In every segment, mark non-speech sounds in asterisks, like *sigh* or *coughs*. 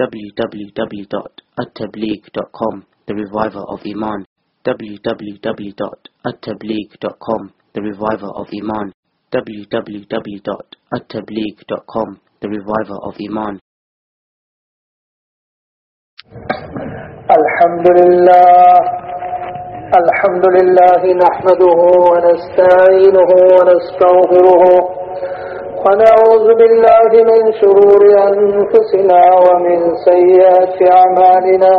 www.attableek.com The Reviver of Iman www.attableek.com The Reviver of Iman www.attableek.com The Reviver of Iman الحمد لله الحمد لله نحمده ونستعينه ونستغفره ونعوذ بالله من شرور أنفسنا ومن سيئات أعمالنا.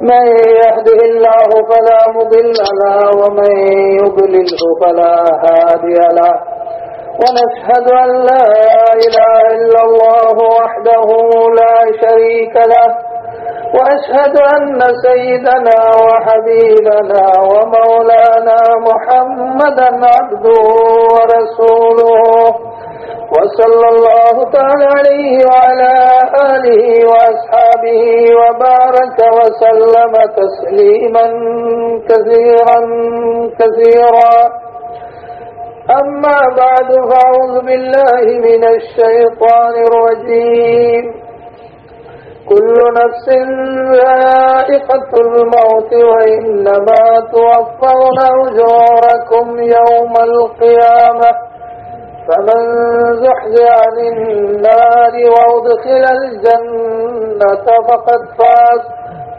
من يهده الله فلا مضل له ومن يضلله فلا هادي له. ونشهد أن لا إله إلا الله وحده لا شريك له. وأشهد أن سيدنا وحبيبنا ومولانا محمدا عبده ورسوله. وصلى الله تعالى عليه وعلى آله وأصحابه وبارك وسلم تسليما كثيرا كثيرا. أما بعد فأعوذ بالله من الشيطان الرجيم. كل نفس ذائقة الموت وإنما توفون أجوركم يوم القيامة. فمن زحزح عن النار وأدخل الجنة فقد فاز.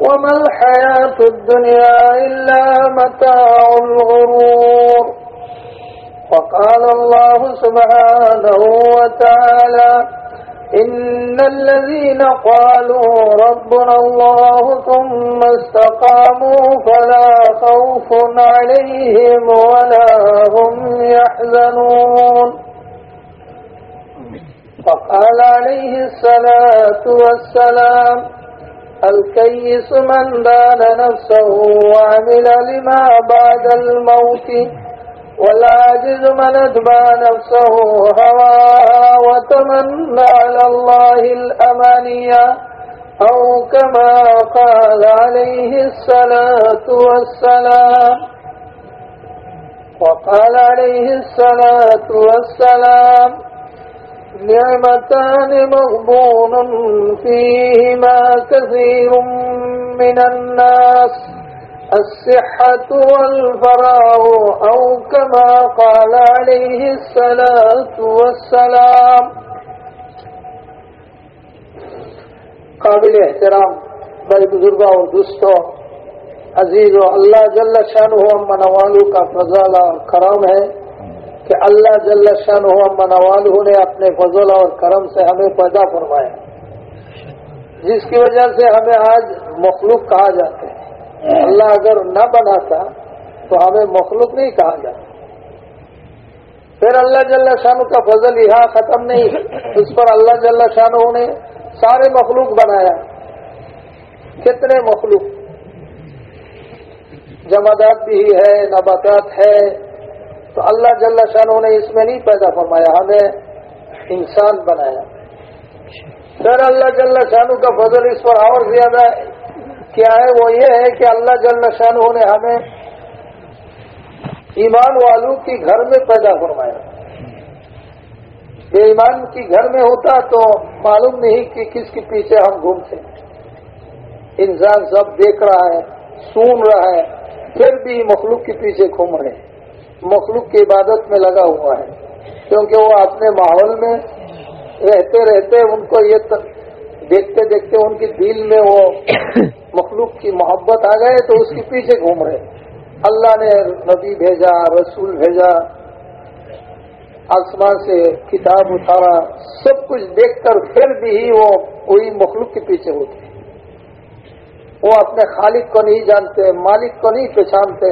وما الحياة الدنيا إلا متاع الغرور. وقال الله سبحانه وتعالى إن الذين قالوا ربنا الله ثم استقاموا فلا خوف عليهم ولا هم يحزنون. وقال عليه الصلاة والسلام الكيس من دان نفسه وعمل لما بعد الموت والعاجز من أتبع نفسه هواها وتمنى على الله الأمانية أو كما قال عليه الصلاة والسلام. وقال عليه الصلاة والسلام نعمتان مغبون فيهما كثير من الناس، الصحة والفراغ أو كما قال عليه الصلاة والسلام. قابل احترام بڑے بزرگوں اور دوستوں عزیز و اللہ جل شان ہو منوالو کا فضل اور کرم ہے۔ کہ اللہ جل شان ہو منوالو نے اپنے فضل اور کرم سے ہمیں پیدا فرمایا۔ جس کی وجہ سے ہمیں آج مخلوق کہا جاتے ہیں اللہ اگر نہ بناتا تو ہمیں مخلوق نہیں کہا جاتا۔ پھر اللہ جل شاہ کا فضل یہاں ختم نہیں۔ اس پر اللہ جل شاہ نے سارے مخلوق بنایا۔ کتنے مخلوق؟ جمادات بھی ہے، نباتات ہے تو اللہ جل شاہ نے اس میں نہیں پیدا فرمایا، ہمیں انسان بنایا۔ پھر اللہ جل شاہ کا فضل اس پر اور زیادہ کیا ہے؟ وہ یہ ہے کہ اللہ جل شاہ نے ہمیں ایمان والوں کی گھر میں پیدا فرمایا۔ یہ ایمان کی گھر میں ہوتا تو معلوم نہیں کہ کس کے پیچھے ہم گھومتے۔ انسان سب دیکھ رہا ہے، سن رہا ہے، پھر بھی مخلوق کے پیچھے گھوم رہے۔ ہیں مخلوق کی عبادت میں لگا ہوا ہے۔ کیونکہ وہ اپنے ماحول میں رہتے رہتے ان کو یہ دیکھتے دیکھتے ان کے دل میں وہ مخلوق کی محبت آ گئے تو اس کے پیچھے گھوم رہے۔ اللہ نے نبی بھیجا، رسول بھیجا، آسمان سے کتاب اتارا، سب کچھ دیکھ کر پھر بھی وہ وہی مخلوق کے پیچھے ہوتے۔ وہ اپنے خالق کو نہیں جانتے، مالک کو نہیں پہچانتے،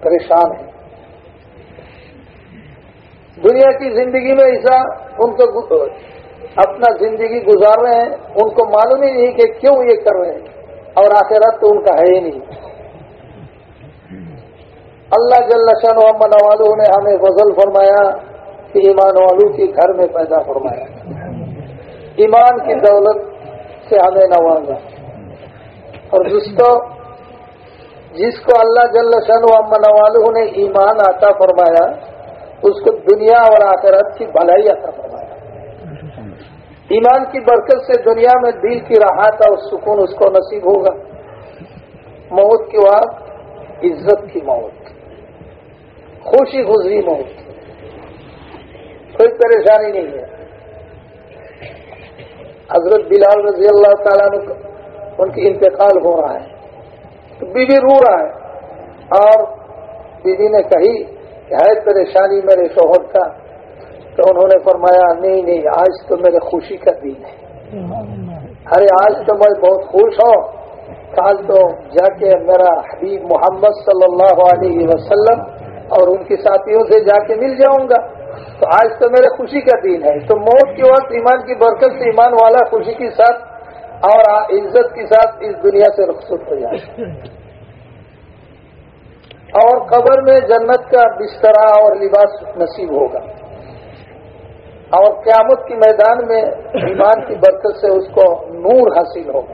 پریشان ہیں۔ دنیا کی زندگی میں ایسا ان کو اپنا زندگی گزار رہے ہیں، ان کو معلوم ہی نہیں کہ کیوں یہ کر رہے ہیں۔ اور آخرات تو ان کا ہے ہی نہیں۔ اللہ جل شان محمد والوں نے ہمیں فضل فرمایا کہ ایمان والوں کے گھر میں پیدا فرمایا۔ ایمان کی دولت سے ہمیں نوازا۔ اور دوستوں جس کو اللہ جل شان محمد والوں نے ایمان عطا فرمایا اس کو دنیا اور آخرت کی بھلائی عطا فرمایا ایمان کی برکت سے دنیا میں دل کی راحت اور سکون اس کو نصیب ہوگا۔ موت کے بعد عزت کی موت، خوشی خوشی موت۔ کوئی پریشانی نہیں ہے۔ حضرت بلال رضی اللہ تعالیٰ نے ان کی انتقال ہو رہا ہے۔ تو بیوی رو رہا ہے اور بیوی نے کہی کہ ہے پریشانی میرے شوہر کا؟ تو انہوں نے فرمایا، نہیں نہیں، آج تو میرے خوشی کا دن ہے۔ ارے، آج تو میں بہت خوش ہوں۔ کل تو جا کے میرا حبیب محمد صلی اللہ علیہ وسلم اور ان کے ساتھیوں سے جا کے مل جاؤں گا۔ تو آج تو میرے خوشی کا دن ہے۔ تو موت کے وقت ایمان کی برکت سے ایمان والا خوشی کے ساتھ اور عزت کے ساتھ اس دنیا سے رخصت ہو جائے۔ اور قبر میں جنت کا بسترا اور لباس نصیب ہوگا۔ اور قیامت کی میدان میں ایمان کی برکت سے اس کو نور حاصل ہوگا۔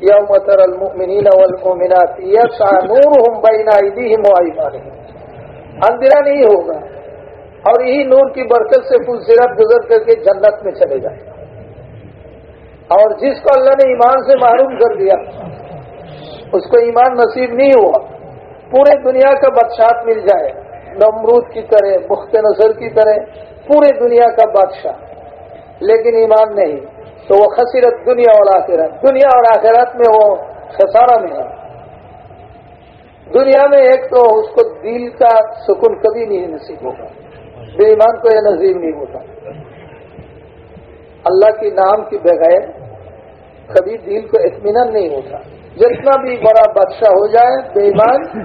یوم تر المؤمنین والمؤمنات یسعى نورهم بین ایدیہم و ایمانہم۔ اندھیرا نہیں ہوگا اور یہی نور کی برکت سے پل گزر کر کے جنت میں چلے جائے۔ گا اور جس کو اللہ نے ایمان سے معروم کر دیا، اس کو ایمان نصیب نہیں ہوا۔ پورے دنیا کا بادشاہ مل جائے۔ نمرود کی طرح، مخت نظر کی طرح پورے دنیا کا بادشاہ۔ لیکن ایمان نہیں، تو وہ خصیرت دنیا اور آخرت۔ دنیا اور آخرت میں وہ خسارہ میں ہے۔ دنیا میں ایک تو اس کو دل کا سکون کبھی نہیں نصیب ہوگا۔ بے ایمان کو یہ نصیب نہیں ہوتا۔ اللہ کے نام کی بغیر کبھی دل کو اطمینان نہیں ہوتا۔ جتنا بھی بڑا بادشاہ ہو جائے بے ایمان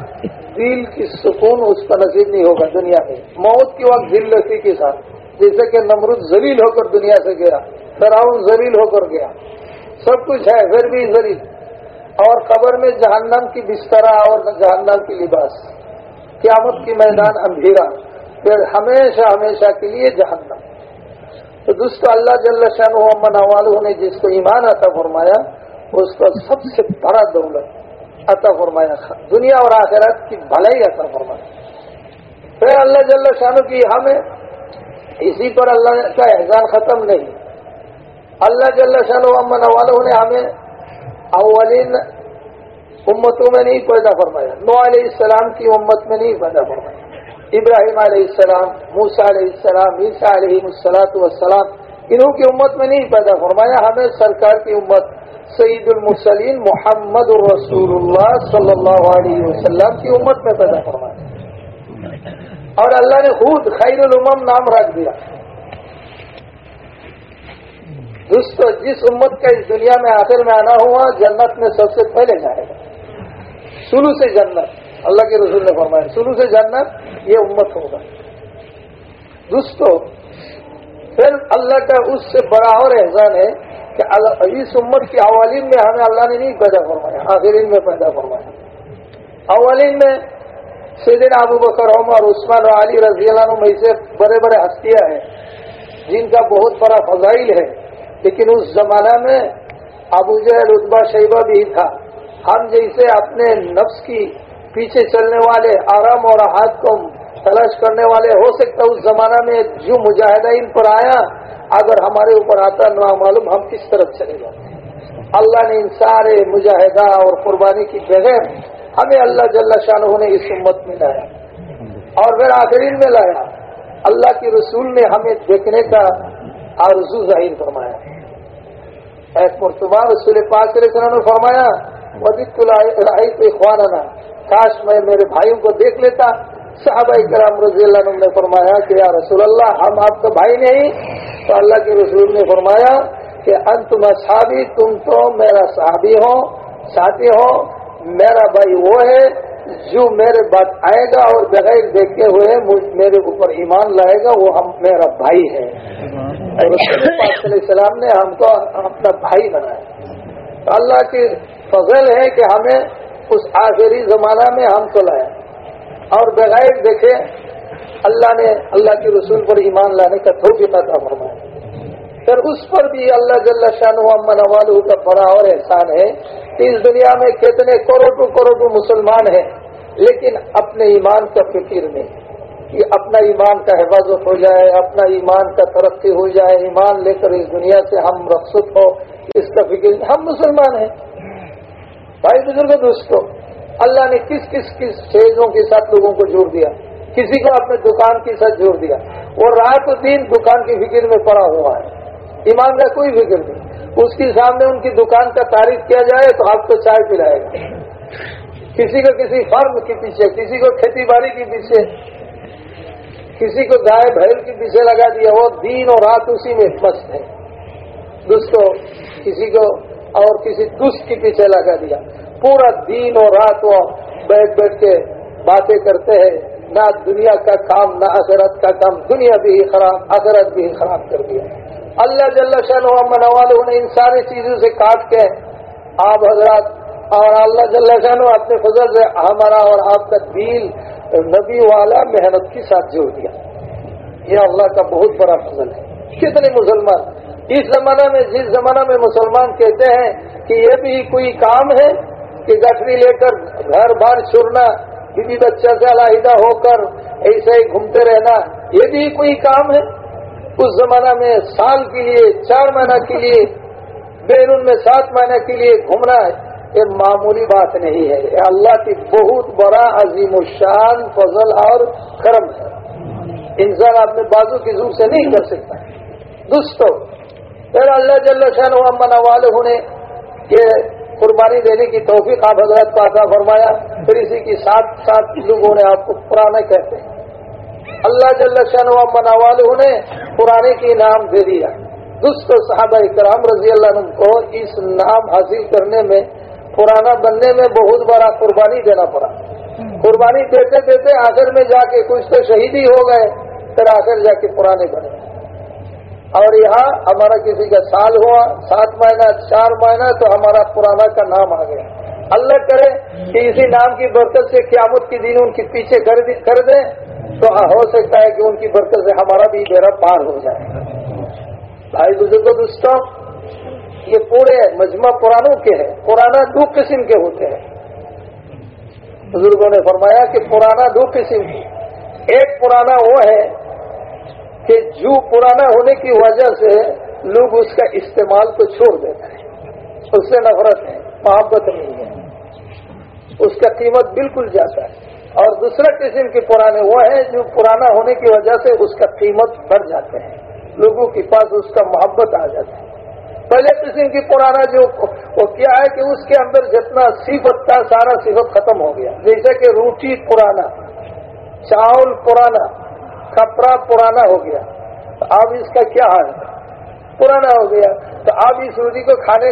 دل کی سکون اس کا نصیب نہیں ہوگا دنیا میں۔ موت کے وقت دل لسی کے ساتھ۔ جیسے کہ نمرود ذلیل ہو کر دنیا سے گیا، فراؤن ذلیل ہو کر گیا۔ سب کچھ ہے، پھر بھی ذلیل۔ اور قبر میں جہنم کی بسترا اور جہنم کی لباس۔ قیامت کی میدان اندھیرا۔ پھر ہمیشہ ہمیشہ کے لیے جہنم۔ تو دوست اللہ جل شاہ محمد نے جس کو ایمان عطا فرمایا اس کو سب سے بڑا دولت عطا فرمایا، دنیا اور آخرت کی بھلائی عطا فرمایا پھر اللہ جل شاہ کی ہمیں اسی پر اللہ کا احسان ختم نہیں۔ اللہ جل شاہ امن والوں نے ہمیں اولین امتوں میں نہیں پیدا فرمایا، نو علیہ السلام کی امت میں نہیں پیدا فرمایا۔ ابراہیم علیہ السلام موسا علیہ السلام، عیسیٰ علیہ السلاۃ والسلام انہوں کی امت میں نہیں پیدا فرمایا، ہمیں سرکار کی امت سعید المسلیم محمد الرسول اللہ صلی اللہ علیہ وسلم کی امت میں پیدا فرمایا۔ اور اللہ نے خود خیر الامم نام رکھ دیا۔ دوستو جس امت کا اس دنیا میں آخر میں آنا ہوا، جنت میں سب سے پہلے جائے گا۔ شروع سے جنت۔ اللہ کے رسول نے فرمایا، شروع سے جنت یہ امت ہوگا۔ دوستو، پھر اللہ کا اس سے بڑا اور احسان ہے کہ اس امت کی اولین میں ہمیں اللہ نے نہیں پیدا فرمایا، آخرین میں پیدا فرمایا۔ اولین میں سیدنا ابو بکر، عمر، عثمان و علی رضی اللہ عنہ میں سے بڑے بڑے ہستیاں ہیں، جن کا بہت بڑا فضائل ہے۔ لیکن اس زمانہ میں ابو جہل اتبا شیبہ بھی تھا۔ ہم جیسے اپنے نفس کی پیچھے چلنے والے آرام اور ہاتھ کو تلاش کرنے والے ہو سکتا اس زمانہ میں جو مجاہدہ ان پر آیا، اگر ہمارے اوپر آتا نہ معلوم ہم کس طرح چلے جاتے اللہ نے ان سارے مجاہدہ اور قربانی کی بغیر ہمیں اللہ جل شاہ نے اس امت میں لایا۔ اور پھر آخرین میں لایا۔ اللہ کے رسول نے ہمیں دیکھنے کا آرزو ظاہر فرمایا۔ ایک مرتبہ رسول پاک علیہ السلام نے فرمایا ودیت اخواننا کاش میں میرے بھائیوں کو دیکھ لیتا صحابہ کرام رضی اللہ عنہ نے فرمایا کہ یا رسول اللہ، ہم آپ کا بھائی نہیں۔ تو اللہ کے رسول نے فرمایا کہ انت صحابی، تم تو میرا صحابی ہو، ساتھی ہو، میرا بھائی وہ ہے جو میرے بات آئے گا اور بغیر دیکھے ہوئے میرے اوپر ایمان لائے گا، وہ ہم میرا بھائی ہے۔ علیہ السلام نے ہم کو اپنا بھائی بنایا۔ تو اللہ کی فضل ہے کہ ہمیں اس آخری زمانہ میں ہم کو لایا۔ اور بغیر دیکھے اللہ نے اللہ کے رسول پر ایمان لانے کا تھوک تھا فرمایا۔ پھر اس پر بھی اللہ جل شاہ امن کا بڑا اور احسان ہے کہ اس دنیا میں کتنے کروڑوں کروڑوں مسلمان ہیں، لیکن اپنے ایمان کا فکر نہیں کہ اپنا ایمان کا حفاظت ہو جائے، اپنا ایمان کا ترقی ہو جائے، ایمان لے کر اس دنیا سے ہم رخصت ہو، اس کا فکر ہم مسلمان ہیں۔ بھائی بزرگ دوستوں اللہ نے کس کس کس چیزوں کے ساتھ لوگوں کو جوڑ دیا کسی کو اپنے دکان کے ساتھ جوڑ دیا وہ رات و دن دکان کی فکر میں پڑا ہوا ہے ایمان کا کوئی فکر نہیں اس کے سامنے ان کی دکان کا تعریف کیا جائے تو آپ کو چائے پلائے گا۔ کسی کو کسی فرم کے پیچھے، کسی کو کھیتی باڑی کے پیچھے، کسی کو گائے بھیل کے پیچھے لگا دیا۔ وہ دن اور رات اسی میں مست ہے دوستوں کسی کو اور کسی دست کے پیچھے لگا دیا۔ پورا دن اور رات وہ بیٹھ بیٹھ کے باتیں کرتے ہیں۔ نہ دنیا کا کام، نہ آخرت کا کام۔ دنیا بھی خراب، آخرت بھی خراب کر دیا۔ اللہ جل شاہ والوں نے ان ساری چیزوں سے کاٹ کے آپ حضرات اور اللہ جل شاہ اپنے فضل سے ہمارا اور آپ کا دل نبی والا محنت کے ساتھ جوڑ دیا۔ یہ اللہ کا بہت بڑا فضل ہے۔ کتنے مسلمان اس زمانہ میں، جس زمانہ میں مسلمان کہتے ہیں کہ یہ بھی کوئی کام ہے کہ گٹری لے کر گھر بار چھوڑنا بیوی بچہ سے علیحدہ ہو کر ایسے ہی گھومتے رہنا، یہ بھی کوئی کام ہے؟ اس زمانہ میں سال کے لیے، چار مہینہ کے لیے، بیرون میں سات مہینہ کے لیے گھومنا ہے یہ معمولی بات نہیں ہے۔ یہ اللہ کی بہت بڑا عظیم الشان، فضل اور کرم ہے۔ انسان اپنے بازو کی زور سے نہیں کر سکتا۔ دوستو پھر اللہ جل شان والے ہونے یہ قربانی دینے کی توفیق آپ حضرت کو عطا فرمایا، پھر اسی کی ساتھ ساتھ لوگوں نے آپ کو پرانے کہتے ہیں۔ اللہ جل شن و منوال نے پرانے کی نام دے دیا۔ دوست صحابہ کرام رضی اللہ عنہ کو اس نام حاصل کرنے میں، پرانا بننے میں بہت بڑا قربانی دینا پڑا۔ قربانی دیتے دیتے آخر میں جا کے کچھ تو شہید ہی ہو گئے، پھر آخر جا کے پرانے بنے۔ اور یہاں ہمارا کسی کا سال ہوا، سات مہینہ، چار مہینہ، تو ہمارا پرانا کا نام آ گیا۔ اللہ کرے کہ اسی نام کی برکت سے قیامت کے دن ان کے پیچھے کر دیں، تو ہو سکتا ہے کہ ان کی برکت سے ہمارا بھی میرا پار ہو جائے۔ بھائی بزرگ دوستوں، یہ پورے مجمع پرانوں کے ہیں۔ پرانا دو قسم کے ہوتے ہیں۔ بزرگوں نے فرمایا کہ پرانا دو قسم کی ایک پرانا وہ ہے کہ جو پرانا ہونے کی وجہ سے لوگ اس کا استعمال کو چھوڑ دیتے ہیں۔ اس سے نفرت ہے، محبت نہیں ہے۔ اس کا قیمت بالکل جاتا ہے۔ اور دوسرا قسم کے پرانے وہ ہیں جو پرانا ہونے کی وجہ سے اس کا قیمت بڑھ جاتے ہیں۔ لوگوں کے پاس اس کا محبت آ جاتا ہے۔ پہلے قسم کی پرانا جو وہ کیا ہے کہ اس کے اندر جتنا صفت تھا، سارا صفت ختم ہو گیا۔ جیسے کہ روٹی پرانا، چاول پرانا کپڑا پرانا ہو گیا۔ تو اب اس کا کیا حال ہے؟ پرانا ہو گیا۔ تو اب اس روٹی کو کھانے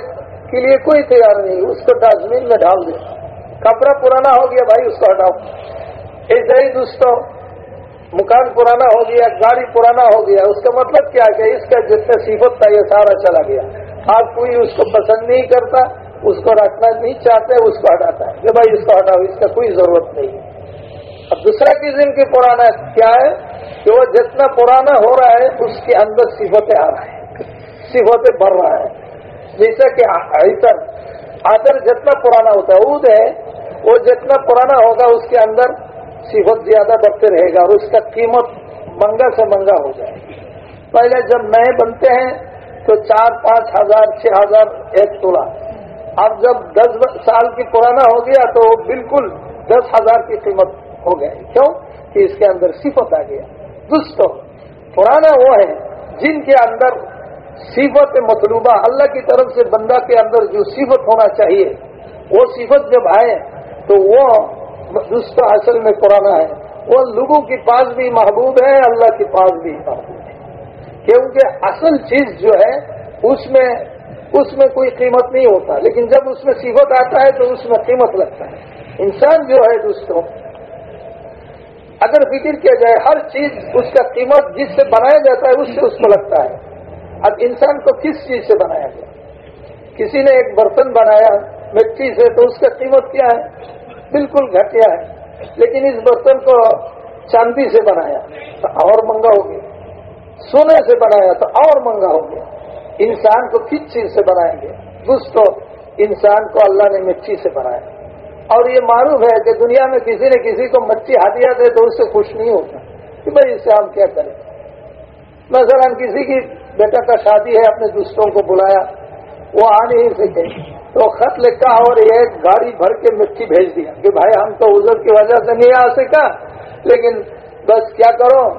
کے لیے کوئی تیار نہیں، اس کو ڈسٹبین میں ڈال دیا کپڑا پرانا ہو گیا بھائی، اس کو ہٹاؤ۔ ایسے ہی دوستوں مکان پرانا ہو گیا، گاڑی پرانا ہو گیا۔ اس کا مطلب کیا کہ اس کا جتنا صفت تھا، یہ سارا چلا گیا۔ آپ کوئی اس کو پسند نہیں کرتا، اس کو رکھنا نہیں چاہتے اس کو ہٹاتا ہے۔ کہ بھائی اس کو ہٹاؤ، اس کا کوئی ضرورت نہیں۔ اب دوسرا قسم کی پرانا کیا ہے؟ کہ وہ جتنا پرانا ہو رہا ہے، اس کے اندر صفتیں آ رہا ہے۔ صفتیں بڑھ رہا ہے۔ جیسا کہ آئر آدر جتنا پرانا ہوتا ہے اد ہے، وہ جتنا پرانا ہوگا، اس کے اندر صفت زیادہ بڑھتے رہے گا اور اس کا قیمت منگا سے منگا ہو جائے گا۔ پہلے جب نئے بنتے ہیں، تو چار، پانچ ہزار، چھ ہزار ایک تولا اب جب دس سال کی پرانا ہو گیا، تو بالکل دس ہزار کی قیمت ہو گئے کیوں؟ کہ اس کے اندر صفت آ گیا۔ دوستوں پرانا وہ ہے جن کے اندر صفت مطلوبہ، اللہ کی طرف سے بندہ کے اندر جو صفت ہونا چاہیے، وہ صفت جب آئے تو وہ دوست اصل میں پرانا ہے۔ وہ لوگوں کے پاس بھی محبوب ہے، اللہ کے پاس بھی محبوب ہے۔ کیونکہ اصل چیز جو ہے، اس میں اس میں کوئی قیمت نہیں ہوتا۔ لیکن جب اس میں صفت آتا ہے تو اس میں قیمت لگتا ہے۔ انسان جو ہے دوستوں اگر فکر کیا جائے ہر چیز اس کا قیمت جس سے بنایا جاتا ہے اس سے اس کو لگتا ہے۔ اب انسان کو کس چیز سے بنایا گیا؟ کسی نے ایک برتن بنایا، مٹی سے، تو اس کا قیمت کیا ہے؟ بالکل گھٹیا ہے۔ لیکن اس برتن کو چاندی سے بنایا تو اور مہنگا ہو گیا۔ سونے سے بنایا تو اور مہنگا ہو گیا۔ انسان کو کس چیز سے بنائیں گے؟ دوستو انسان کو اللہ نے مٹی سے بنایا۔ اور یہ معروف ہے کہ دنیا میں کسی نے کسی کو مچھی ہدیہ دے تو اس سے خوش نہیں ہوتا کہ بھائی اس سے ہم کیا کریں؟ مثلا کسی کی بیٹا کا شادی ہے، اپنے دوستوں کو بلایا، وہ آ نہیں سکے تو خط لکھا اور ایک گاڑی بھر کے مٹی بھیج دیا کہ بھائی ہم تو ادھر کی وجہ سے نہیں آ سکا۔ لیکن بس کیا کرو؟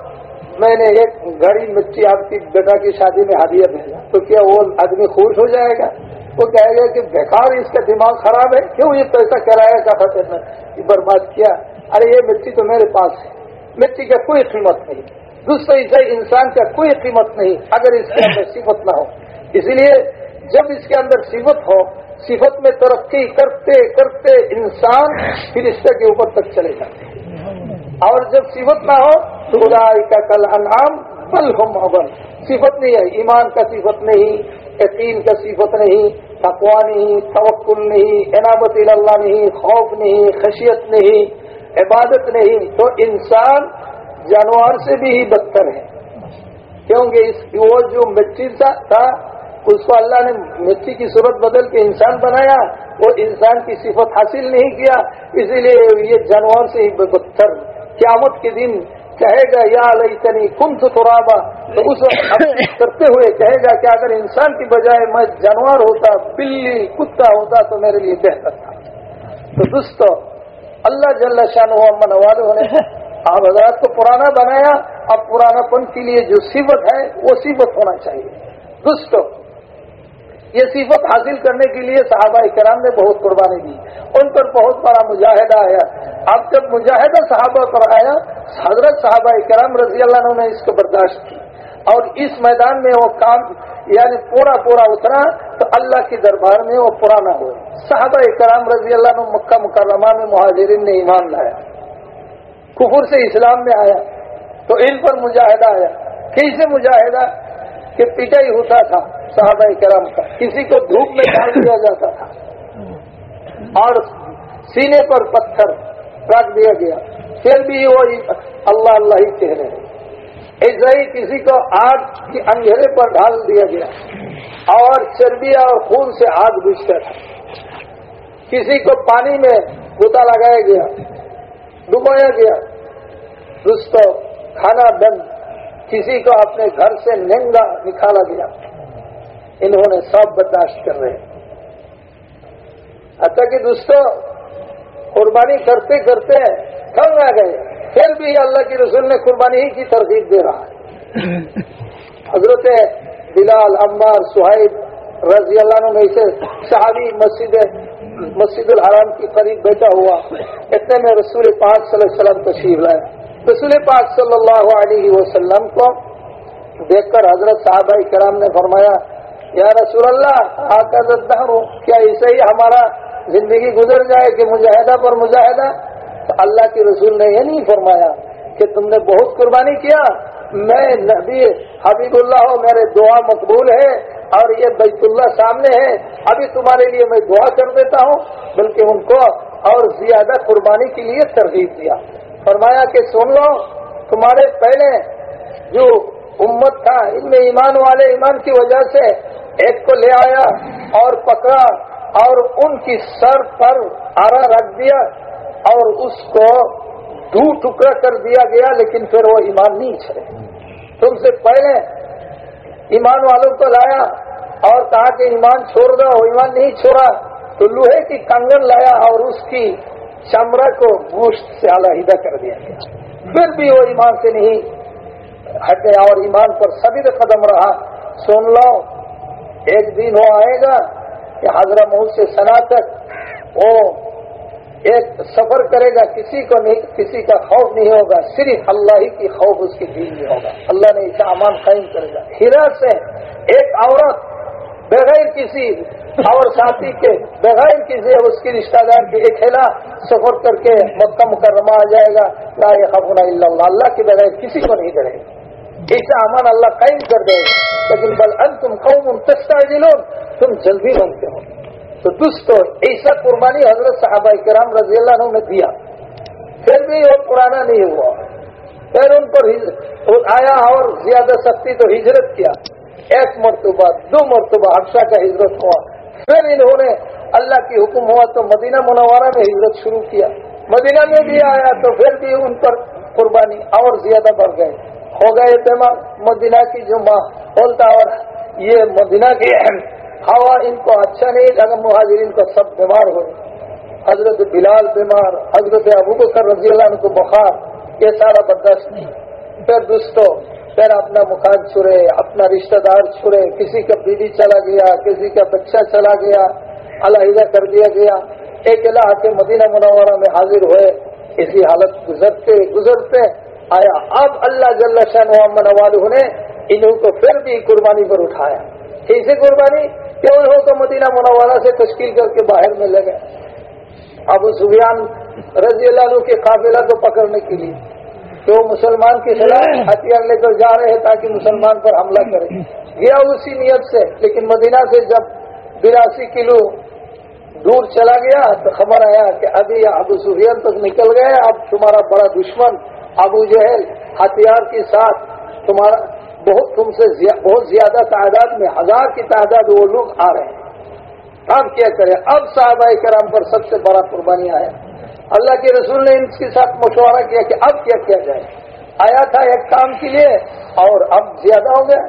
میں نے ایک گاڑی مٹی آپ کی بیٹا کی شادی میں ہدیہ بھیجا۔ تو کیا وہ آدمی خوش ہو جائے گا؟ وہ کہے گا کہ بیکار اس کا دماغ خراب ہے، کیوں یہ پیسہ کرایہ کا تھا برباد کیا؟ ارے، یہ مٹی تو میرے پاس ہے۔ مٹی کا کوئی قیمت نہیں۔ دوسرے سے انسان کا کوئی قیمت نہیں، اگر اس کے اندر صفت نہ ہو۔ اسی لیے جب اس کے اندر صفت ہو، صفت میں ترقی کرتے کرتے انسان پھر اس کے اوپر تک چلے جاتے اور جب صفت نہ ہو تو کا کل انعام بل ہو محبت صفت نہیں ہے، ایمان کا صفت نہیں۔ یقین کا صفت نہیں تقوا نہیں، توکل نہیں، عنابت اللہ نہیں، خوف نہیں، خشیت نہیں، عبادت نہیں۔ تو انسان جانور سے بھی ہی بدتر ہے۔ کیونکہ اس وہ جو مٹی تھا، اس کو اللہ نے مٹی کی صورت بدل کے انسان بنایا، وہ انسان کی صفت حاصل نہیں کیا۔ اسی لیے یہ جانور سے ہی بدتر۔ قیامت کے دن کہے گا یا لئی کن ترابا. تو اس *coughs* کرتے ہوئے کہے گا کہ اگر انسان کی بجائے میں جانور ہوتا بلی کتا ہوتا تو میرے لیے بہتر تھا۔ تو دوستو اللہ جل شان ہوا من والوں نے آپ حضرات کو پرانا بنایا اب پرانا پن کے لیے جو صفت ہے وہ صفت ہونا چاہیے۔ دوستو یہ صفت حاصل کرنے کے لیے صحابہ کرام نے بہت قربانی دی۔ ان پر بہت بڑا مجاہدہ آیا۔ اب جب مجاہدہ صحابہ پر آیا، حضرت صحابہ کرام رضی اللہ عنہ نے اس کو برداشت کی۔ اور اس میدان میں وہ کام یعنی پورا پورا اترا تو اللہ کے دربار میں وہ پرانا ہوا۔ صحابہ کرام رضی اللہ عنہ مکہ مکرمہ میں مہاجرین نے ایمان لایا۔ کفر سے اسلام میں آیا۔ تو ان پر مجاہدہ آیا۔ کیسے مجاہدہ؟ کہ پٹائی ہوتا تھا۔ صحابہ کرم کا، کسی کو دھوپ میں ڈال دیا جاتا تھا۔ اور سینے پر پتھر رکھ دیا گیا۔ پھر بھی وہ اللہ اللہ ہی کہہ رہے ایسا ہی کسی کو آگ کی اندھیرے پر ڈال دیا گیا۔ اور چربیا اور خون سے آگ بجھتا تھا۔ کسی کو پانی میں گوتا لگایا گیا ڈبویا گیا دوستوں کھانا بند، کسی کو اپنے گھر سے ننگا نکالا گیا۔ انہوں نے سب برداشت کر رہے حتیٰ کہ دوستوں قربانی کرتے کرتے تھنگ آ گئے۔ پھر بھی اللہ کی رسول نے قربانی ہی کی ترغیب دے رہا ہے۔ *laughs* حضرت بلال عمار سہیب رضی اللہ عنہ میں سے صحابی مسجد مسجد الحرام کی قریب بیٹھا ہوا اتنے میں رسول پاک صلی اللہ علیہ وسلم تشریف لائے۔ رسول پاک صلی اللہ علیہ وسلم کو دیکھ کر حضرت صحابہ کرام نے فرمایا یا رسول اللہ آتا کیا اسے ہی ہمارا زندگی گزر جائے کہ مجاہدہ پر مجاہدہ؟ اللہ کے رسول نے یہ نہیں فرمایا کہ تم نے بہت قربانی کیا، میں نبی حبیب اللہ ہوں میرے دعا مقبول ہے اور یہ بیت اللہ سامنے ہے، ابھی تمہارے لیے میں دعا کر دیتا ہوں، بلکہ ان کو اور زیادہ قربانی کے لیے ترغیب دیا۔ فرمایا کہ سن لو، تمہارے پہلے جو امت تھا، ان میں ایمان والے ایمان کی وجہ سے ایک کو لے آیا اور پکڑا اور ان کی سر پر آرا رکھ دیا اور اس کو دو ٹکڑا کر دیا گیا، لیکن پھر وہ ایمان نہیں چھڑے تم سے پہلے ایمان والوں کو لایا اور کہا کہ ایمان چھوڑ دو ایمان نہیں چھوڑا۔ تو لوہے کی کنگن لایا اور اس کی چمڑا کو گوشت سے علیحدہ کر دیا گیا۔ پھر بھی وہ ایمان سے نہیں ہٹے اور ایمان پر سبھی قدم رہا۔ سن لو ایک دن وہ آئے گا کہ حضرت محل سے سنا تک وہ ایک سفر کرے گا، کسی کو نہیں، کسی کا خوف نہیں ہوگا، صرف اللہ ہی کی خوف اس کی دین میں ہوگا۔ اللہ نے اسے امان قائم کرے گا۔ ہرا سے ایک عورت بغیر کسی اور ساتھی کے، بغیر کسی اس کی رشتہ دار کے اکیلا سفر کر کے مکہ مکرمہ آ جائے گا۔ لا خبر اللہ اللہ کے بغیر کسی کو نہیں کرے گا۔ ایسا امان اللہ قائم کر دے گا۔ لیکن بل ان تم قوم تستا دلون تم جلدی بنتے ہو۔ تو دوستو ایسا قربانی حضرت صحابہ کرام رضی اللہ عنہ نے دیا۔ پھر بھی وہ پرانا نہیں ہوا۔ پھر ان پر آیا اور زیادہ سختی تو ہجرت کیا۔ ایک مرتبہ، دو مرتبہ حفصہ کا ہجرت ہوا۔ پھر انہوں نے اللہ کی حکم ہوا تو مدینہ منورہ میں ہجرت شروع کیا۔ مدینہ میں بھی آیا تو پھر بھی ان پر قربانی اور زیادہ بڑھ گئے ہو گئے بیمار مدینہ کی جو ماحول اور یہ مدینہ کی ہوا ان کو اچھا نہیں لگا، مہاجرین کو سب بیمار ہوئے۔ حضرت بلال بیمار، حضرت ابو بکر رضی اللہ عنہ کو بخار، یہ سارا برداشت نہیں۔ پھر دوستوں پھر اپنا مکان چھڑے اپنا رشتہ دار چھڑے کسی کا بیوی چلا گیا، کسی کا بچہ چلا گیا، علیحدہ کر دیا گیا۔ ایک علاقہ کے مدینہ منورہ میں حاضر ہوئے، اسی حالت گزرتے گزرتے۔ آیا اب اللہ جل شاہ محمد والوں نے انہوں کو پھر بھی قربانی پر اٹھایا۔ کیسے قربانی؟ کیوں ہو تو مدینہ منورہ سے تشکیل کر کے باہر میں لگے ابو سفیان رضی اللہ عنہ کے قابلہ کو پکڑنے کے لیے۔ کہ وہ مسلمان کے خلاف ہتھیار لے کر جا رہے تاکہ مسلمان پر حملہ کرے گیا اسی نیت سے، لیکن مدینہ سے جب براسی کلو دور چلا گیا، تو خبر آیا کہ ابھی ابو سفیان تک نکل گئے۔ اب تمہارا بڑا دشمن ابو جہل ہتھیار کے ساتھ تمہارا بہت تم سے بہت زیادہ تعداد میں ہزار کی تعداد وہ لوگ آ رہے ہیں۔ اب کیا کریں؟ اب صحابہ کرام پر سب سے بڑا قربانی آیا اللہ کے رسول نے ان کے ساتھ مشورہ کیا کہ اب کیا کیا جائے۔ آیا تھا ایک کام کے لیے اور اب زیادہ ہو گیا۔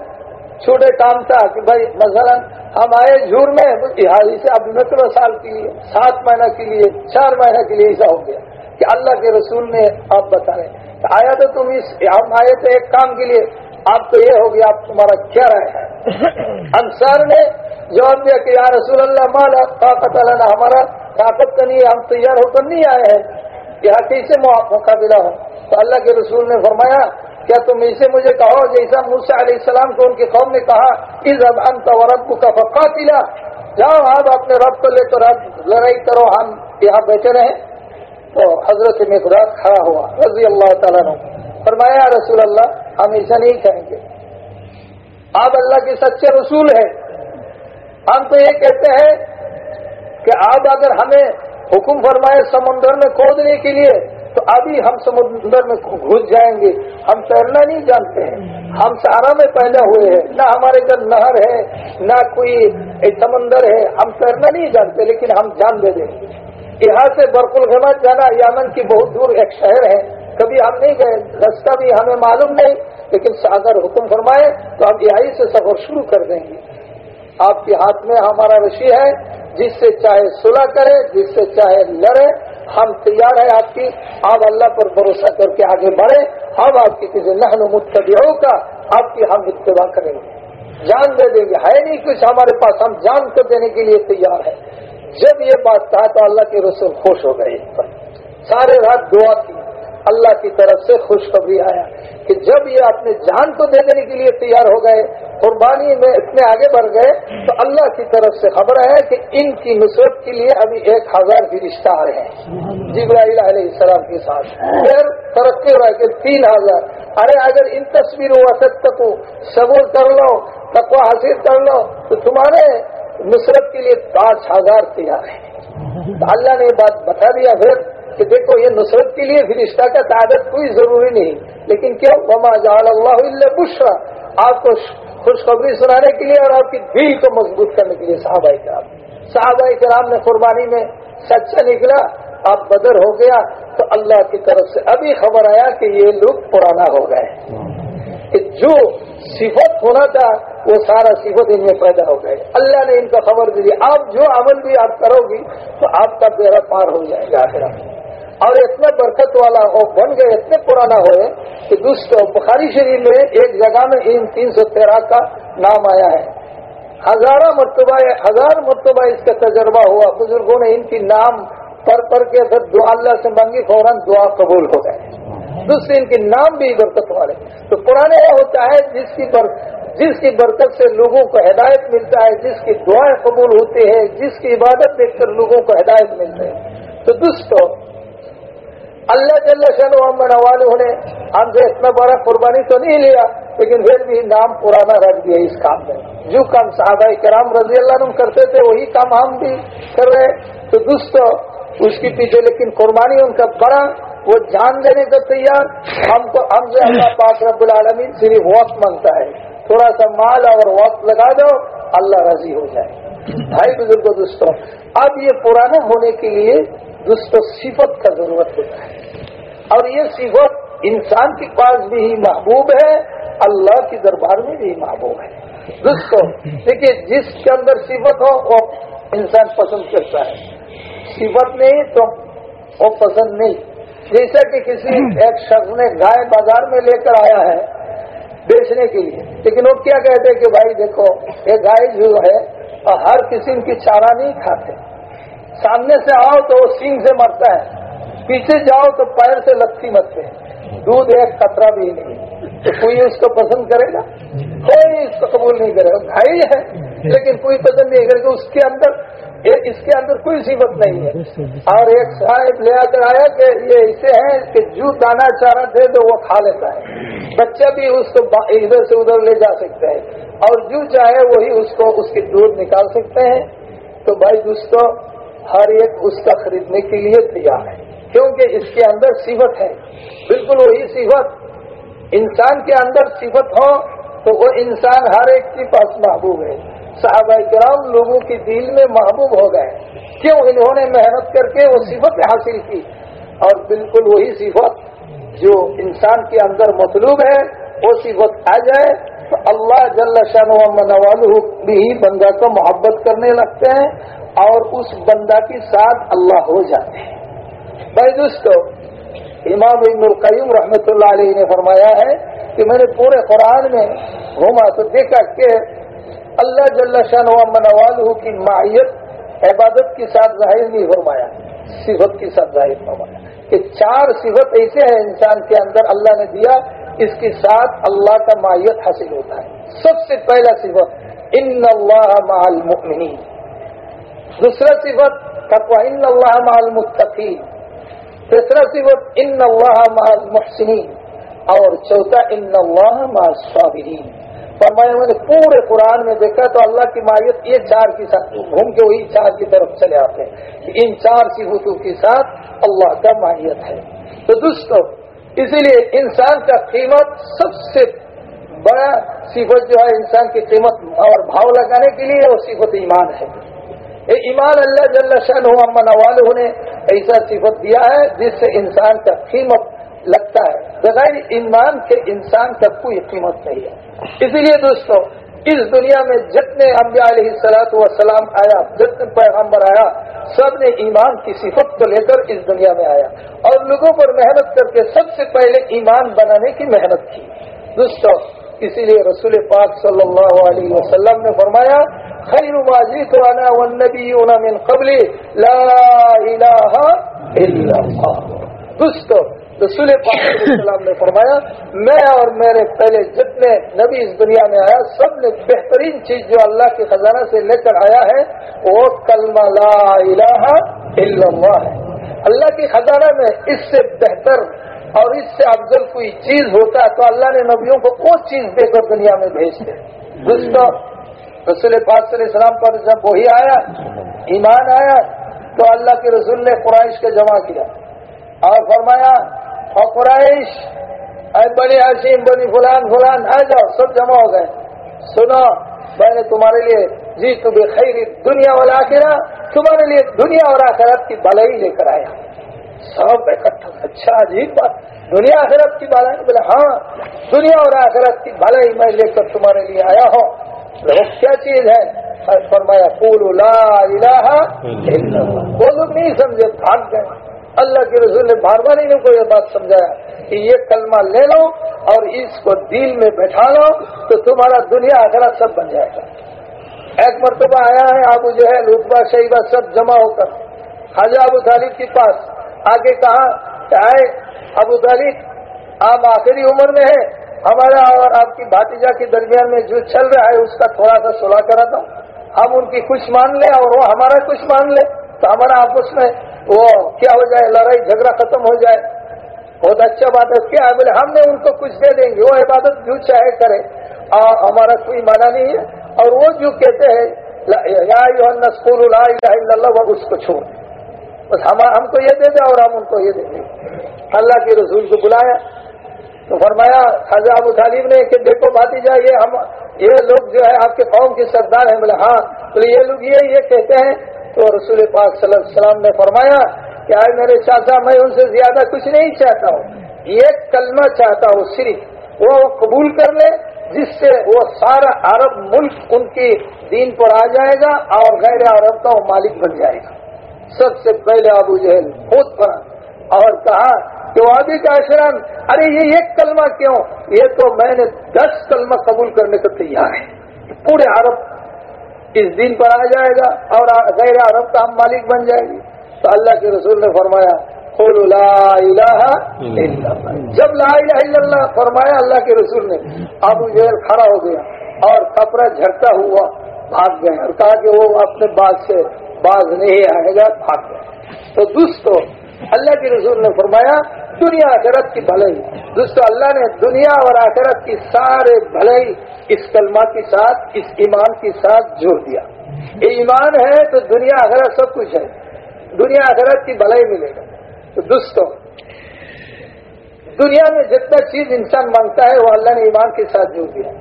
چھوٹے کام تھا کہ بھائی مثلا ہم آئے جھور میں حال سے اب سترہ سال کے لیے، سات مہینہ کے لیے، چار مہینہ کے لیے ایسا ہو گیا کہ اللہ کے رسول نے آپ بتا رہے آیا تو تم اس ہم آئے تھے ایک کام کے لیے اب تو یہ ہو گیا آپ تمہارا کیا رائے ہے؟ *coughs* انصار نے جواب دیا کہ یا رسول اللہ مالا طاقت اللہ ہمارا طاقت کا نہیں ہم تیار ہو کر نہیں آئے ہیں۔ یہاں کیسے مقابلہ ہو۔ تو اللہ کے رسول نے فرمایا کیا تم اسے مجھے کہو جیسا موسا علیہ السلام کو ان کی قوم نے کہا اس اب انت رب کا فقا پلا جاؤ آپ اپنے رب کو لے کر لڑائی کرو ہم یہاں بیٹھے رہے تو حضرت میں کھڑا ہوا، رضی اللہ تعالیٰ نے فرمایا رسول اللہ، ہم ایسا نہیں کہیں گے۔ آپ اللہ کے سچے رسول ہیں۔ ہم تو یہ کہتے ہیں کہ آپ اگر ہمیں حکم فرمائے سمندر میں کھودنے کے لیے، تو ابھی ہم سمندر میں گھس جائیں گے۔ ہم تیرنا نہیں جانتے ہیں۔ ہم سہارا میں پیدا ہوئے ہیں۔ نہ ہمارے گھر نہر ہے، نہ کوئی سمندر ہے۔ ہم تیرنا نہیں جانتے، لیکن ہم جان دے دیں۔ گے یہاں سے برق الحمد جانا یامن کی بہت دور ایک شہر ہے۔ کبھی ہم نہیں گئے، رستہ بھی ہمیں معلوم نہیں، لیکن اگر حکم فرمائے تو ہم یہی سے سفر شروع کر دیں گے۔ آپ کے ہاتھ میں ہمارا رشی ہے، جس سے چاہے صلح کرے، جس سے چاہے لڑے، ہم تیار ہیں آپ کی۔ آپ اللہ پر بھروسہ کر کے آگے بڑھے ہم آپ کی کسی لہن متبیوں کا آپ کی ہم اتباع کریں گے۔ جان دے دیں گے۔ ہے نہیں کچھ ہمارے پاس، ہم جان کر دینے کے لیے تیار ہیں۔ جب یہ بات کہا تو اللہ کے رسول خوش ہو گئے سارے رات دعا کی۔ اللہ کی طرف سے خوشخبری آیا کہ جب یہ اپنے جان کو دے دینے کے لیے تیار ہو گئے، قربانی میں اتنے آگے بڑھ گئے، تو اللہ کی طرف سے خبر ہے کہ ان کی نصرت کے لیے ابھی ایک ہزار بھی رشتہ آ رہے ہیں۔ جبرائیل علیہ السلام کے ساتھ۔ پھر ترقی ہو رہا ہے کہ تین ہزار۔ ارے، اگر ان تصویروں تک تک صبر کر لو تقوا حاصل کر لو، تو تمہارے نصرت کے لیے پانچ ہزار تیار ہیں۔ اللہ نے یہ بات بتا دیا پھر کہ دیکھو، یہ نصرت کے لیے فرشتہ کا تعداد کوئی ضروری نہیں، لیکن کیوں وما جعل اللہ اللہ بشرا آپ کو خوشخبری سنانے کے لیے اور آپ کی دل کو مضبوط کرنے کے لیے صحابہ کرام۔ صحابہ کرام نے قربانی میں سچا نکلا، آپ بدر ہو گیا، تو اللہ کی طرف سے ابھی خبر آیا کہ یہ لوگ پرانا ہو گئے۔ کہ جو صفت ہونا تھا، وہ سارا صفت ان میں پیدا ہو گئے۔ اللہ نے ان کا خبر دی آپ جو عمل بھی آپ کرو گی، تو آپ کا بیڑا پار ہو جائے گا آخر اور اتنا برکت والا وہ بن گئے، اتنے پرانا ہوئے کہ دوستوں بخاری شریف میں ایک جگہ میں ان تین سو تیرہ کا نام آیا ہے۔ ہزارہ مرتبہ، ہزار مرتبہ اس کا تجربہ ہوا۔ بزرگوں نے ان کی نام پڑھ پڑھ کے دعا، اللہ سے مانگی، فوراً دعا قبول ہو گئے۔ دوسرے ان کے نام بھی برکت والے تو پرانے یہ ہوتا ہے، جس کی بر... جس کی برکت سے لوگوں کو ہدایت ملتا ہے، جس کی دعائیں قبول ہوتی ہے جس کی عبادت دیکھ کر لوگوں کو ہدایت ملتا ہے۔ تو دوستو، اللہ جل شن محمد والوں نے ہم سے اتنا بڑا قربانی تو نہیں لیا، لیکن پھر بھی نام پرانا رکھ دیا اس کام میں۔ جو کام صحابہ کرام رضی اللہ عنہ کرتے تھے، وہی کام ہم بھی کر رہے تو دوستو، اس کی پیچھے لیکن قربانی ان کا بڑا وہ جان دینے کو تیار، ہم کو ہم سے اللہ پاک رب العالمین صرف وقت مانگتا ہے۔ تھوڑا سا مال اور وقت لگا دو، اللہ راضی ہو جائے۔ بھائی بزرگ دوستوں اب یہ پرانا ہونے کے لیے دوستوں صفت کا ضرورت ہوتا ہے۔ اور یہ صفت انسان کے پاس بھی محبوب ہے، اللہ کے دربار میں بھی محبوب ہے۔ دوستو، دیکھیے، جس کے اندر صفت ہو، وہ انسان پسند کرتا ہے۔ صفت نہیں تو وہ پسند نہیں۔ جیسا کہ کسی ایک شخص نے گائے بازار میں لے کر آیا ہے بیچنے کے لیے لیکن وہ کیا کہتے کہ بھائی دیکھو یہ گائے جو ہے ہر قسم کی چارہ نہیں کھاتے۔ سامنے سے آؤ تو وہ سینگ سے مرتا ہے پیچھے جاؤ تو پیر سے لکسی مرتے ہیں۔ دودھ ایک خطرہ بھی نہیں تو کوئی اس کو پسند کرے گا؟ کوئی اس کو قبول نہیں کرے گا۔ بھائی ہے لیکن کوئی پسند نہیں کرے گا اس کے اندر یہ اس کے اندر کوئی صفت نہیں ہے۔ اور ایک صاحب لے کر آیا کہ یہ ایسے ہیں کہ جو دانا چارہ دے دو، وہ کھا لیتا ہے۔ بچہ بھی اس کو ادھر سے ادھر لے جا سکتا ہے۔ اور جو چاہے وہی اس کو، اس کی دودھ نکال سکتے ہیں۔ تو بھائی دوستوں ہر ایک اس کا خریدنے کے لیے تیار ہے۔ کیونکہ اس کے اندر صفت ہے۔ بالکل وہی صفت۔ انسان کے اندر صفت ہو تو وہ انسان ہر ایک کے پاس محبوب ہے۔ صحابہ کرام لوگوں کی دل میں محبوب ہو گئے۔ کیوں؟ انہوں نے محنت کر کے وہ صفت حاصل کی۔ اور بالکل وہی صفت جو انسان کے اندر مطلوب ہے، وہ صفت آ جائے تو اللہ جل شان و بھی بندہ کو محبت کرنے لگتے ہیں اور اس بندہ کے ساتھ اللہ ہو جاتے ہیں۔ بھائی دوستو، امام ابن القیم رحمۃ اللہ علیہ نے فرمایا ہے کہ میں نے پورے قرآن میں گھوما تو دیکھا کہ اللہ جل شان و کی ماہیت عبادت کے ساتھ ظاہر نہیں فرمایا، صفت کے ساتھ ظاہر فرمایا۔ کہ چار صفت ایسے ہیں انسان کے اندر اللہ نے دیا، اس کے ساتھ اللہ کا ماہیت حاصل ہوتا ہے۔ سب سے پہلا صفت، ان اللہ مع المؤمنین۔ دوسرا صفت، تقوی، ان اللہ مع المتقین۔ تیسرا صفت، ان اللہ مع المحسنین۔ اور چوتھا، ان اللہ مع الصابرین۔ فرمایا میں نے پورے قرآن میں دیکھا تو اللہ کی ماہیت یہ چار کی ساتھ گھوم کے وہی چار کی طرف چلے آتے ہیں ان چار صفتوں کے ساتھ اللہ کا ماہیت ہے۔ تو دوستو، اسی لیے انسان کا قیمت سب سے بڑا صفت جو ہے انسان کی قیمت اور بھاؤ لگانے کے لیے وہ صفت ایمان ہے۔ یہ ایمان اللہ جل شاہ امن والوں نے ایسا صفت دیا ہے جس سے انسان کا قیمت لگتا ہے۔ بغیر ایمان کے انسان کا کوئی قیمت نہیں ہے۔ اسی لیے دوستو، اس دنیا میں جتنے انبیاء علیہ سلاط و سلام آیا، جتنے پیغمبر آیا، سب نے ایمان کی صفت کو لے کر اس دنیا میں آیا۔ اور لوگوں پر محنت کر کے سب سے پہلے ایمان بنانے کی محنت کی۔ دوستو، اسی لیے رسول پاک صلی اللہ علیہ وسلم نے فرمایا، خیر ماضی من قبل لا الہ الا اللہ۔ دوستو رسول پاک علیہ السلام نے فرمایا، میں اور میرے پہلے جتنے نبی اس دنیا میں آیا، سب نے بہترین چیز جو اللہ کے خزانہ سے لے کر آیا ہے، وہ کلمہ لا الہ الا اللہ ہے۔ اللہ کے خزانہ میں اس سے بہتر اور اس سے افضل کوئی چیز ہوتا ہے تو اللہ نے نبیوں کو وہ چیز دے کر دنیا میں بھیجتے دوستوں رسول پاک صلی اللہ علیہ السلام پر جب وہی آیا، ایمان آیا، تو اللہ کے رسول نے قرائش کا جمع کیا اور فرمایا اور اے بنی حسین بنی فلان فلان آ جاؤ سب جمع ہو گئے۔ سنو میں نے تمہارے لیے جی تمہیں خیر دنیا والا آخرا تمہارے لیے دنیا اور آخرت کی بلائی لے کر آیا۔ سب اکٹھا۔ اچھا عجیب بات۔ دنیا آخرت کی بالائی بولے ہاں دنیا اور آخرت کی بلائی میں لے کر تمہارے لیے آیا ہوں۔ کیا چیز ہے؟ فرمایا پول لا الہ وہ لوگ نہیں سمجھے بھاگ گئے۔ اللہ کے رسول نے بار بار انہیں کو یہ بات سمجھایا کہ یہ کلمہ لے لو اور اس کو دل میں بیٹھا لو تو تمہارا دنیا اگلا سب بن جائے گا۔ ایک مرتبہ آیا ہے ابو جو ہے لطبہ شہیبہ سب جمع ہو کر۔ خواجہ ابو طالب کے پاس آگے کہا کہ آئے، ابو طالب، آپ آخری عمر میں ہیں۔ ہمارا اور آپ کی بھاتیجا کے درمیان میں جو چل رہا ہے، اس کا تھوڑا سا سلاح کرا تھا ہم ان کی کچھ مان لیں اور وہ ہمارا کچھ مان لیں۔ تو ہمارا آپس میں وہ کیا ہو جائے، لڑائی جھگڑا ختم ہو جائے۔ بہت اچھا بات ہے کیا ہے بولے ہم نے ان کو کچھ دے دیں گے، وہ عبادت جو چاہے کرے۔ ہمارا کوئی مانا نہیں ہے۔ اور وہ جو کہتے ہیں اسکول اللہ اس کو چھوڑ۔ بس ہم کو یہ دے دیں اور ہم ان کو یہ دے دیں۔ اللہ کے رسول کو بلایا۔ تو فرمایا خاجہ ابو طالب نے کہ دیکھو بھاتی جائے یہ ہم، یہ لوگ جو ہے، آپ کے قوم کے سردار ہیں۔ بولے ہاں۔ تو یہ لوگ یہ یہ کہتے ہیں تو رسول پاک صلی اللہ علیہ وسلم نے فرمایا کہ آئے میرے چاچا، میں ان سے زیادہ کچھ نہیں چاہتا ہوں۔ ایک کلمہ چاہتا ہوں صرف، وہ قبول کر لے، جس سے وہ سارا عرب ملک ان کی دین پر آ جائے گا اور غیر عرب کا وہ مالک بن جائے گا۔ سب سے پہلے ابو جہل خود پر اور کہا کہ وادی کا اشران ارے یہ ایک کلمہ کیوں؟ یہ تو میں نے دس کلمہ قبول کرنے کو تیار ہے۔ پورے عرب اس دن پر آ جائے گا اور غیر عرب کا ہم مالک بن جائے گی تو اللہ کے رسول نے فرمایا لا الہ الا اللہ۔ جب لا الہ الا اللہ فرمایا اللہ کے رسول نے، ابو جہل کھڑا ہو گیا اور کپڑا جھڑتا ہوا بھاگ گئے اور کہا کہ وہ اپنے بات سے باز نہیں آئے گا، بھاگ گئے۔ تو دوستو اللہ کے رسول نے فرمایا، دنیا آخرت کی بھلائی۔ دوستو، اللہ نے دنیا اور آخرت کی سارے بھلائی اس کلمہ کے ساتھ، اس ایمان کے ساتھ جوڑ دیا۔ یہ ایمان ہے تو دنیا آخرت سب کچھ ہے۔ دنیا آخرت کی بھلائی ملے گا۔ تو دوستو، دنیا میں جتنا چیز انسان مانگتا ہے، وہ اللہ نے ایمان کے ساتھ جوڑ دیا۔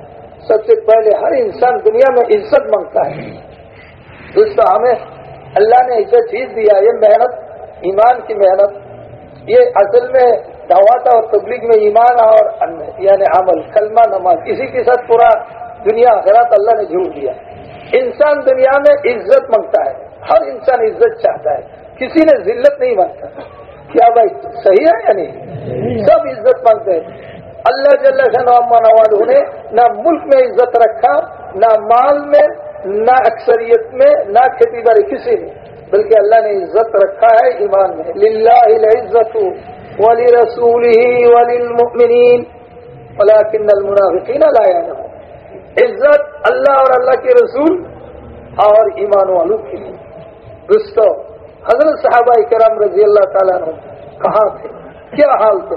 سب سے پہلے ہر انسان دنیا میں عزت مانگتا ہے۔ دوستو، ہمیں اللہ نے عزت چیز دیا، یہ محنت ایمان کی محنت، یہ اصل میں دعوت اور تبلیغ میں ایمان اور یعنی عمل، کلمہ، نماز، اسی کے ساتھ پورا دنیا حضرات اللہ نے جھوڑ دیا۔ انسان دنیا میں عزت مانگتا ہے، ہر انسان عزت چاہتا ہے، کسی نے ذلت نہیں مانگتا۔ کیا بھائی، صحیح ہے یا نہیں؟ سب عزت مانگتے ہیں۔ اللہ جل نواز نے نہ ملک میں عزت رکھا، نہ مال میں، نہ اکثریت میں، نہ کھیتی باڑی، کسی نے بلکہ اللہ نے عزت رکھا ہے ایمان میں۔ للہ عزت ولی رسول ہی ولی المؤمنین ولكن المنافقین لایا نہ عزت اللہ اور اللہ کے رسول اور ایمان والوں کے لیے۔ دوستو، حضرت صحابہ کرام رضی اللہ تعالیٰ عنہ کہاں تھے؟ کیا حال تھے؟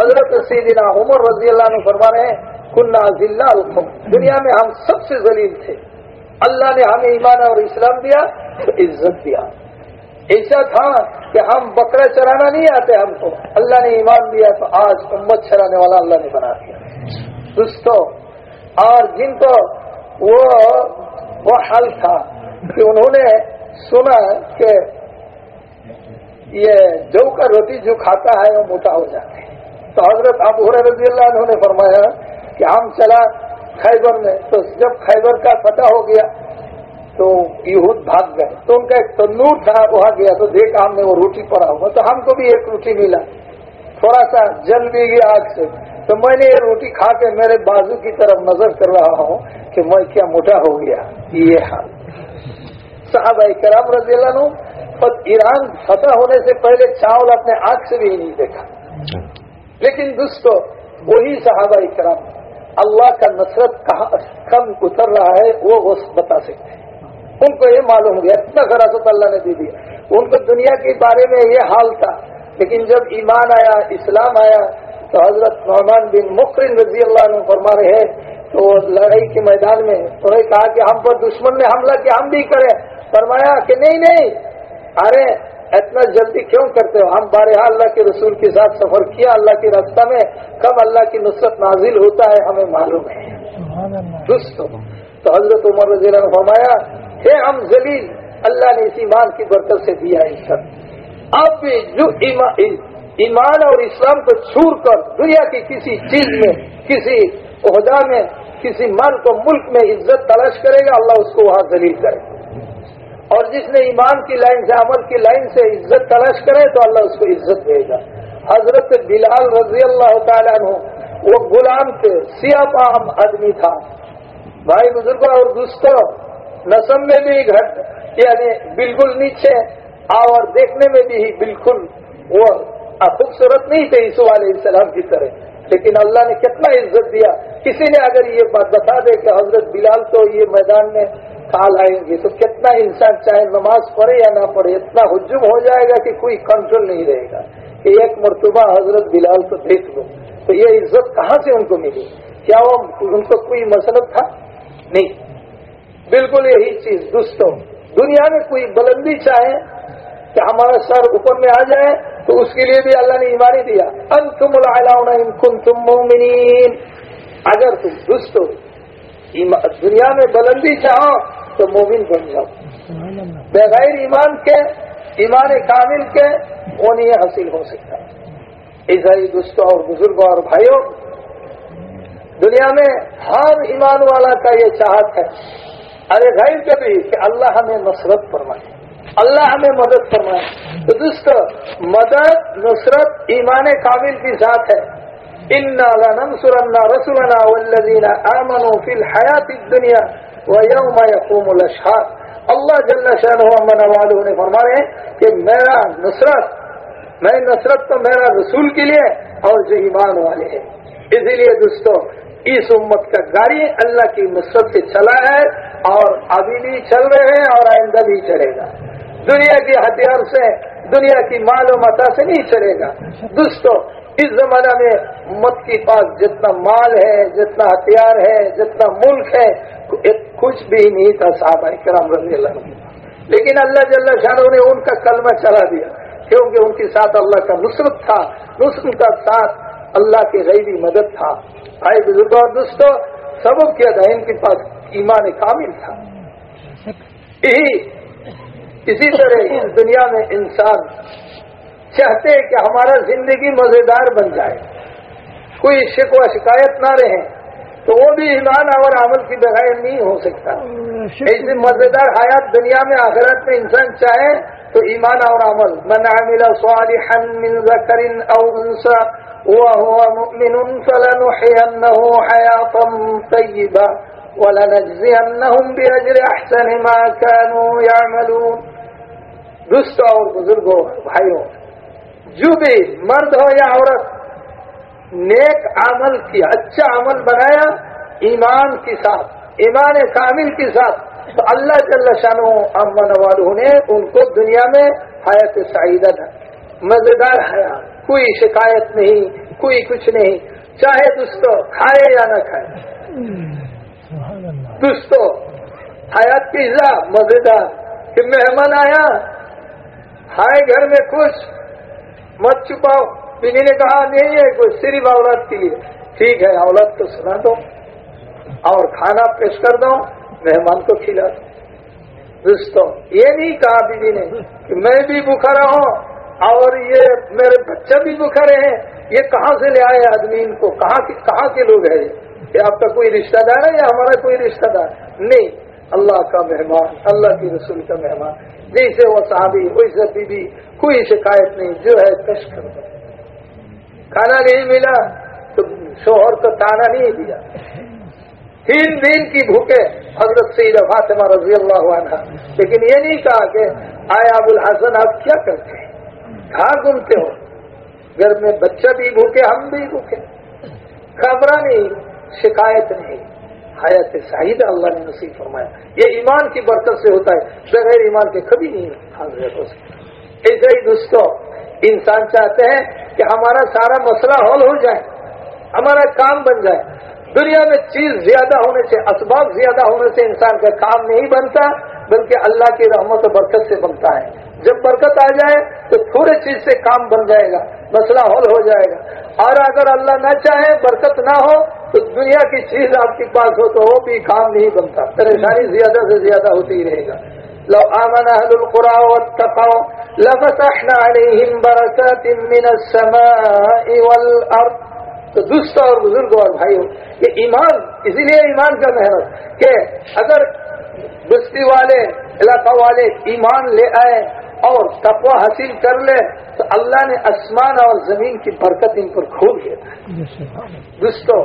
حضرت سیدنا عمر رضی اللہ عنہ فرما رہے ہیں کنہ ضلع الحم دنیا میں ہم سب سے ذلیل تھے۔ اللہ نے ہمیں ایمان اور اسلام دیا عزت دیا۔ ایسا ہاں تھا کہ ہم بکرا چرانا نہیں آتے ہم کو۔ اللہ نے ایمان دیا تو آج امت چرانے والا اللہ نے بنا دیا۔ دوستو، اور جن کو وہ وہ حل تھا کہ انہوں نے سنا کہ یہ جو کا روٹی جو کھاتا ہے وہ موٹا ہو جاتا ہے۔ تو حضرت ابو رضی اللہ عنہ نے فرمایا کہ ہم چلا خیبر میں۔ تو جب خیبر کا پتہ ہو گیا تو یہود بھاگ گئے۔ تو ان کا ایک تندور تھا وہاں گیا تو دیکھا ہم نے وہ روٹی پڑا ہوا۔ تو ہم کو بھی ایک روٹی ملا۔ تھوڑا سا جل بھی گیا آگ سے۔ تو میں نے یہ روٹی کھا کے میرے بازو کی طرف نظر کر رہا ہوں کہ میں کیا موٹا ہو گیا۔ یہ حال۔ صاحب کرام رضی اللہ عنہ ایران فتح ہونے سے پہلے چاول اپنے آنکھ سے بھی نہیں دیکھا۔ لیکن دوستو، وہی صحابہ کرام، اللہ کا نصرت کہاں کم اتر رہا ہے، وہ بتا سکتے ہیں۔ ان کو یہ معلوم گیا اتنا فراست اللہ نے دے دیا۔ ان کو دنیا کے بارے میں یہ حال تھا۔ لیکن جب ایمان آیا اسلام آیا تو حضرت نعمان بن مقرن رضی اللہ عنہ فرما رہے ہیں تو لڑائی کے میدان میں انہوں نے کہا کہ ہم پر دشمن نے حملہ کیا ہم بھی کریں۔ فرمایا کہ نہیں نہیں۔ ارے اتنا جلدی کیوں کرتے ہو؟ ہم بارہ اللہ کے رسول کے ساتھ سفر کیا اللہ کے راستہ میں۔ کب اللہ کی نصرت نازل ہوتا ہے ہمیں معلوم ہے۔ دوستو تو حضرت عمر رضی اللہ نے فرمایا ہے ہم ذلیل، اللہ نے اس ایمان کی برکت سے دیا سب اب بھی جو ایمان اور اسلام کو چھوڑ کر دنیا کی کسی چیز میں، کسی عہدہ میں، کسی من کو ملک میں عزت تلاش کرے گا، اللہ اس کو وہاں ذلیل کرے۔ گا اور جس نے ایمان کی لائن سے، عمل کی لائن سے عزت تلاش کرے، تو اللہ اس کو عزت دے گا۔ حضرت بلال رضی اللہ تعالیٰ عنہ، وہ غلام تھے، سیاہ پام آدمی تھا۔ بھائی بزرگ اور دوستوں نسم میں بھی گھٹ یعنی بالکل نیچے اور دیکھنے میں بھی بالکل وہ خوبصورت نہیں تھے عیسو علیہ السلام کی طرح۔ لیکن اللہ نے کتنا عزت دیا۔ کسی نے اگر یہ بات بتا دے کہ حضرت بلال تو یہ میدان میں کال آئیں گے، تو کتنا انسان چاہے نماز پڑھے یا نہ پڑھے، اتنا ہجم ہو جائے گا کہ کوئی کنٹرول نہیں رہے گا۔ کہ ایک مرتبہ حضرت بلال کو دیکھ لو، تو یہ عزت کہاں سے ان کو ملی؟ کیا وہ ان کو کوئی مسلط تھا؟ نہیں۔ بالکل یہی چیز، دوستوں، دنیا میں کوئی بلندی چاہے کہ ہمارا سر اوپر میں آ جائے تو اس کے لیے بھی اللہ نے ایمانی دیا۔ ان تم کن تم مومنین۔ اگر تم دوستو دنیا میں بلندی چاہو تو مومن بن جاؤ۔ بغیر ایمان کے، ایمان کامل کے وہ نہیں حاصل ہو سکتا۔ عیسائی دوستوں اور بزرگوں اور بھائیوں، دنیا میں ہر ایمان والا کا یہ چاہت ہے۔ ارے غیر کبھی کہ اللہ ہمیں نصرت فرمائے۔ اللہ ہمیں مدد فرمائے۔ تو دوست مدد، نصرت ایمان کامل کی ذات ہے۔ رسولنا والذین آمنوا فی الحیات الدنیا ویوم یقوم الاشحاد اللہ جل شاہ من والوں نے فرما رہے ہیں کہ میرا نصرت، میں نصرت تو میرا رسول کے لیے اور جو ایمان والے ہیں۔ اسی لیے دوستو اس امت کا گاڑی اللہ کی نصرت سے چلا ہے اور ابھی بھی چل رہے ہیں اور آئندہ بھی چلے گا۔ دنیا کے ہتھیار سے، دنیا کی مال و متا سے نہیں چلے گا۔ دوستو، اس زمانہ میں امت کے پاس جتنا مال ہے، جتنا ہتھیار ہے، جتنا ملک ہے کچھ بھی نہیں تھا صاحب کرام رضی اللہ لیکن اللہ جل شاہ نے ان کا کلمہ چلا دیا، کیونکہ ان کے ساتھ اللہ کا نصرت تھا۔ نصرت کا ساتھ اللہ کی غیبی مدد تھا۔ بھائی بزرگ اور دوستوں سبب کیا تھا ان کے پاس ایمان کامل تھا۔ اسی طرح اس دنیا میں انسان چاہتے کہ ہمارا زندگی مزیدار بن جائے۔ کوئی شکو شکایت نہ رہے تو وہ بھی ایمان اور عمل کی بغیر نہیں ہو سکتا۔ ایسی مزیدار حیات دنیا میں آخرت میں انسان چاہے تو ایمان اور عمل۔ من عمل صالحا من ذکر او انسا وهو مؤمن فلنحينه حياة طيبة ولنجزينهم بأجر أحسن ما كانوا يعملون. دوستوں اور بزرگوں بھائیوں جو بھی مرد ہو یا عورت، نیک عمل کیا اچھا عمل بنایا ایمان کے ساتھ، ایمان کامل کے ساتھ، تو اللہ جل شانو امن والوں نے ان کو دنیا میں حیات سعیدت مزیدار حیات۔ کوئی شکایت نہیں کوئی کچھ نہیں۔ چاہے دوستو کھائے یا نہ کھائے۔ دوستو حیات پیزا مزیدار۔ کہ مہمان آیا ہائے گھر میں کچھ مت چھپاؤ۔ بنی نے کہا نہیں ہے کوئی صرف اولاد کے لیے۔ ٹھیک ہے اولاد تو سنا دو۔ اور کھانا پیش کر دو مہمان کو کھلا دو۔ دوستو یہ نہیں کہا بیوی نے کہ میں بھی رہا ہوں اور یہ میرے بچہ بھی بخرے ہیں، یہ کہاں سے لے آئے آدمی ان کو؟ کہاں کہاں کے لوگ ہیں یہ؟ آپ کا کوئی رشتہ دار ہے یا ہمارا کوئی رشتہ دار؟ نہیں، اللہ کا مہمان، اللہ کی رسول کا مہمان۔ جیسے وہ صحابی، ویسے بی بی کوئی شکایت نہیں، جو ہے کش کر دو۔ کھانا نہیں ملا تو شوہر کو تانا نہیں دیا۔ تین دن کی بھوکے، حضرت سید فاطمہ رضی اللہ عنہ۔ لیکن یہ نہیں کہا کہ آئے ابو الحسن آپ کیا کرتے ہیں؟ کہاں گھومتے ہو۔ گھر میں بچہ بھی بھوکے، ہم بھی بھوکے۔ خبرہ نہیں شکایت نہیں۔ حیات شاہد اللہ نے نصیب فرمایا۔ یہ ایمان کی برکت سے ہوتا ہے۔ بغیر ایمان کے کبھی نہیں حاضر ہو سکتا۔ ایسے ہی دوستوں انسان چاہتے ہیں کہ ہمارا سارا مسئلہ حل ہو جائے، ہمارا کام بن جائے۔ دنیا میں چیز زیادہ ہونے سے، اسباب زیادہ ہونے سے انسان کا کام نہیں بنتا۔ بلکہ اللہ کی رحمت و برکت سے بنتا ہے۔ جب برکت آ جائے تو تھوڑے چیز سے کام بن جائے گا، مسئلہ حل ہو جائے گا۔ اور اگر اللہ نہ چاہے، برکت نہ ہو، تو دنیا کی چیز آپ کے پاس ہو تو وہ بھی کام نہیں بنتا۔ پریشانی زیادہ سے زیادہ ہوتی رہے گا۔ لو آمن اهل القرى واتقوا لفتحنا عليهم بركات من السماء والارض۔ تو دوستوں اور بزرگوں اور بھائیوں، یہ ایمان، اسی لیے ایمان کا محنت کہ اگر بستی والے، علاقہ والے ایمان لے آئے اور تقوی حاصل کر لے، تو اللہ نے آسمان اور زمین کی برکت ان پر کھول دیا۔ دوستو،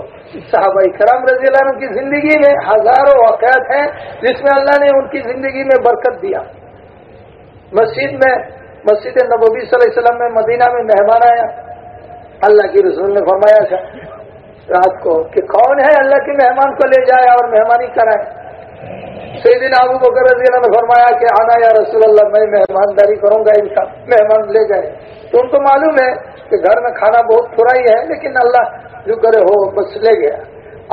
صحابہ کرام رضی اللہ عنہ کی زندگی میں ہزاروں واقعات ہیں جس میں اللہ نے ان کی زندگی میں برکت دیا۔ مسجد میں، مسجد نبوی صلی اللہ علیہ وسلم میں، مدینہ میں مہمان آیا۔ اللہ کی رسول نے فرمایا تھا، رات کو کہ کون ہے اللہ کے مہمان کو لے جائے اور مہمانی کرائے؟ سیدنا ابو بکر رضی اللہ نے فرمایا کہ آنا یا رسول اللہ، میں مہمانداری کروں گا ان کا مہمان لے گئے۔ تو ان کو معلوم ہے کہ گھر میں کھانا بہت تھوڑا ہی ہے، لیکن اللہ جو کرے ہو بس لے گیا۔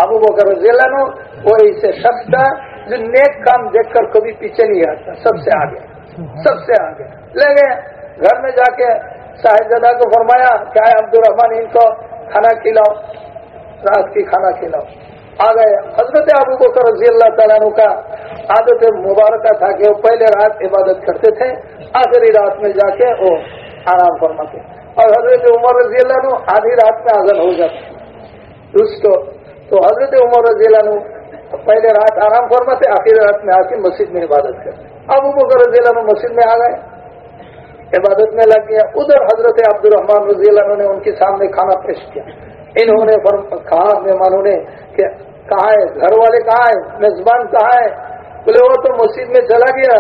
ابو بکر رضی اللہ نو وہ ایسے شخص تھا جو نیک کام دیکھ کر کبھی پیچھے نہیں آتا سب سے آگے، سب سے آگے۔ لے گئے۔ گھر میں جا کے صاحب کو فرمایا کیا عبد الرحمان ان کو کھانا کھلاؤ، رات کی کھانا کھلاؤ۔ آ گئے۔ حضرت ابو بکر رضی اللہ تعالیٰ کا عادت مبارکہ تھا کہ وہ پہلے رات عبادت کرتے تھے، آخری رات میں جا کے وہ آرام فرماتے۔ اور حضرت عمر رضی اللہ عنہ آدھی رات میں آزن ہو جاتے۔ اس تو حضرت عمر رضی اللہ عنہ پہلے رات آرام فرماتے آخر رات میں آ کے مسجد میں عبادت کرتے۔ اب بکر رضی اللہ عنہ مسجد میں آ گئے۔ عبادت میں لگ گیا۔ ادھر حضرت عبد الرحمان رضی اللہ عنہ نے ان کے سامنے کھانا پیش کیا۔ انہوں نے کہا مہمانوں نے کہ کہاں ہے، گھر والے کہاں ہیں میزبان کہاں ہے، بولے، وہ تو مسجد میں چلا گیا،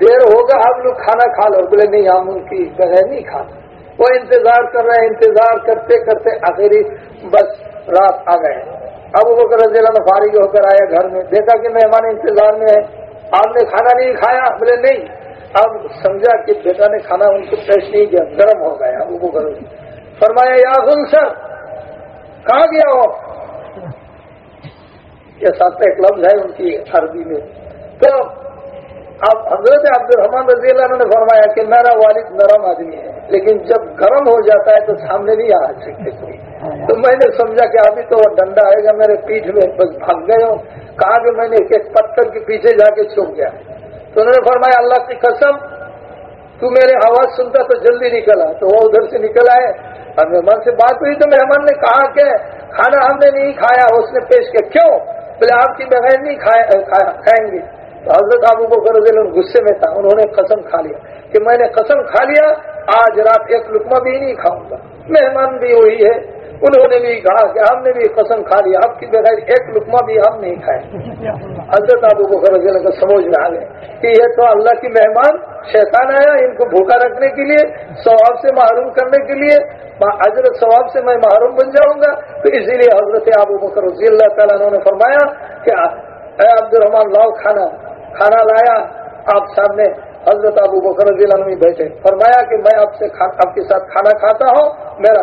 دیر ہوگا آپ لوگ کھانا کھا لو۔ بولے، نہیں، ہم ان کی بغیر نہیں کھا۔ وہ انتظار کر رہے ہیں، انتظار کرتے کرتے آخری بس رات آ گئے۔ اب وہ رضی اللہ فارغ ہو کر آیا گھر میں۔ دیکھا کہ مہمان انتظار میں ہے آپ نے کھانا نہیں کھایا؟ بولے، نہیں۔ اب سمجھا کہ بیٹا نے کھانا ان کو پیش نہیں کیا، گرم ہو گیا وہ گرم فرمایا، یا گل سر کہاں گیا ہو یہ ساتھ ایک لفظ ہے ان کی عربی میں۔ تو اب حضرت عبد الرحمان رضی اللہ نے فرمایا کہ میرا والد نرم آدمی ہے، لیکن جب گرم ہو جاتا ہے تو سامنے نہیں آ سکتے کوئی۔ تو میں نے سمجھا کہ ابھی تو وہ ڈنڈا آئے گا، میرے پیٹھ میں بس بھاگ گئے ہوں۔ کہا کہ میں نے ایک پتھر کے پیچھے جا کے چھپ گیا تو انہوں نے فرمایا، اللہ کی قسم، تو میرے آواز سنتا تو جلدی نکلا۔ تو وہ ادھر سے نکل آئے۔ اور مہمان سے بات ہوئی تو مہمان نے کہا کہ کھانا ہم نے نہیں کھایا، اس نے پیش کیا، کیوں؟ بولے آپ کی بغیر نہیں کھائیں گے۔ تو حضرت آبو کو فرض غصے میں تھا، انہوں نے قسم کھا لیا کہ میں نے قسم کھا لیا، آج رات ایک لکما بھی نہیں کھاؤں گا۔ مہمان بھی وہی ہے۔ انہوں نے بھی کہا کہ ہم نے بھی قسم کھا لیا اب کی بغیر ایک لکما بھی ہم نہیں کھائے۔ حضرت ابو بکر رضی اللہ کا سمجھ میں آ گئے کہ یہ تو اللہ کی مہمان شیطان آیا ان کو بھوکا رکھنے کے لیے، ثواب سے محروم کرنے کے لیے حضرت ثواب سے میں محروم بن جاؤں گا۔ تو اسی لیے حضرت ابو بکر رضی اللہ تعالیٰ نے فرمایا کہ اے عبد الرحمان لاؤ کھانا کھانا لایا۔ آپ سامنے حضرت ابو بکر رضی اللہ عنہ بیٹھے۔ فرمایا کہ میں آپ سے آپ کے ساتھ کھانا کھاتا ہوں، میرا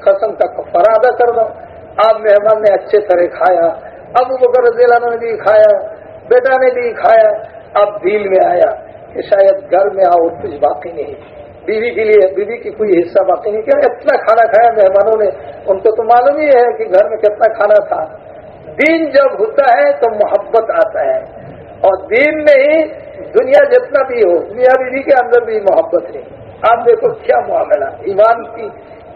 قسم کا کفارہ ادا کر دو۔ آپ مہمان نے اچھے طرح کھایا۔ ابو بکر رضی اللہ عنہ نے بھی کھایا، بیٹا نے بھی کھایا۔ اب دل میں آیا کہ شاید گھر میں آؤ، کچھ باقی نہیں۔ بیوی کے لیے، بیوی کی کوئی حصہ باقی نہیں۔ کیا اتنا کھانا کھایا مہمانوں نے۔ ان کو تو معلوم ہی ہے کہ گھر میں کتنا کھانا تھا۔ دین جب ہوتا ہے تو محبت آتا ہے۔ اور دین میں ہی دنیا جتنا بھی ہو، دنیا بیوی کے اندر بھی محبت ہے۔ آپ دیکھو کیا معاملہ، ایمان کی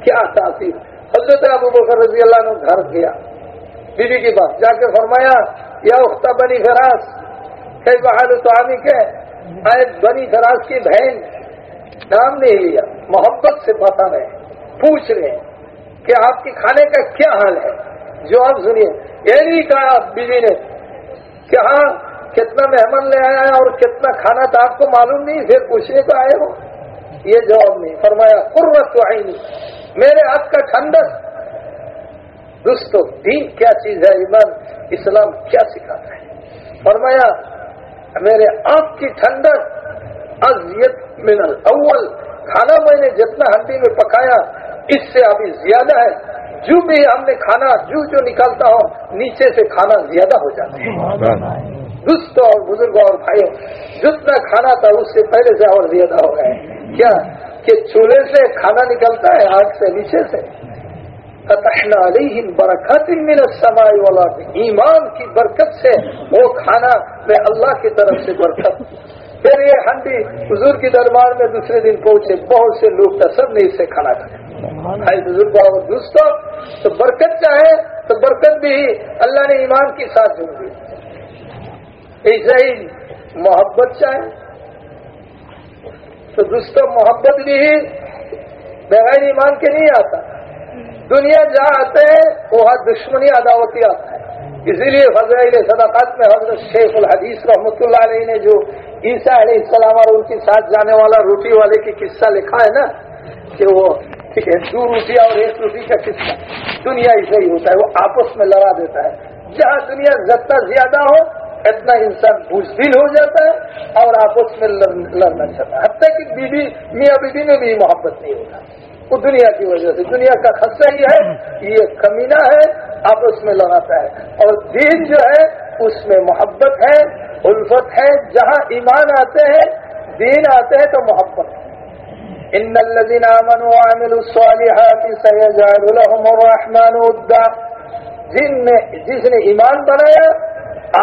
کیا تاثیر۔ حضرت ابو بکر رضی اللہ نے گھر گیا۔ بیوی کے پاس جا کے فرمایا، یا اختا بنی فراز کئی بہاد تو کے آئے بنی فراز کی بہن نام نہیں لیا، محبت سے بتا رہے پوچھ رہے کہ آپ کے کھانے کا کیا حال ہے؟ جو آپ سنیے یہ نہیں کہا بیوی نے کہ ہاں کتنا مہمان لے آیا اور کتنا کھانا تھا، آپ کو معلوم نہیں، پھر پوچھنے کو آئے ہو۔ یہ جواب نہیں، فرمایا قرت تو آئی نہیں میرے ہاتھ کا ٹھنڈک دوستو، دین کیا چیز ہے؟ ایمان، اسلام کیا سکھاتا ہے؟ فرمایا، میرے آنکھ کی ٹھنڈک ازیت من الاول. کھانا میں نے جتنا ہنڈی میں پکایا اس سے ابھی زیادہ ہے۔ جو بھی ہم نے کھانا جو جو نکالتا ہوں نیچے سے کھانا زیادہ ہو جاتا ہے۔ دوستوں اور بزرگوں اور بھائیوں جتنا کھانا تھا اس سے پہلے سے اور زیادہ ہو گئے کیا؟ کہ چولہے سے کھانا نکلتا ہے آگ سے نیچے سے۔ برکت من السماء والا ایمان کی برکت سے وہ کھانا میں اللہ کی طرف سے برکت پھر یہ ہنڈی حضور کی دربار میں دوسرے دن پہنچے، بہت سے لوگ کا سب نے اس سے کھانا کھایا بزرگ اور دوستوں تو برکت چاہے، تو برکت بھی اللہ نے ایمان کی ساتھ جڑ دی۔ ایسا ہی محبت چاہے، تو دوستوں محبت بھی بغیر ایمان کے نہیں آتا۔ دنیا جہاں آتے ہیں، وہاں دشمنی، عداوتی آتا ہے۔ اسی لیے فضائل صداقت میں حضرت شیخ الحدیث رحمۃ اللہ علیہ نے جو عیسیٰ علیہ السلام اور ان کے ساتھ جانے والا روٹی والے کی قصہ لکھا ہے نا کہ وہ ٹھیک ہے، دو روٹی اور ایک روٹی کا قصہ۔ دنیا ایسا ہی ہوتا ہے، وہ آپس میں لڑا دیتا ہے۔ جہاں دنیا جتنا زیادہ ہو، اتنا انسان بزدل ہو جاتا ہے اور آپس میں لڑنا چاہتا ہے۔ حتیٰ کہ بیوی، میاں بیوی میں بھی محبت نہیں ہوتا۔ وہ دنیا کی وجہ سے، دنیا کا خدشہ ہی ہے، یہ کمینہ ہے آپس میں لڑاتا ہے۔ اور دین جو ہے، اس میں محبت ہے، الفت ہے، جہاں ایمان آتے ہیں، دین آتے ہیں تو محبت۔ ہے ان الذين امنوا وعملوا الصالحات سيجعل لهم الرحمن ودا۔ جن نے، جس نے ایمان بنایا،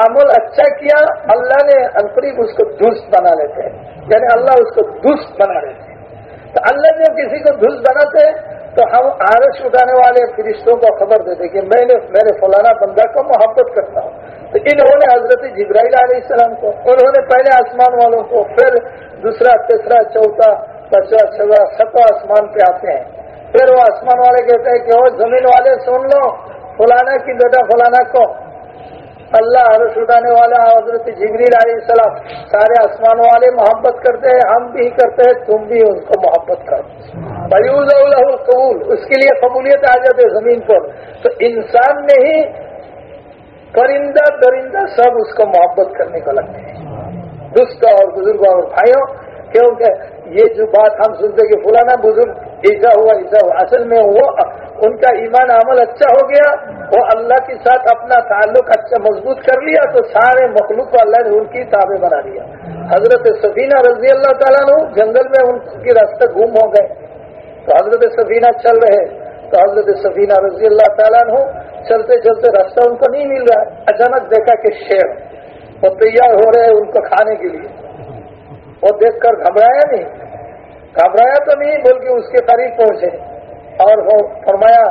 عمل اچھا کیا، اللہ نے القریب اس کو درست بنا لیتے ہیں۔ یعنی اللہ اس کو درست بنا لیتے ہیں۔ تو اللہ جب کسی کو دھل بناتے تو ہم آرش اٹھانے والے فرشتوں کو خبر دیتے کہ میں نے میرے فلانا بندہ کو محبت کرتا ہوں۔ تو انہوں نے حضرت جبرائیل علیہ السلام کو، انہوں نے پہلے آسمان والوں کو، پھر دوسرا، تیسرا، چوتھا پچا چھوا ستواں آسمان پہ آتے ہیں۔ پھر وہ آسمان والے کہتے ہیں کہ وہ زمین والے سن لو، فلانا کی بیٹا فلانا کو۔ اللہ عرش اٹھانے والا حضرت جبریل علیہ السلام سارے آسمان والے محبت کرتے ہیں، ہم بھی کرتے ہیں، تم بھی ان کو محبت کرو بیوز قبول اس کے لیے قبولیت آ جاتے زمین پر۔ تو انسان نے ہی پرندہ درندہ سب اس کو محبت کرنے کو لگتے ہیں۔ دست اور بزرگوں اور بھائیوں، کیونکہ یہ جو بات ہم سنتے کہ فلانا بزرگ ایسا ہوا ایسا ہوا۔ اصل میں وہ ان کا ایمان عمل اچھا ہو گیا، وہ اللہ کے ساتھ اپنا تعلق اچھا مضبوط کر لیا، تو سارے مخلوق کو اللہ نے ان کی تابع بنا دیا حضرت سفینہ رضی اللہ تعالیٰ نے جنگل میں ان کے راستے گم ہو گئے۔ تو حضرت سفینہ چل رہے۔ تو حضرت سفینہ رضی اللہ تعالیٰ نے چلتے چلتے راستہ ان کو نہیں مل رہا۔ اچانک دیکھا کہ شیر وہ تیار ہو رہے ہیں ان کو کھانے کے لیے۔ وہ دیکھ کر گھبرایا نہیں۔ گھبرایا تو نہیں، بلکہ اس کے قریب پہنچے۔ اور وہ فرمایا،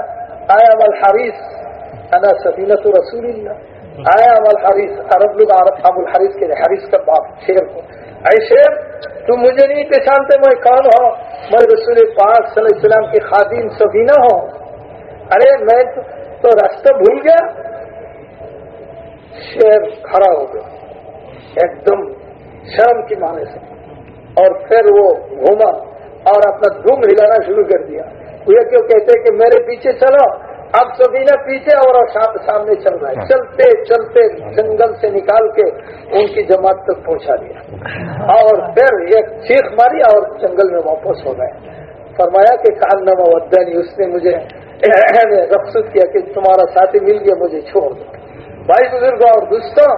آیا مل حریث انا سفینت رسول اللہ۔ آیا مل حریث عرب لوگ ابو الحریث کے حریث کا باپ، شیر کو۔ اے شیر تم مجھے نہیں پہچانتے، میں کون ہوں؟ میں رسول پاک صلی اللہ علیہ وسلم کی خادین سفینہ ہوں۔ ارے، میں تو راستہ بھول گیا۔ شیر کھڑا ہو گیا۔ ایک دم شرم کی معنی سے۔ اور پھر وہ گھوما۔ اور اپنا دم ہلانا شروع کر دیا۔ یہ کیوں کہتے کہ میرے پیچھے چلو اب سبینہ پیچھے اور سامنے چل رہا ہے۔ چلتے چلتے جنگل سے نکال کے ان کی جماعت تک پہنچا دیا۔ اور پھر ایک چیخ ماری اور جنگل میں واپس ہو گئے۔ فرمایا کہ کان نما ودنی اس نے مجھے رخصت کیا کہ تمہارا ساتھی مل گیا مجھے چھوڑ دو۔ بھائی بزرگ اور دوستوں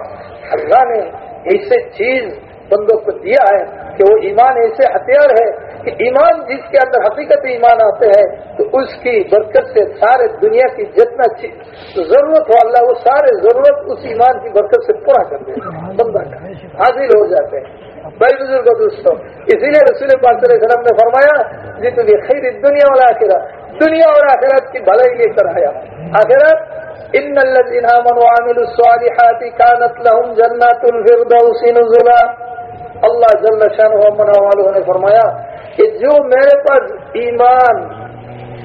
اللہ نے ایسے چیز بندوں کو دیا ہے کہ وہ ایمان ایسے ہتھیار ہے کہ ایمان جس کے اندر حقیقت ایمان آتے ہیں، تو اس کی برکت سے سارے دنیا کی جتنا ضرورت ہو اللہ، وہ سارے ضرورت اس ایمان کی برکت سے پورا کر دے۔ بندہ حاضر ہو جاتے ہیں۔ بھائی بزرگ دوستوں، اسی لیے رسول پاک علیہ وسلم نے فرمایا، جتنی خیر دنیا والا آخرت، دنیا اور آخرت کی بھلائی لے کر آیا۔ آخرت، ان الذين امنوا وعملوا الصالحات كانت لهم جنات الفردوس نزلا۔ اللہ جل شان والوں نے فرمایا کہ جو میرے پاس ایمان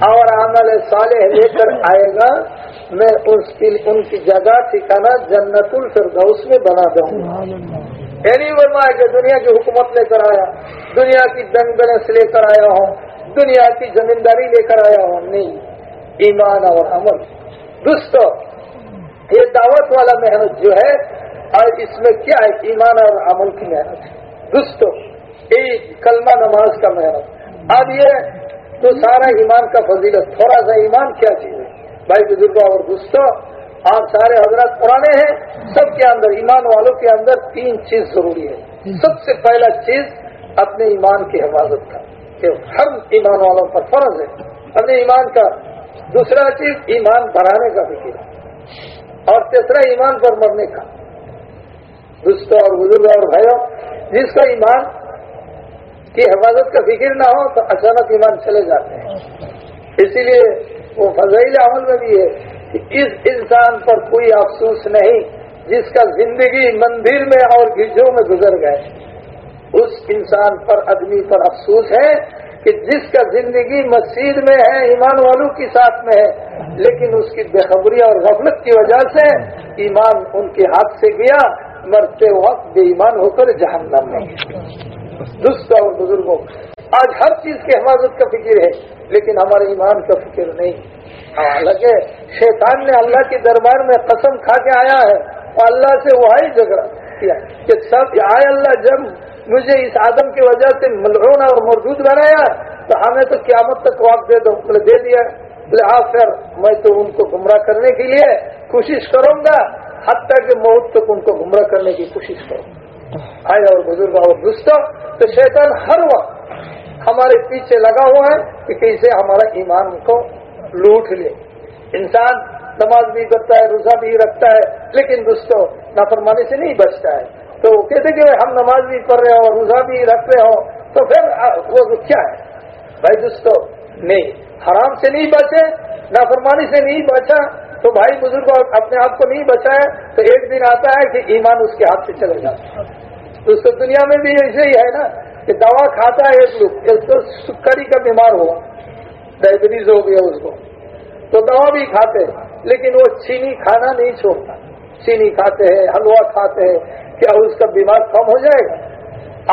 اور عمل صالح لے کر آئے گا، میں اس کی، ان کی جگہ ٹھکانا جنت الفردوس میں بنا دوں گا۔ یعنی فرمایا کہ دنیا کی حکومت لے کر آیا، دنیا کی دنگ بنس لے کر آیا ہوں، دنیا کی زمینداری لے کر آیا ہوں۔ نہیں، ایمان اور عمل۔ دوستو، یہ دعوت والا محنت جو ہے، اور اس میں کیا ہے؟ ایمان اور عمل کی محنت۔ ہے دوستوں ایک کلمہ نماز کا محنت اب یہ تو سارا ایمان کا فضیلت، تھوڑا سا ایمان کیا چیز ہے؟ بھائی بزرگوں اور دوستوں، آپ سارے حضرات پرانے ہیں، سب کے اندر، ایمان والوں کے اندر تین چیز ضروری ہے۔ سب سے پہلا چیز اپنے ایمان کی حفاظت کا، کہ ہر ایمان والوں پر فرض ہے۔ اپنے ایمان کا۔ دوسرا چیز، ایمان بڑھانے کا فکر اور تیسرا، ایمان پر مرنے کا۔ دوستوں اور بزرگ اور بھائیوں جس کا ایمان کی حفاظت کا فکر نہ ہو تو اچانک ایمان چلے جاتے ہیں۔ اسی لیے وہ فضائل عمل میں بھی ہے کہ اس انسان پر کوئی افسوس نہیں جس کا زندگی مندر میں اور گرجوں میں گزر گئے۔ اس انسان پر، آدمی پر افسوس ہے کہ جس کا زندگی مسجد میں ہے، ایمان والوں کے ساتھ میں ہے، لیکن اس کی بےخبری اور غفلت کی وجہ سے ایمان ان کے ہاتھ سے گیا۔ مرتے وقت بے ایمان ہو کر جہنم میں۔ دوست اور بزرگوں، آج ہر چیز کی حفاظت کا فکر ہے، لیکن ہمارے ایمان کا فکر نہیں۔ حالانکہ شیطان نے اللہ کے دربار میں قسم کھا کے آیا ہے اور اللہ سے وہی جھگڑا کیا کہ سب آئے اللہ جب مجھے اس آدم کی وجہ سے ملعون اور مردود بنایا، تو ہمیں تو قیامت تک واقع دے دو دے دیا۔ بولے آپ پھر، میں تو ان کو گمراہ کرنے کے لیے کوشش کروں گا۔ حتیٰ کہ موت تک ان کو گمراہ کرنے کی کوشش کرو۔ آئے اور بزرگ اور دوستوں تو شیطان ہر وقت ہمارے پیچھے لگا ہوا ہے کہ کیسے ہمارا ایمان کو لوٹ لے۔ انسان نماز بھی کرتا ہے، روزہ بھی رکھتا ہے، لیکن دوستوں نافرمانی سے نہیں بچتا ہے۔ تو کہتے کہ ہم نماز بھی پڑھ رہے ہو روزہ بھی رکھ رہے ہو تو پھر وہ کیا ہے؟ بھائی دوستو، نہیں، حرام سے نہیں بچے، نافرمانی سے نہیں بچا تو بھائی بزرگ اپنے آپ کو نہیں بچایا تو ایک دن آتا ہے کہ ایمان اس کے ہاتھ سے چلے جاتا ہے۔ اس کو دنیا میں بھی ایسے ہی ہے نا کہ دوا کھاتا ہے ایک لوگ، ایک تو سکری کا بیمار ہوا ڈائبٹیز ہو گیا اس کو۔ تو دوا بھی کھاتے لیکن وہ چینی کھانا نہیں چھوڑتا۔ چینی کھاتے ہیں، حلوہ کھاتے ہیں، کیا اس کا بیمار کم ہو جائے گا؟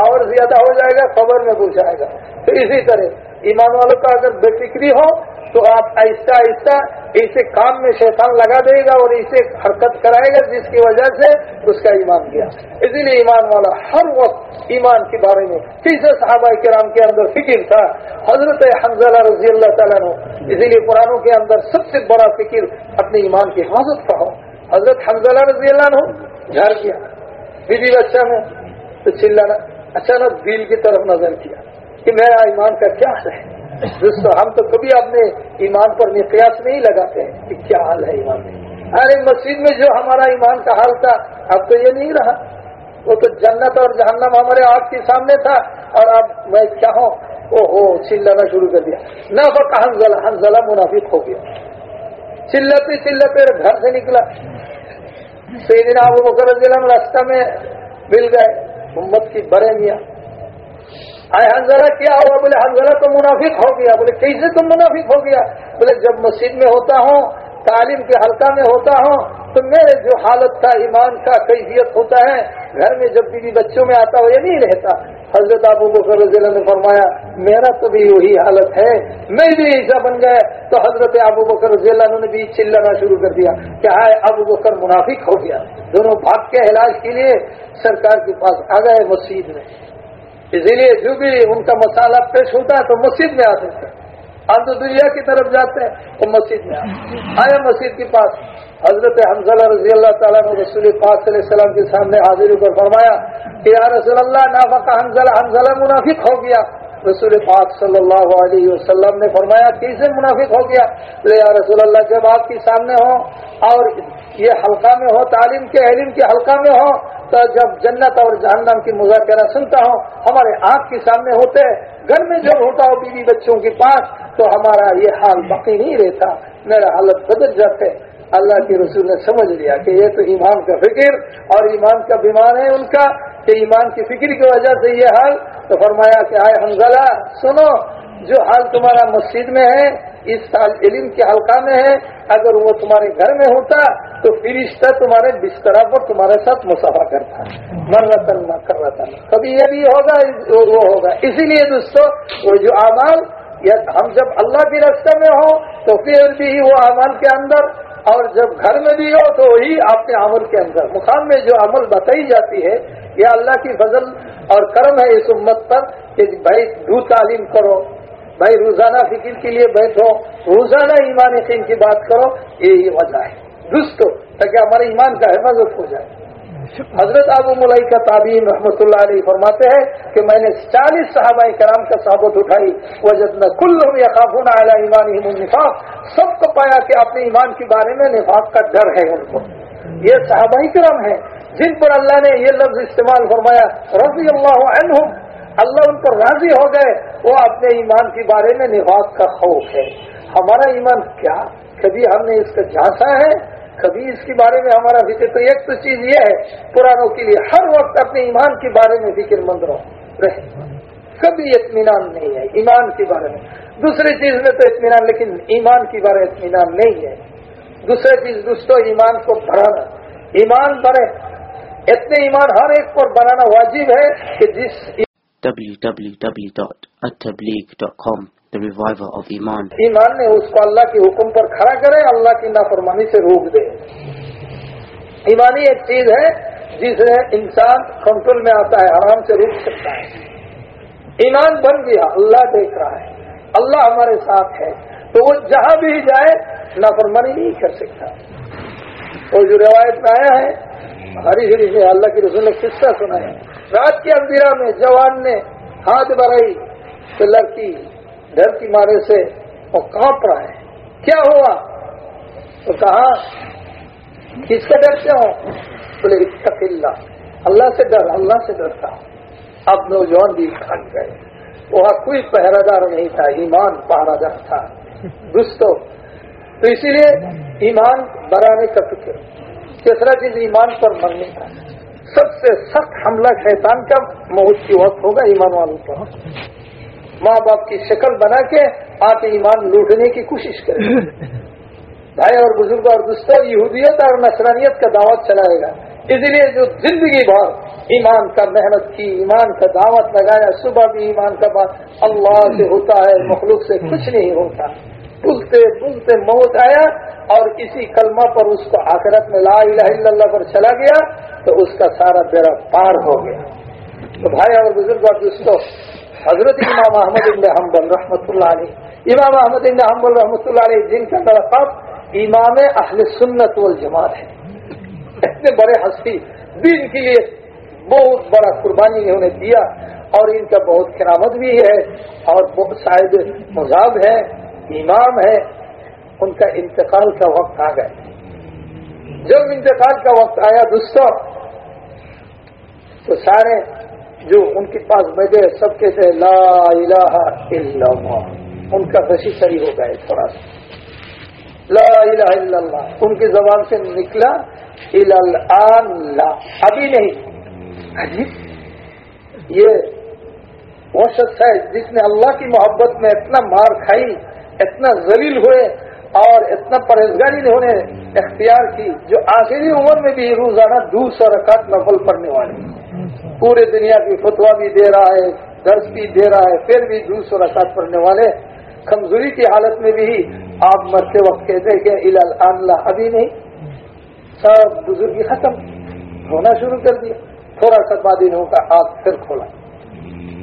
اور زیادہ ہو جائے گا خبر میں پوچھائے گا۔ تو اسی طرح ایمان والوں کا اگر بے فکری ہو تو آپ ایسا ایسا اسے کام میں شیطان لگا دے گا اور اسے حرکت کرائے گا، جس کی وجہ سے اس کا ایمان گیا۔ اسی لیے ایمان والا ہر وقت ایمان کے بارے میں تیسرے صحابہ کرام کے اندر فکر تھا۔ حضرت حمزہ رضی اللہ تعالیٰ نے اسی لیے قرآنوں کے اندر سب سے بڑا فکر اپنے ایمان کی حفاظت کا ہو۔ حضرت حمزہ رضی اللہ نے جھاڑ کیا۔ بیوی بچہ میں تو چلانا، اچانک دل کی طرف نظر کیا کہ میرا ایمان کا کیا ہے؟ دوستو، ہم تو کبھی اپنے ایمان پر مقیاس نہیں لگاتے ہیں کہ کیا حال ہے ایمان میں۔ ارے، مسجد میں جو ہمارا ایمان کا حال تھا، اب تو یہ نہیں رہا۔ وہ تو جنت اور جہنم ہمارے آپ کے سامنے تھا، اور اب میں کیا ہوں؟ او ہو چلانا شروع کر دیا۔ نہ بکا ہنزلہ ہنزلہ منافق ہو گیا۔ چلتے چلتے گھر سے نکلا۔ سیدنا ابو بکر رضی اللہ عنہ راستہ میں مل گئے، امت کی بڑے میاں۔ آئے ہاں حنزلہ کیا ہوا؟ بولے ہاں حنزلہ تو منافق ہو گیا۔ بولے کیسے تم منافق ہو گیا؟ بولے، جب مسجد میں ہوتا ہوں، تعلیم کے حلقہ میں ہوتا ہوں، تو میرے جو حالت کا ایمان کا کیفیت ہوتا ہے۔ گھر میں جب بیوی بچوں میں آتا ہو یہ نہیں رہتا۔ حضرت ابو بکر رضی اللہ نے فرمایا، میرا تو بھی وہی حالت ہے، میں بھی ایسا بن گیا۔ تو حضرت ابو بکر رضی اللہ نے بھی چلانا شروع کر دیا کہ ہائے، ابو بکر منافق ہو گیا۔ دونوں بھاگ کے علاج کے لیے سرکار کے پاس آ گئے مسجد میں۔ اسی لیے جو بھی ان کا مسالہ پیش ہوتا ہے تو مسجد میں آتے ہے آج تو دنیا کی طرف جاتے ہیں تو مسجد میں آئے مسجد کے پاس۔ حضرت حمزلہ رضی اللہ تعالیٰ نے رسول پاک صلی اللہ علیہ وسلم کے سامنے حاضری پر فرمایا کہ یا رسول اللہ، نافقہ حمزلہ حمزلہ منافق ہو گیا۔ رسول پاک صلی اللہ علیہ وسلم نے فرمایا کیسے منافق ہو گیا؟ یا رسول اللہ، جب آپ کے سامنے ہو اور یہ حلقہ میں ہو، تعلیم کے علم کے حلقہ میں ہو، تو جب جنت اور جہنم کی مذاکرہ سنتا ہوں، ہمارے آنکھ کے سامنے ہوتے، گھر میں جب ہوتا ہو بیوی بچوں کے پاس، تو ہمارا یہ حال باقی نہیں رہتا، میرا حالت بدل جاتے۔ اللہ کے رسول نے سمجھ لیا کہ یہ تو ایمان کا فکر اور ایمان کا بیمار ہے ان کا کہ ایمان کی فکر کی وجہ سے یہ حال تو فرمایا کہ آئے حنزلہ سنو، جو حال تمہارا مسجد میں ہے، اس سال علم کے حلقہ میں ہے، اگر وہ تمہارے گھر میں ہوتا تو فرشتہ تمہارے بستر پر تمہارے ساتھ مسافہ کرتا۔ مر رتن نہ کر رہتا کبھی یہ بھی ہوگا، وہ ہوگا۔ اسی لیے دوستو، وہ جو اعمال، یا ہم جب اللہ کے راستے میں ہوں تو پھر بھی وہ اعمال کے اندر اور جب گھر میں بھی ہو تو وہی آپ کے عمل کے اندر۔ مقام میں جو عمل بتائی جاتی ہے، یہ اللہ کی فضل اور کرم ہے اس امت پر کہ بھائی دو تعلیم کرو، بھائی روزانہ فکر کے لیے بیٹھو، روزانہ ایمان یقین کی بات کرو، یہی وجہ ہے۔ درست تاکہ ہمارے ایمان کا حفاظت ہو جائے۔ حضرت ابو ملائی کا تعبین رحمۃ اللہ علیہ فرماتے ہیں کہ میں نے چالیس صحابہ کرام کا صحبت اٹھائی وجد میں کل یا خافون اعلیٰ ایمان نفاق سب کو پایا کہ اپنے ایمان کے بارے میں نفاق کا ڈر ہے ان کو۔ یہ صحابہ کرام ہیں، جن پر اللہ نے یہ لفظ استعمال فرمایا رضی اللہ عنہم۔ اللہ ان پر راضی ہو گئے، وہ اپنے ایمان کے بارے میں نفاق کا خوف ہے۔ ہمارا ایمان کیا؟ کبھی ہم نے اس کا جھانسا ہے؟ کبھی اس کے بارے میں ہمارا فکر تو ایک تو چیز یہ ہے پرانوں کے لیے ہر وقت اپنے ایمان کے بارے میں فکر مند رہو، رہے۔ کبھی اطمینان نہیں ہے ایمان کے بارے میں۔ دوسری چیز میں تو اطمینان، لیکن ایمان کے بارے میں اطمینان نہیں ہے۔ دوسری چیز دوستوں ایمان کو بڑھانا۔ ایمان بڑھے۔ اتنے ایمان ہر ایک پر بنانا واجب ہے کہ جس www.attableek.com The Reviver of Iman. ایمان نے اس کو اللہ کے حکم پر کھڑا کرے، اللہ کی نافرمانی سے روک دے۔ ایمانی ایک چیز ہے جس انسان کنٹرول میں آتا ہے آرام سے روک سکتا ہے۔ ایمان بن گیا، اللہ دیکھ رہا ہے۔ اللہ ہمارے ساتھ ہے۔ تو وہ جہاں بھی جائے، نافرمانی نہیں کر سکتا۔ وہ جو روایت میں آیا ہے، ہری ہری سے اللہ کی رسول نے قصہ سنایا رات کے اندھیرا میں، جوان نے ہاتھ بڑھائی تو لڑکی ڈر کی مارے سے وہ کانپ رہا ہے۔ کیا ہوا؟ تو کہا، کس کا ڈر سے ہو بولے، اتق اللہ۔ اللہ سے ڈر، اللہ سے ڈرتا اب نوجوان بھی کھان گئے۔ وہاں کوئی پہرا دار نہیں تھا، ایمان پہرا دار تھا۔ دوستو، تو اسی لیے ایمان بڑھانے کا فکر۔ تیسرا چیز ایمان پر مرنے کا سب سے سخت حملہ شیطان کا موت کی وقت ہوگا ایمان والوں پر۔ ماں باپ کی شکل بنا کے آپ ایمان لوٹنے کی کوشش کریں۔ *laughs* بھائی اور بزرگ اور دوستوں یہودیت اور نصرانیت کا دعوت چلائے گا۔ اس لیے جو زندگی بھر ایمان کا محنت کی ایمان کا دعوت لگایا صبح بھی ایمان کا بات اللہ سے ہوتا ہے مخلوق سے کچھ نہیں ہوتا۔ بلتے بلتے موت آیا اور اسی کلمہ پر اس کو آخرت میں لا الہ الا اللہ پر چلا گیا تو اس کا سارا بیڑا پار ہو گیا۔ تو بھائی اور بزرگ اور دوستوں حضرت امام احمد ابن حنبل رحمۃ اللہ علیہ. امام احمد ابن حنبل رحمۃ اللہ علیہ جن کا درخت امام اہل سنت والجماعت ہے اتنے بڑے ہستی دین کے لیے بہت بڑا قربانی انہوں نے دیا اور ان کا بہت کرامت بھی ہے اور شاید مذہب ہے، امام ہے۔ ان کا انتقال کا وقت آ گیا۔ جب انتقال کا وقت آیا دوستوں تو سارے جو ان کے پاس بیٹھے سب کے تھے لا الہ الا اللہ. ان کا رشی سری ہو گئے تھوڑا سا۔ لا الہ الا اللہ۔ ان کی زبان سے نکلا ابھی نہیں۔ عجیب۔ یہ وہ شخص ہے جس نے اللہ کی محبت میں اتنا مار کھائی، اتنا ذلیل ہوئے اور اتنا پرہیزگاری انہیں اختیار کی، جو آخری عمر میں بھی روزانہ دو سو رکعت نفل پڑنے والے۔ پورے دنیا کی فتوا بھی دے رہا ہے، درس بھی دے رہا ہے، پھر بھی دو سو رکعت پڑھنے والے کمزوری کی حالت میں بھی آپ مرتے وقت کہتے کہ اللہ ابھی نہیں۔ سب بزرگی ختم، ہونا شروع کر دیا۔ تھوڑا سا بعد انہوں کا ہاتھ پھر کھولا۔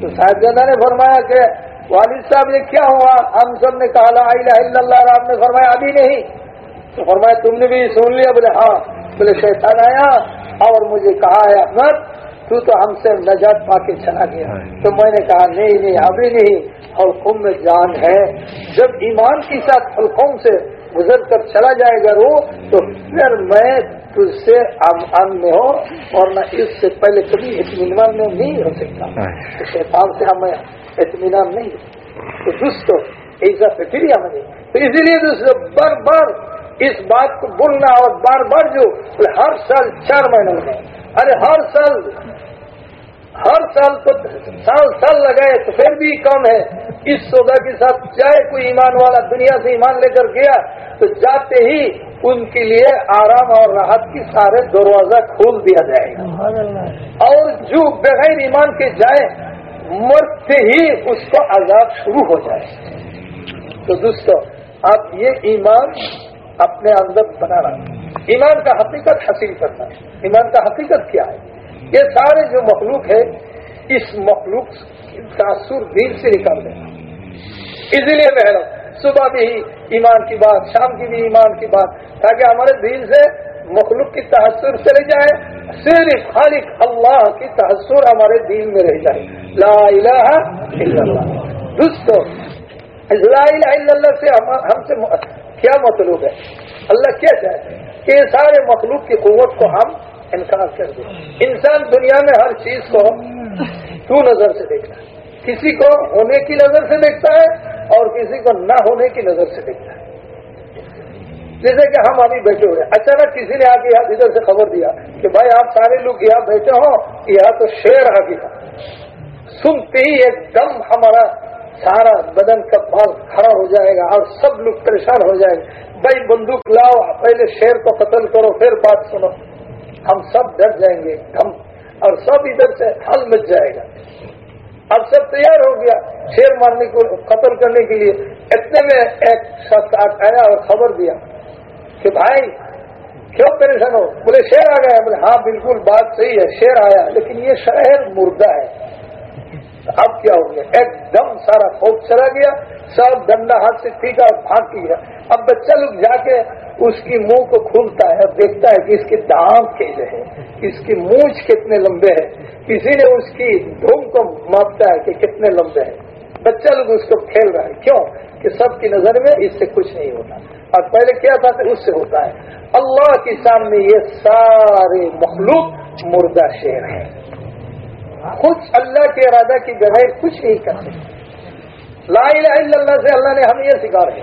تو صاحب نے فرمایا کہ والد صاحب یہ کیا ہوا؟ ہم سب نے کہا، لا الہ الا اللہ۔ آپ نے فرمایا، ابھی نہیں۔ تو فرمایا، تم نے بھی سن لیا۔ بولے ہاں۔ بولے، شیطان آیا اور مجھے کہا ہے، احمد تو تو ہم سے نجات پا کے چلا گیا۔ تو میں نے کہا نہیں نہیں ابھی نہیں۔ حلقم میں جان ہے۔ جب ایمان کے ساتھ حلقوم سے گزر کر چلا جائے گا وہ تو پھر میں تجھ سے امن میں ہو اور نہ اس سے پہلے کبھی اطمینان میں نہیں ہو سکتا۔ تو شیطان سے ہمیں اطمینان نہیں۔ تو دوستو ایسا فکری ہمیں۔ تو اسی لیے دوستوں بار بار اس بات کو بولنا اور بار بار جو ہر سال چار مہینے میں ارے ہر سال ہر سال تو سال سال لگائے تو پھر بھی کم ہے۔ اس سودا کے ساتھ چاہے کوئی ایمان والا دنیا سے ایمان لے کر گیا تو جاتے ہی ان کے لیے آرام اور راحت کی سارے دروازہ کھول دیا جائے گا۔ اور جو بغیر ایمان کے جائے مرتے ہی اس کو عذاب شروع ہو جائے۔ تو دوستو آپ یہ ایمان اپنے اندر بنانا ایمان کا حقیقت حاصل کرنا۔ ایمان کا حقیقت کیا ہے؟ یہ سارے جو مخلوق ہے اس مخلوق کا سر دل سے نکال دیں اسی لیے محرم صبح بھی ایمان کی بات، شام کی بھی ایمان کی بات، تاکہ ہمارے دل سے مخلوق کی تحسر چلے جائے۔ صرف خالق اللہ کی تحسر ہمارے دل میں رہ جائے۔ لا الہ الا اللہ۔ دوستو، لا الہ الا اللہ سے ہم سے کیا مطلوب ہے؟ اللہ کیا چاہتے ہیں کہ سارے مخلوق کی قوت کو ہم انکار کر دے انسان دنیا میں ہر چیز کو تو نظر سے دیکھتا ہے؟ کسی کو ہونے کی نظر سے دیکھتا ہے اور کسی کو نہ ہونے کی نظر سے دیکھتا ہے۔ جیسے کہ ہم ابھی بیٹھے ہوئے اچانک کسی نے آ کے یہاں ادھر سے خبر دیا کہ بھائی آپ سارے لوگ یہاں بیٹھے ہوں، یہاں تو شیر آ گیا سنتے ہی ایک دم ہمارا سارا بدن کا بال کھڑا ہو جائے گا اور سب لوگ پریشان ہو جائیں گے۔ بھائی بندوق لاؤ، پہلے شیر کو قتل کرو، پھر بات سنو۔ ہم سب ڈر جائیں گے، ہم۔ اور سب ادھر سے حل مچ جائے گا۔ اب سب تیار ہو گیا شیر مارنے کو، قتل کرنے کے لیے۔ اتنے میں ایک شخص آیا اور خبر دیا کہ بھائی، کیوں پریشان ہو؟ بولے، شیر آ گیا۔ بولے ہاں بالکل، بات صحیح ہے، شیر آیا، لیکن یہ شہر مردہ ہے۔ اب کیا ہو گیا؟ ایک دم سارا خوف چلا گیا، سب ڈنڈا ہاتھ سے ٹھیک اور پھانک گیا۔ اب بچہ لوگ جا کے اس کی منہ کو کھولتا ہے اور دیکھتا ہے کہ اس کے دانت کیسے ہیں، اس کی مونچھ کتنے لمبے ہیں۔ کسی نے اس کی دھوم کو ماپتا ہے کہ کتنے لمبے ہیں۔ بچہ لوگ اس کو کھیل رہا ہے۔ کیوں؟ کہ سب کی نظر میں اس سے کچھ نہیں ہوتا۔ اور پہلے کیا تھا کہ اس سے ہوتا ہے۔ اللہ کے سامنے یہ سارے مخلوق مردہ شیر ہیں۔ کچھ اللہ کے ارادہ کی بغیر کچھ نہیں کر سکتے۔ لا الہ الا اللہ سے اللہ نے ہم یہ سکھا رہے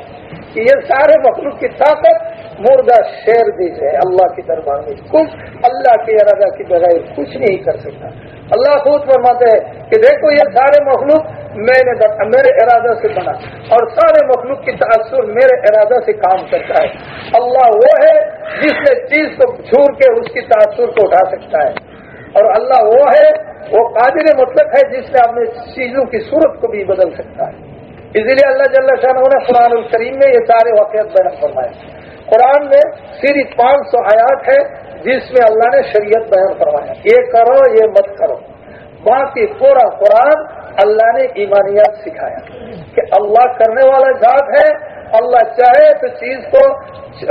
کہ یہ سارے مخلوق کی طاقت مردہ شیر دی ہے۔ اللہ کی دربار میں کچھ اللہ کے ارادہ کی بغیر کچھ نہیں کر سکتا۔ اللہ خود فرماتے ہیں کہ دیکھو یہ سارے مخلوق میں نے میرے ارادہ سے بنا اور سارے مخلوق کی تاثر میرے ارادہ سے کام کرتا ہے۔ اللہ وہ ہے جس نے چیز کو چھوڑ کے اس کی تاثر کو اٹھا سکتا ہے۔ اور اللہ وہ ہے، وہ قادر مطلق ہے جس نے اپنے چیزوں کی صورت کو بھی بدل سکتا ہے۔ اسی لیے اللہ جل شاہ نے قرآن الکریم میں یہ سارے واقعات بیان فرمائے۔ قرآن میں صرف پانچ سو آیات ہے جس میں اللہ نے شریعت بیان فرمایا۔ یہ کرو، یہ مت کرو۔ باقی پورا قرآن اللہ نے ایمانیات سکھایا کہ اللہ کرنے والا ذات ہے اللہ چاہے تو چیز کو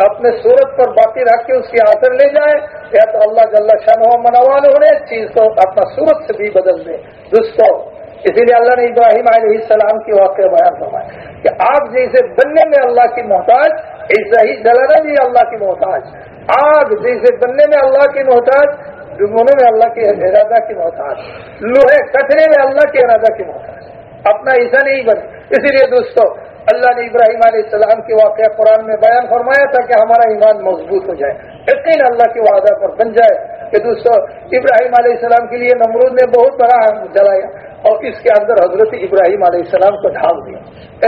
اپنے صورت پر باقی رکھ کے اس کی آسر لے جائے، یا تو اللہ جل شاہ منوال انہیں چیز کو اپنا صورت سے بھی بدل دے۔ دوستوں اسی لیے اللہ نے ابراہیم علیہ السلام کی واقع بیان فرمایا کہ آپ جیسے بننے میں اللہ کی محتاج، ایسا ہی جلانا بھی اللہ کی محتاج۔ آگ جیسے بننے میں اللہ کی محتاج ڈبونے میں اللہ کے ارادہ کی محتاج۔ لوہے کٹنے میں اللہ کے ارادہ کی محتاج۔ اپنا ایسا نہیں بن، اسی لیے دوستو، اللہ نے ابراہیم علیہ السلام کے واقعہ قرآن میں بیان فرمایا تھا کہ ہمارا ایمان مضبوط ہو جائے۔ یقین اللہ کے وعدہ پر بن جائے کہ دوستو، ابراہیم علیہ السلام کے لیے نمرود نے بہت بڑا جلایا اور اس کے اندر حضرت ابراہیم علیہ السلام کو ڈھال دیا۔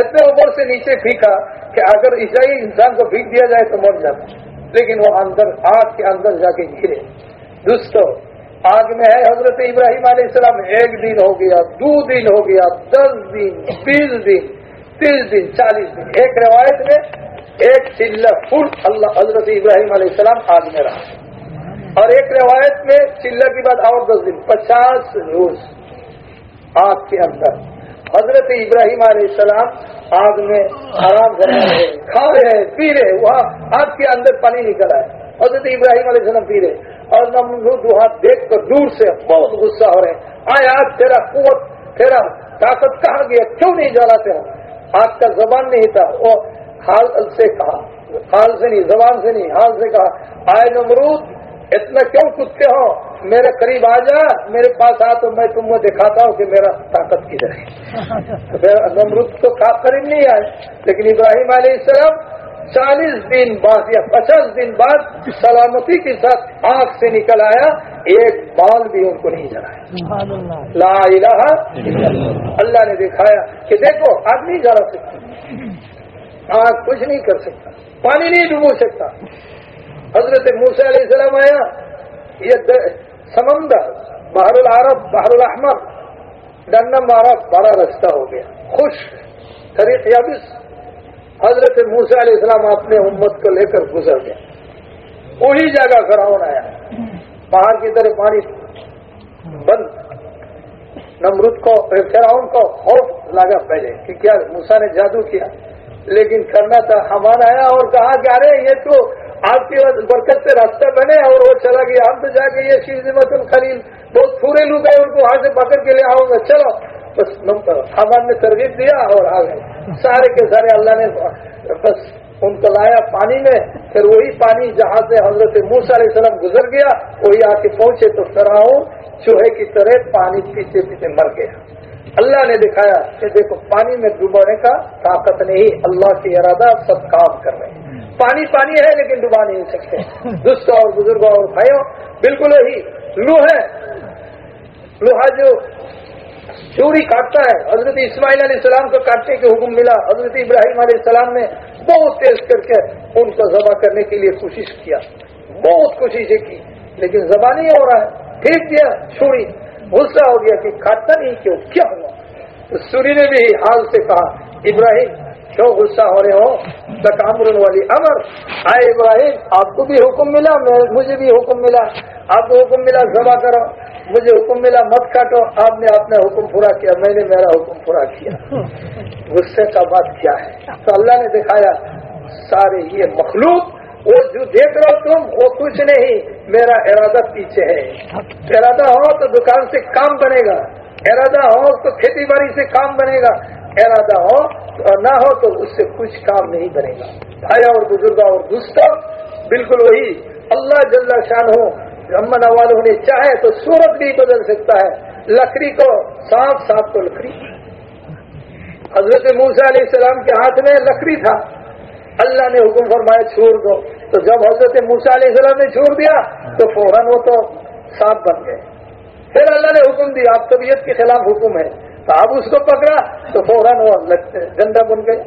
اتنے اوپر سے نیچے پھینکا کہ اگر عیسائی انسان کو پھینک دیا جائے تو مر جاتا۔ لیکن وہ اندر، آگ کے اندر جا کے گرے۔ دوستو آگ میں ہے حضرت ابراہیم علیہ السلام، ایک دن ہو گیا، دو دن ہو گیا، دس دن، بیس دن، تیس دن، چالیس دن۔ ایک روایت میں ایک چل فل اللہ حضرت ابراہیم علیہ السلام آگ میں رہا۔ اور ایک روایت میں چلہ کی بعد اور دس دن، پچاس روز آگ کے اندر حضرت ابراہیم علیہ السلام آگ میں آرام کر رہے ہیں کھا رہے ہیں پی رہے، وہاں آگ کے اندر پانی نکل رہا ہے حضرت ابراہیم علیہ السلام پی رہے۔ اور نمرود وہاں دیکھ کر دور سے بہت غصہ ہو رہے ہیں۔ آئے آج تیرا قوت تیرا طاقت کہاں گیا؟ کیوں نہیں جلاتے ہو آج کا زبان نہیں تھا۔ وہ حال سے کہا حال سے نہیں زبان سے نہیں حال سے کہا آئے نمرود اتنا کیوں کودتے ہو میرے قریب آ جا میرے پاس آ تو میں تم کو دکھاتا ہوں کہ میرا طاقت کدھر ہے۔ *laughs* نمرود تو قریب نہیں آئے لیکن ابراہیم علیہ السلام چالیس دن بعد یا پچاس دن بعد سلامتی کے ساتھ آنکھ سے نکل آیا ایک بال بھی ان کو نہیں جلایا۔ لا الہ اللہ نے دکھایا کہ دیکھو آگ نہیں جلا سکتا۔ آگ کچھ نہیں کر سکتا پانی نہیں ڈبو سکتا۔ حضرت موسیٰ علیہ السلام آیا یہ سمندر بحر العرب بحر الاحمر ڈنم عرب بڑا رستہ ہو گیا۔ خوش طریق یابس۔ حضرت موسیٰ علیہ السلام اپنے امت کو لے کر گزر گیا وہی جگہ فراؤن آیا۔ پہاڑ کی طرف پانی بند۔ نمرود کو فراؤن کو خوف لگا پہلے کہ کیا موسا نے جادو کیا۔ لیکن کرنا تھا ہمارا آیا اور کہا کہ ارے، یہ تو آپ کی برکت سے راستہ بنے اور وہ چلا گیا۔ ہم تو جا کے یہ شیز خلیل بہت پورے لوگ گئے ان کو وہاں سے پکڑ کے لے آؤں گا۔ چلو بس حمان نے ترغیب دیا اور آ گئے۔ سارے کے سارے اللہ نے بس ان کو لایا پانی میں، پھر وہی پانی جہاں سے حضرت موسیٰ علیہ السلام گزر گیا، وہی آ کے پہنچے تو سراؤں چوہے کی طرح پانی پیچھے پیچھے مر گیا۔ اللہ نے دکھایا کہ دیکھو، پانی میں ڈبونے کا طاقت نہیں، اللہ کی ارادہ سب کام کر رہے ہیں۔ پانی پانی ہے لیکن ڈبا نہیں سکتے۔ دوستوں اور بزرگوں اور بھائیوں، بالکل وہی لوہے، لوہا جو چوری کاٹتا ہے۔ حضرت اسماعیل علیہ السلام کو کاٹنے کے حکم ملا۔ حضرت ابراہیم علیہ السلام نے بہت تیز کر کے ان کو ذبح کرنے کے لیے کوشش کیا۔ بہت کوششیں کی، لیکن ذبح نہیں ہو رہا ہے۔ ٹھیک دیا، چھوڑی۔ غصہ ہو گیا کہ کھاتا نہیں، کیوں؟ کیا ہوا؟ سوری نے بھی حال سے کہا، ابراہیم، کیوں غصہ ہو رہے ہو؟ تکامر والی امر۔ آئے ابراہیم، آپ کو بھی حکم ملا مجھے بھی حکم ملا۔ آپ کو حکم ملا جمع کرو۔ مجھے حکم ملا، مت کاٹو، آپ نے اپنا حکم پورا کیا، میں نے میرا حکم پورا کیا۔ غصے کا بات کیا ہے؟ تو اللہ نے دکھایا، سارے یہ مخلوق، وہ جو دیکھ رہے ہو تم، وہ کچھ نہیں، میرا ارادہ پیچھے ہے۔ ارادہ ہو تو دکان سے کام بنے گا۔ ارادہ ہو تو کھیتی باڑی سے کام بنے گا۔ ارادہ ہو اور نہ ہو تو اس سے کچھ کام نہیں بنے گا۔ بھائی اور بزرگ اور دوستوں بالکل وہی، اللہ جل شان ہو امن والوں ہونے چاہے تو سورت بھی بدل سکتا ہے۔ لکڑی کو صاف صاف کو لکڑی۔ حضرت موسا علیہ السلام کے ہاتھ میں لکڑی تھا۔ اللہ نے حکم فرمایا چھوڑ دو۔ تو جب حضرت موسا علیہ السلام نے چھوڑ دیا تو فوراً وہ تو سانپ بن گئے۔ پھر اللہ نے حکم دیا آپ طبیعت کے خلاف حکم ہے۔ تو اب اس کو پکڑا تو فوراً وہ گندا بن گئے۔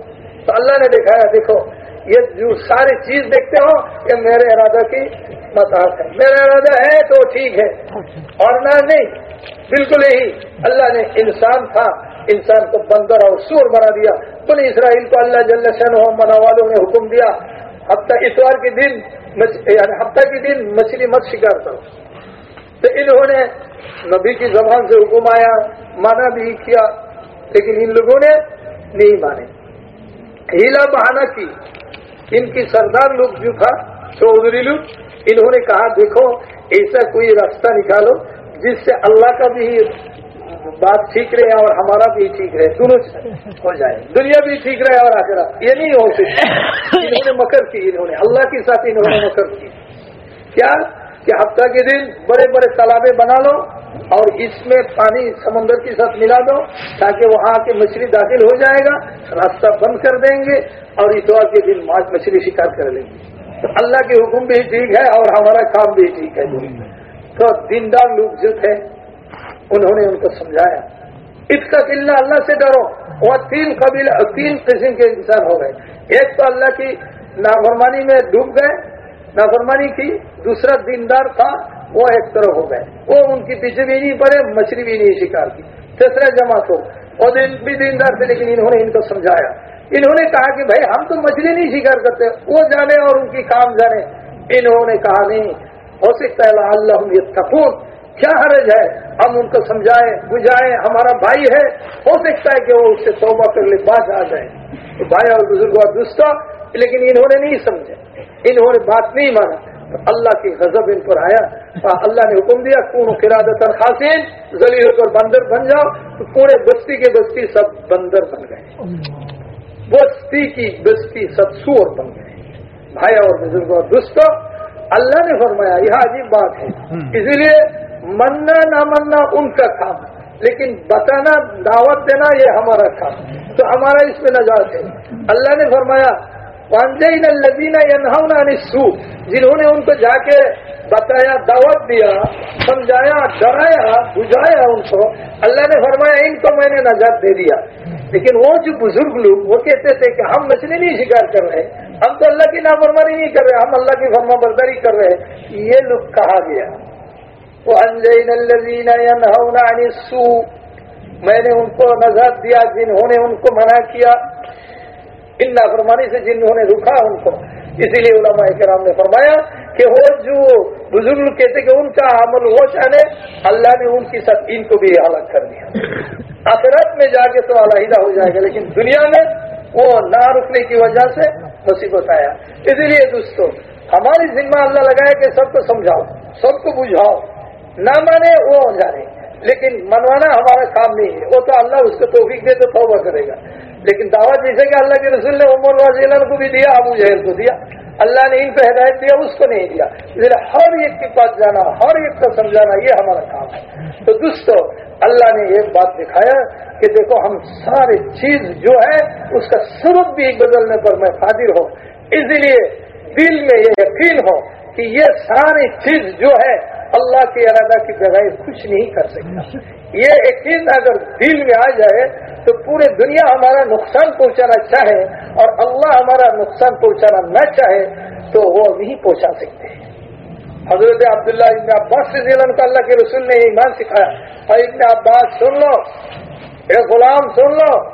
تو اللہ نے دکھایا، دیکھو، یہ جو ساری چیز دیکھتے ہو یہ میرے ارادہ کی مذاق ہے میرا ارادہ ہے تو ٹھیک ہے۔ اور نہ نہیں، بالکل یہی اللہ نے انسان تھا، انسان کو بندر اور سور بنا دیا۔ بنی اسرائیل کو اللہ جل شن منا والوں نے حکم دیا۔ ہفتہ اتوار کے دن یعنی ہفتہ کے دن مچھلی مت شکار کرو۔ تو انہوں نے نبی کی زبان سے حکم آیا مانا بھی کیا، لیکن ان لوگوں نے نہیں مانے۔ ہیلا بہانا کی، ان کی سردار لوگ جو تھا چودھری لوگ انہوں نے کہا، دیکھو، ایسا کوئی راستہ نکالو جس سے اللہ کا بھی بات ٹھیک رہے اور ہمارا بھی ٹھیک رہے۔ دونوں ہو جائے۔ دنیا بھی ٹھیک رہے اور آخرا یہ نہیں ہو سکتا۔ انہوں نے مکر کی، انہوں نے اللہ کے ساتھ انہوں نے مکر کی۔ کیا؟ کہ ہفتہ کے دن بڑے بڑے تالابے بنا لو اور اس میں پانی سمندر کے ساتھ ملا دو تاکہ وہاں کے مچھلی داخل ہو جائے گا۔ راستہ بند کر دیں گے اور اتوار کے دن مچھلی شکار کر لیں گے۔ تو اللہ کے حکم بھی ٹھیک ہے اور ہمارا کام بھی ٹھیک ہے۔ تو دیندار لوگ جو تھے، انہوں نے ان کو سمجھایا۔ اس کا قلعہ اللہ سے ڈرو۔ وہ تین قبیلے تین قسم کے انسان ہو گئے۔ ایک تو اللہ کی نافرمانی میں ڈوب گئے، نافرمانی کی۔ دوسرا دیندار تھا، وہ ایک طرح ہو گئے۔ وہ ان کی پیچھے بھی نہیں پڑے، مچھلی بھی نہیں شکار کی۔ تیسرا جماعت ہو۔ وہ بھی دیندار تھے، لیکن انہوں نے ان کو سمجھایا۔ انہوں نے کہا کہ بھائی ہم تو مچھلی نہیں شکار کرتے، وہ جانے اور ان کی کام جانے۔ انہوں نے کہا نہیں، ہو سکتا ہے اللہ یہ کیا حرج ہے؟ ہم ان کو سمجھائیں، بجھائیں، ہمارا بھائی ہے۔ ہو سکتا ہے کہ وہ اس سے توبہ کر لے بات آ جائے۔ تو بھائی اور بزرگ اور دوستوں لیکن انہوں نے نہیں سمجھے انہوں نے بات نہیں مانا۔ اللہ کی غضب ان پر آیا۔ اللہ نے حکم دیا کون قرادت خاصین زلی کر بندر بن جاؤ۔ تو پورے بستی کے بستی سب بندر بن گئے۔ بستی کی بستی سور بن گئے بھائی اور بزرگ اور دوستوں اللہ نے فرمایا یہ عجیب بات ہے۔ اسی لیے مننا نہ مننا ان کا کام لیکن بتانا دعوت دینا یہ ہمارا کام تو ہمارا اس میں نجات ہے۔ اللہ نے فرمایا وانجین الزین ینہونا سو جنہوں نے ان کو جا کے بتایا دعوت دیا سمجھایا ڈرایا بجھایا ان کو اللہ نے فرمایا ان کو میں نے نجات دے دیا۔ لیکن وہ جو بزرگ لوگ وہ کہتے تھے کہ ہم مچھلی نہیں شکار کر رہے، ہم تو اللہ کی نافرمانی نہیں کر رہے، ہم اللہ کی فرما برداری کر رہے۔ یہ لوگ کہا گیا۔ میں نے ان کو نظر دیا، جنہوں نے ان کو منع کیا۔ ان نافرمانی سے جنہوں نے رکا ان کو۔ اسی لیے علماء کرام نے فرمایا کہ وہ جو بزرگ کہتے کہ ان کا عمل وہ چاہے اللہ نے ان کی ساتھ ان کو بھی الگ کر دیا۔ آخرت میں جا کے تو علیحدہ ہو جائے گا، لیکن دنیا میں وہ نہ رکنے کی وجہ سے مصیبت آیا۔ اسی لیے دوستو، ہماری ذمہ اللہ لگائے کہ سب کو سمجھاؤ، سب کو بجھاؤ۔ نہ مانے وہ جانے۔ لیکن منوانا ہمارا کام نہیں ہے۔ وہ تو اللہ اس کو توفیق دے تو توبہ کرے گا۔ لیکن دعوت جیسے کہ اللہ کے رسول نے عمر رضی اللہ کو بھی دیا، ابو جہل کو دیا۔ اللہ نے ان کو ہدایت دیا، اس کو نہیں دیا۔ اس ہر ایک کے پاس جانا، ہر ایک کو سمجھانا، یہ ہمارا کام ہے۔ تو دوستو، اللہ نے ایک بات دکھایا کہ دیکھو، ہم سارے چیز جو ہے، اس کا سبب بھی بدلنے پر میں قادر ہوں۔ اسی لیے دل میں یہ یقین ہو کہ یہ ساری چیز جو ہے، اللہ کے ارادہ کی بغیر کچھ نہیں کر سکتا۔ یہ یقین اگر دل میں آ جائے تو پورے دنیا ہمارا نقصان پہنچانا چاہے اور اللہ ہمارا نقصان پہنچانا نہ چاہے تو وہ نہیں پہنچا سکتے۔ حضرت عبداللہ ابن عباس سے ضلع کا اللہ کے رسول نے ایمان سکھایا۔ اور ابن عباس سن لو، اے غلام سن لو۔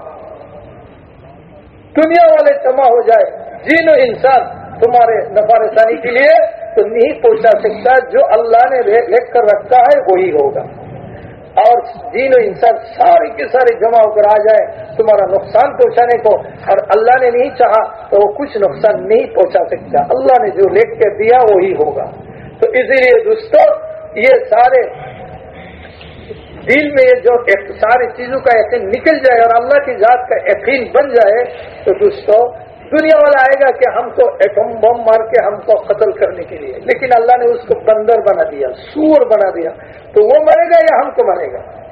دنیا والے جمع ہو جائے۔ جن انسان تمہارے نفا رسانی کے لیے تو نہیں پہنچا سکتا، جو اللہ نے لکھ کر رکھا ہے وہی ہوگا۔ اور جین و انسان سارے کے سارے جمع ہو کر آ جائے تمہارا نقصان پہنچانے کو۔ اور اللہ نے نہیں چاہا تو وہ کچھ نقصان نہیں پہنچا سکتا۔ اللہ نے جو لکھ کے دیا وہی ہوگا۔ تو اسی لیے دوستوں یہ سارے دل میں یہ جو ساری چیزوں کا یقین نکل جائے اور اللہ کی ذات کا یقین بن جائے، تو دوستوں دنیا والا آئے گا کہ ہم کو ایٹم بم مار کے ہم کو قتل کرنے کے لیے۔ لیکن اللہ نے اس کو بندر بنا دیا، سور بنا دیا۔ تو وہ مرے گا یا ہم کو مرے گا؟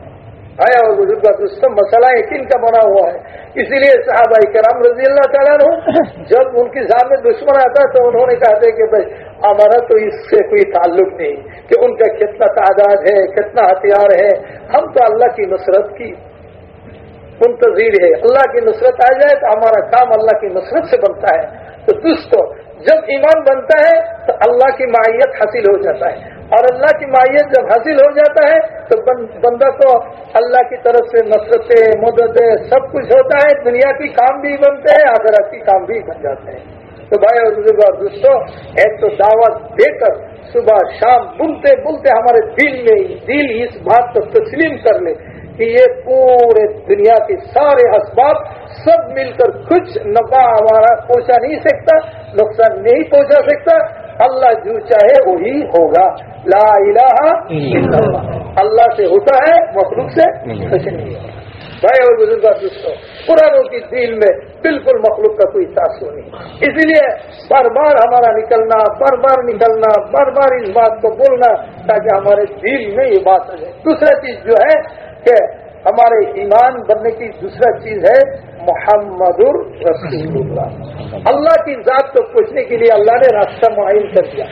آیا اور بزرگ دوستوں مسئلہ یقین کا بنا ہوا ہے۔ اسی لیے صحابہ کرام رضی اللہ تعالیٰ نے جب ان کی سامنے دشمن آتا تو انہوں نے کہا تھا کہ بھائی، ہمارا تو اس سے کوئی تعلق نہیں کہ ان کا کتنا تعداد ہے، کتنا ہتھیار ہے۔ ہم تو اللہ کی نصرت کی منتظر ہے اللہ کی نصرت آ جائے تو ہمارا کام اللہ کی نصرت سے بنتا ہے۔ تو دوستوں جب ایمان بنتا ہے تو اللہ کی معیت حاصل ہو جاتا ہے۔ اور اللہ کی معیت جب حاصل ہو جاتا ہے تو بندہ کو اللہ کی طرف سے نصرتیں، مددیں، سب کچھ ہوتا ہے، دنیا کی کام بھی بنتے ہیں، آخرت کی کام بھی بن جاتے ہیں۔ تو بھائی اور بزرگ اور دوستوں، ایک تو دعوت دے کر صبح شام بنتے بنتے ہمارے دل میں دل اس بات کو تسلیم کر لے کہ یہ پورے دنیا کے سارے اسباب سب مل کر کچھ نفع ہمارا پہنچا نہیں سکتا، نقصان نہیں پہنچا سکتا اللہ جو چاہے وہی ہوگا۔ لا الہ الا اللہ۔ اللہ سے ہوتا ہے، مخلوق سے کچھ نہیں بھائی اور بزرگ دوستوں پرانوں کی دل میں بالکل مخلوق کا کوئی تاثر نہیں۔ اسی لیے بار بار ہمارا نکلنا، بار بار نکلنا، بار بار اس بات کو بولنا تاکہ ہمارے دل میں یہ بات آ جائے۔ دوسرا چیز جو ہے کہ ہمارے ایمان بننے کی دوسرا چیز ہے محمد رسول اللہ اللہ کی ذات کو پوچھنے کے لیے اللہ نے راستہ معین کر دیا۔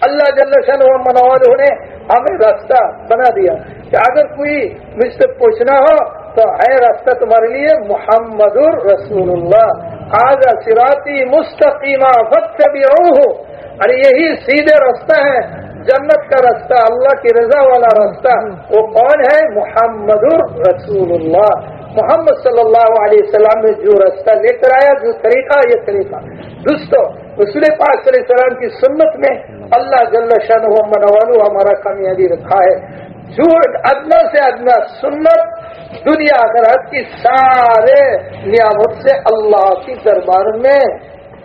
اللہ جل شن منوال نے ہمیں راستہ بنا دیا۔ کہ اگر کوئی مجھ سے پوچھنا ہو تو ہے راستہ تمہارے لیے محمد رسول اللہ آج سراتی مستقیمہ وقت بھی ہو اور یہی سیدھے راستہ ہے۔ جنت کا راستہ اللہ کی رضا والا راستہ وہ کون ہے؟ محمد رسول اللہ محمد صلی اللہ علیہ وسلم نے جو راستہ لے کر آیا جو طریقہ یہ طریقہ۔ دوستو، رسول پاک صلی اللہ علیہ وسلم کی سنت میں اللہ جل شاہ منوالو ہمارا کامیابی رکھا ہے۔ جو ادنا سے ادنا سنت، دنیا آخرت کی سارے نعمت سے اللہ کی دربار میں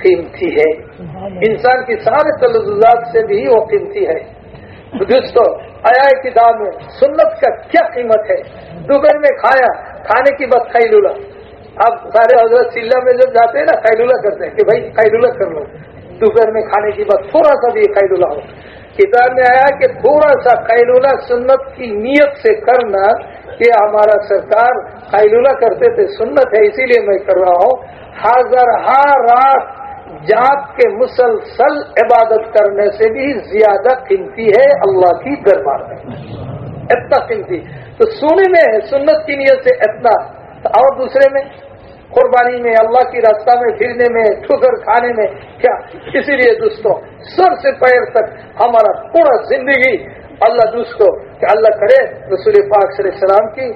قیمتی ہے۔ انسان کی سارے تلزات سے بھی وہ قیمتی ہے۔ دوستو، آیا کتاب میں سنت کا کیا قیمت ہے؟ دوپہر میں کھایا، کھانے کی بات خیلولا اب سارے حضرت سلّا میں جب جاتے ہیں نا خیلولا کرتے ہیں کہ بھائی خیلولا کر لو۔ دوپہر میں کھانے کی بات تھوڑا سا بھی خیلولا ہو۔ کتاب میں آیا کہ تھوڑا سا خیلولا سنت کی نیت سے کرنا کہ ہمارا سرکار خیلولا کرتے تھے، سنت ہے، اسی لیے میں کر رہا ہوں۔ ہزار ہار رات جات کے مسلسل عبادت کرنے سے بھی زیادہ قیمتی ہے اللہ کی دربار میں۔ اتنا قیمتی۔ تو سونے میں ہے، سنت کی نیت سے اتنا۔ اور دوسرے میں؟ قربانی میں، اللہ کی راستہ میں، پھرنے میں ٹھکر کھانے میں۔ کیا؟ اسی لیے دوستوں سر سے پیر تک ہمارا پورا زندگی اللہ دوستوں کہ اللہ کرے رسول پاک صلی السلام کی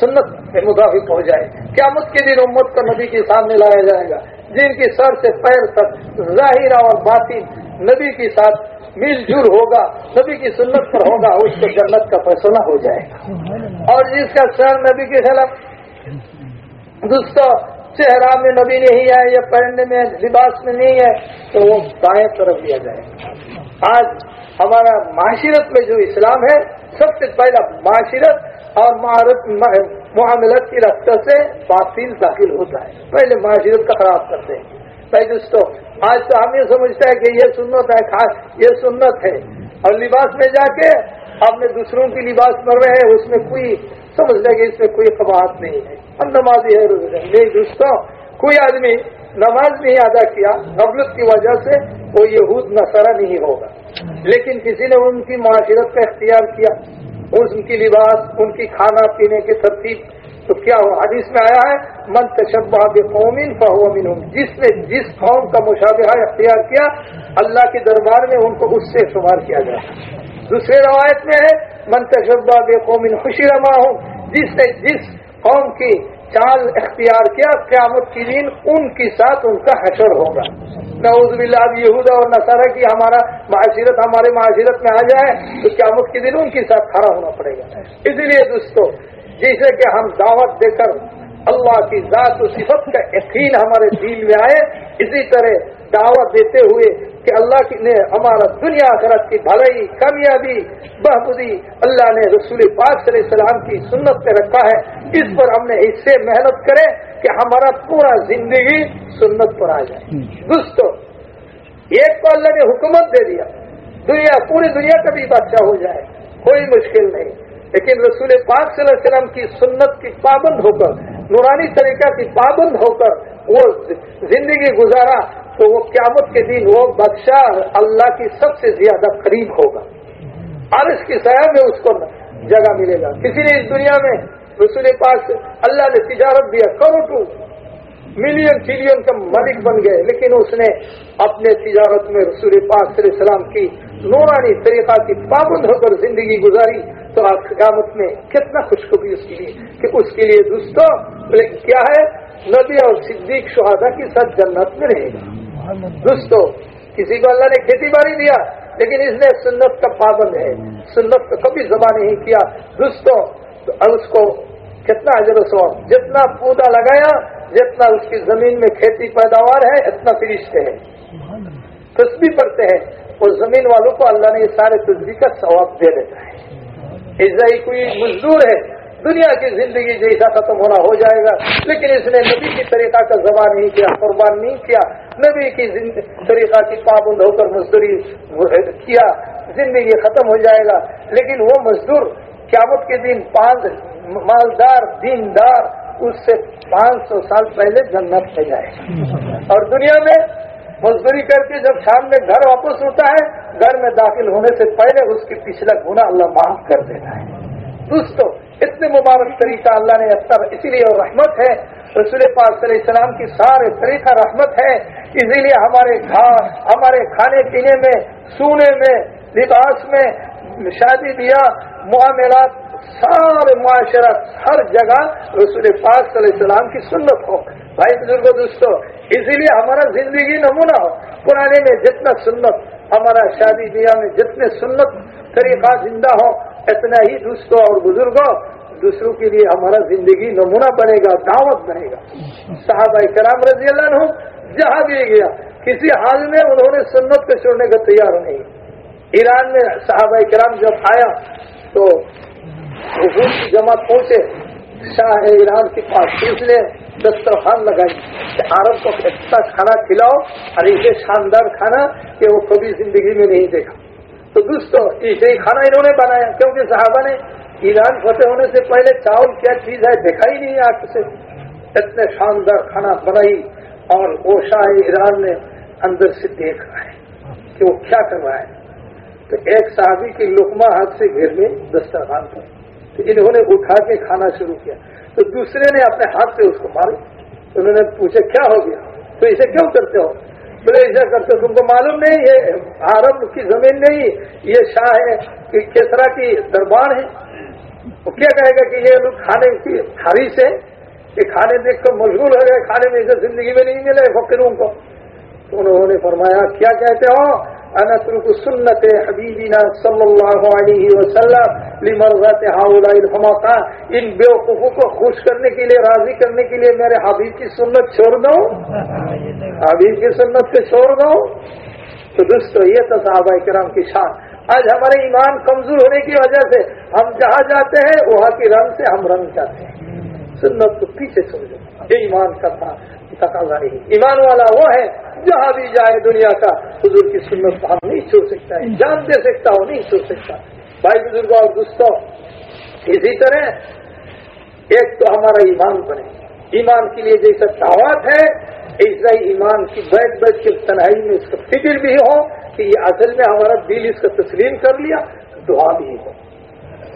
سنت کے مطابق ہو جائے قیامت کے دن امت کا نبی کے سامنے لایا جائے گا۔ جن کی سر سے پیر تک ظاہر اور باطن نبی کے ساتھ مل جل ہوگا، نبی کی سنت پر ہوگا، اس کو جنت کا فیصلہ ہو جائے گا۔ اور جس کا سر نبی کے خلاف دوستوں چہرہ میں نبی نہیں ہے یا پہننے میں، لباس میں نہیں ہے تو وہ دائیں طرف لیا جائے گا۔ آج ہمارا معاشرت میں جو اسلام ہے، سب سے پہلا معاشرت اور معاملت کی رفتہ سے باطل داخل ہوتا ہے۔ پہلے معاشرت کا خراب کرتے ہیں۔ بھائی دوستو، آج تو ہم یہ سمجھتا ہے کہ یہ سنت ہے، خاص یہ سنت ہے۔ اور لباس میں جا کے اپنے دوسروں کی لباس پر رہے ہیں اس میں کوئی سمجھ لے کہ اس میں کوئی قباحت نہیں ہے۔ ہم نمازی ہے نہیں دوستوں کوئی آدمی نماز نہیں ادا کیا، غفلت کی وجہ سے وہ یہود نصرہ نہیں ہوگا۔ لیکن کسی نے ان کی معاشرت کا اختیار کیا۔ ان کی لباس، ان کی کھانا پینے کی ترتیب۔ تو کیا ہو حدیث میں آیا ہے، من تشبہ قومین فہومن جس نے جس قوم کا مشابہ اختیار کیا، اللہ کے دربار میں ان کو اس سے شمار کیا جائے دوسرے روایت میں ہے، من تشبہ بے قومن خوشی رما ہوں جس نے جس قوم کی چال اختیار کیا، قیامت کی دن ان کے ساتھ ان کا حشر ہوگا۔ نعوذ باللہ یہودا اور نصارہ کی ہمارا معاشرت ہمارے معاشرت میں آ جائے تو قیامت کے دن ان کے ساتھ کھڑا ہونا پڑے گا۔ اسی لیے دوستو، جیسے کہ ہم دعوت دے کر اللہ کی ذات و صفت کا یقین ہمارے دل میں آئے، اسی طرح دعوت دیتے ہوئے کہ اللہ نے ہمارا دنیا آخرت کی بھلائی کامیابی بہبودی اللہ نے رسول پاک صلی اللہ علیہ وسلم کی سنت پہ رکھا ہے۔ اس پر ہم نے اس سے محنت کرے کہ ہمارا پورا زندگی سنت پر آ جائے۔ دوستو ایک کو اللہ نے حکومت دے دیا۔ دنیا پوری دنیا کا بھی بادشاہ ہو جائے۔ کوئی مشکل نہیں۔ لیکن رسول پاک صلی اللہ علیہ وسلم کی سنت کی پابند ہو کر نورانی طریقہ کی پابند ہو کر وہ زندگی گزارا۔ تو وہ قیامت کے دن وہ بادشاہ اللہ کی سب سے زیادہ قریب ہوگا۔ عرش کی سیاح میں اس کو جگہ ملے گا۔ کسی نے اس دنیا میں رسول پاک اللہ نے تجارت دیا کرو ٹو ملین ٹریلین کا مالک بن گئے۔ لیکن اس نے اپنے تجارت میں رسول پاک صلی اللہ علیہ وسلم کی نورانی طریقہ کی پابند ہو کر زندگی گزاری تو آپ قیامت میں کتنا خوشخبری اس کے لیے کہ اس کے لیے دوستوں کیا ہے؟ نبی اور صدیق شہادہ کی ساتھ جنت میں رہے گا دوستو، کسی کو اللہ نے کھیتی باڑی دیا، لیکن اس نے سنت کا پابند ہے۔ سنت کا کبھی زبان نہیں کیا۔ دوستوں اس کو کتنا حضر سو جتنا پودا لگایا، جتنا اس کی زمین میں کھیتی پیداوار ہے، اتنا فرشتے ہیں۔ تصویر پڑھتے ہیں اور زمین والوں کو اللہ نے یہ سارے تصویر کا ثواب دے دیتا ہے۔ ایسا ہی کوئی مزدور ہے دنیا کی زندگی جیسا ختم ہونا ہو جائے گا، لیکن اس نے نبی کی طریقہ کا زبان نہیں کیا، قربان نہیں کیا، نبی کی طریقہ کی پابند ہو کر مزدوری کیا، زندگی ختم ہو جائے گا۔ لیکن وہ مزدور قیامت کے دن پانچ مالدار، دیندار، اس سے پانچ سو سال پہلے جنت پہ جائے۔ اور دنیا میں مزدوری کر کے جب شام میں گھر واپس ہوتا ہے، گھر میں داخل ہونے سے پہلے اس کی پچھلا گنا اللہ معاف کر دیتا ہے۔ دوستو، اتنے مبارک طریقہ اللہ نے اب اسی لیے اور رحمت ہے۔ رسول پاک صلی اللہ علیہ السلام کی سارے طریقہ رحمت ہے۔ اسی لیے ہمارے گھر ہمارے کھانے پینے میں، سونے میں، لباس میں، شادی دیا معاملات، سارے معاشرت، ہر جگہ رسول پاک صلی اللہ علیہ السلام کی سنت ہو۔ بھائی بزرگ دوستو، اسی لیے ہمارا زندگی نمونہ ہو۔ پرانے میں جتنا سنت، ہمارا شادی بیاہ میں جتنے سنت طریقہ زندہ ہو اتنا ہی دوستوں اور بزرگوں، دوسروں کے لیے ہمارا زندگی نمونہ بنے گا، دعوت بنے گا۔ صحابہ کرام رضی اللہ عنہ جہاں بھی گیا، کسی حال میں انہوں نے سنت کو چھوڑنے کا تیار نہیں۔ ایران میں صحابہ کرام جب آیا تو حکومت کی جماعت پہنچے، شاہ ایران کے پاس اس نے دسترخوان لگائی کہ عرب کو اتنا کھانا کھلاؤ، اور اسے شاندار کھانا کہ وہ کبھی زندگی میں نہیں دیکھا۔ تو دوستوں اسے ہی کھانا انہوں نے بنایا، کیونکہ صحابہ نے ایران فتح ہونے سے پہلے چاول کیا چیز ہے دیکھا ہی نہیں آج سے۔ اتنے شاندار کھانا بنائی اور وہ شاہ ایران نے اندر سے دیکھ رہا ہے کہ وہ کیا کر رہا ہے۔ تو ایک صحابی کی لکما ہاتھ سے گھر میں دسترخوان پر تو انہوں نے اٹھا کے کھانا شروع کیا۔ تو دوسرے نے اپنے ہاتھ سے اس کو مارے انہوں نے پوچھا، کیا ہو گیا؟ تو اسے کیوں کرتے ہو؟ بولے ایسا کرتے تم کو معلوم نہیں ہے عرب کی زمین نہیں، یہ شاہ ہے کیسرا کی دربار ہے۔ وہ کیا کہے گا کہ یہ لوگ کھانے کی خارش ہے کہ کھانے دیکھ کر مشغول ہو گئے، کھانے میں اسے زندگی میں نہیں ملے فقیروں کو۔ تو انہوں نے فرمایا، کیا کہتے ہو؟ انترک سنت حبیبینا صلی اللہ علیہ وسلم لمرضات ہاؤلائی الحماقہ ان بیوقوفوں کو خوش کرنے کے لیے، راضی کرنے کے لیے میرے حبیب کی سنت چھوڑ دو. حبیب کی سنت سے چھوڑ دو. تو دوستو، یہ تو صحابہ کرام کی شان. آج ہمارے ایمان کمزور ہونے کی وجہ سے ہم جہاں جاتے ہیں، وہاں کی رنگ سے ہم رنگ جاتے ہیں. سنت کو پیچھے چھوڑ دو. یہ ایمان کا تھا. تقاضا نہیں۔ ایمان والا وہ ہے جہاں بھی جائے دنیا کا۔ حضور کی سنت کو ہم نہیں چھوڑ سکتا ہے، جان دے سکتا ہو نہیں چھوڑ سکتا۔ بھائی بزرگوں اور دوستوں، اسی طرح ایک تو ہمارا ایمان بنے۔ ایمان کے لیے جیسا دعوت ہے، ایسا ہی ایمان کی بیٹھ بیٹھ کے تنہائی میں اس کا فکر بھی ہو کہ یہ اصل میں ہمارا دل اس کا تسلیم کر لیا، دعا بھی ہو۔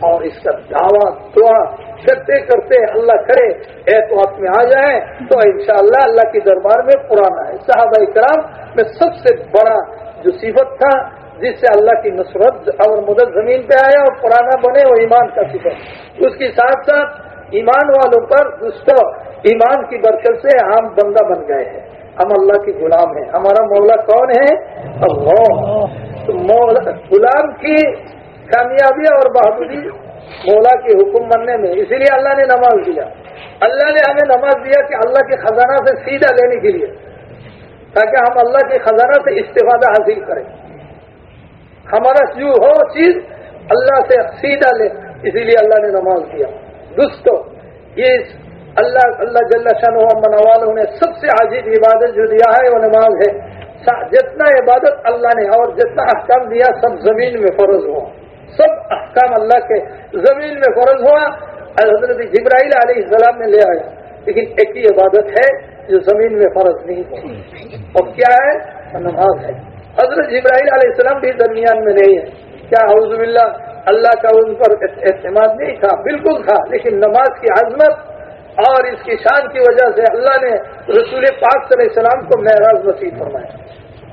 اور اس کا دعویٰ دعا کرتے کرتے اللہ کرے ایک میں آ جائے، تو انشاءاللہ اللہ کے دربار میں پرانا ہے صحابہ کرام میں سب سے بڑا جو صفت تھا، جس سے اللہ کی نصرت اور مدد زمین پہ آیا اور پرانا بنے وہ ایمان کا صفت۔ اس کے ساتھ ساتھ ایمان والوں پر دوستوں ایمان کی برکت سے ہم بندہ بن گئے ہیں۔ ہم اللہ کے غلام ہیں۔ ہمارا مولا کون ہے؟ اللہ۔ غلام کی کامیابی اور بہادری مولا کے حکم بننے میں۔ اسی لیے اللہ نے نماز دیا۔ اللہ نے ہمیں نماز دیا کہ اللہ کے خزانہ سے سیدھا لینے کے لیے، تاکہ ہم اللہ کے خزانہ سے استفادہ حاصل کریں۔ ہمارا جو ہو چیز اللہ سے سیدھا لے۔ اسی لیے اللہ نے نماز دیا۔ دوستو، یہ اللہ اللہ جل شاہ منوالوں نے سب سے عجیب عبادت جو دیا ہے وہ نماز ہے۔ جتنا عبادت اللہ نے اور جتنا احکام دیا، سب زمین میں فرض ہوا۔ سب احکام اللہ کے زمین میں فرض ہوا۔ حضرت جبرائیل علیہ السلام نے لے آیا۔ لیکن ایک ہی عبادت ہے جو زمین میں فرض نہیں تھی اور کیا ہے؟ نماز ہے۔ حضرت جبرائیل علیہ السلام بھی درمیان میں نہیں ہے۔ کیا حوض باللہ؟ اللہ کا ان پر اعتماد نہیں تھا۔ بالکل تھا، لیکن نماز کی عظمت اور اس کی شان کی وجہ سے اللہ نے رسول پاک صلی اللہ علیہ السلام کو معراج نصیب فرمایا۔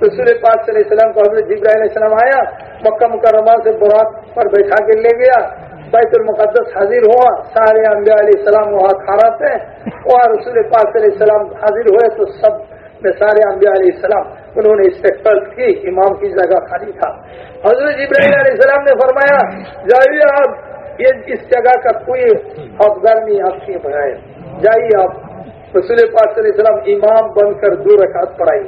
رسول پاک صلی اللہ علیہ السلام کو حضرت جبرائیل علیہ السلام آیا۔ مکہ مکرمہ سے براق پر بیٹھا کے لے گیا۔ بیت المقدس حاضر ہوا۔ سارے انبیاء علیہ السلام وہاں کھانا تھے وہاں رسول پاک علیہ السلام حاضر ہوئے تو سب میں سارے انبیاء علیہ السلام، انہوں نے استقبال کی۔ امام کی جگہ خالی تھا۔ حضرت ابراہیم علیہ السلام نے فرمایا، جائیے آپ، یہ اس جگہ کا کوئی افغان نہیں، آپ کی بنائے جائیے آپ۔ رسول پاک علیہ السلام امام بن کر دو رکعت پڑھائی۔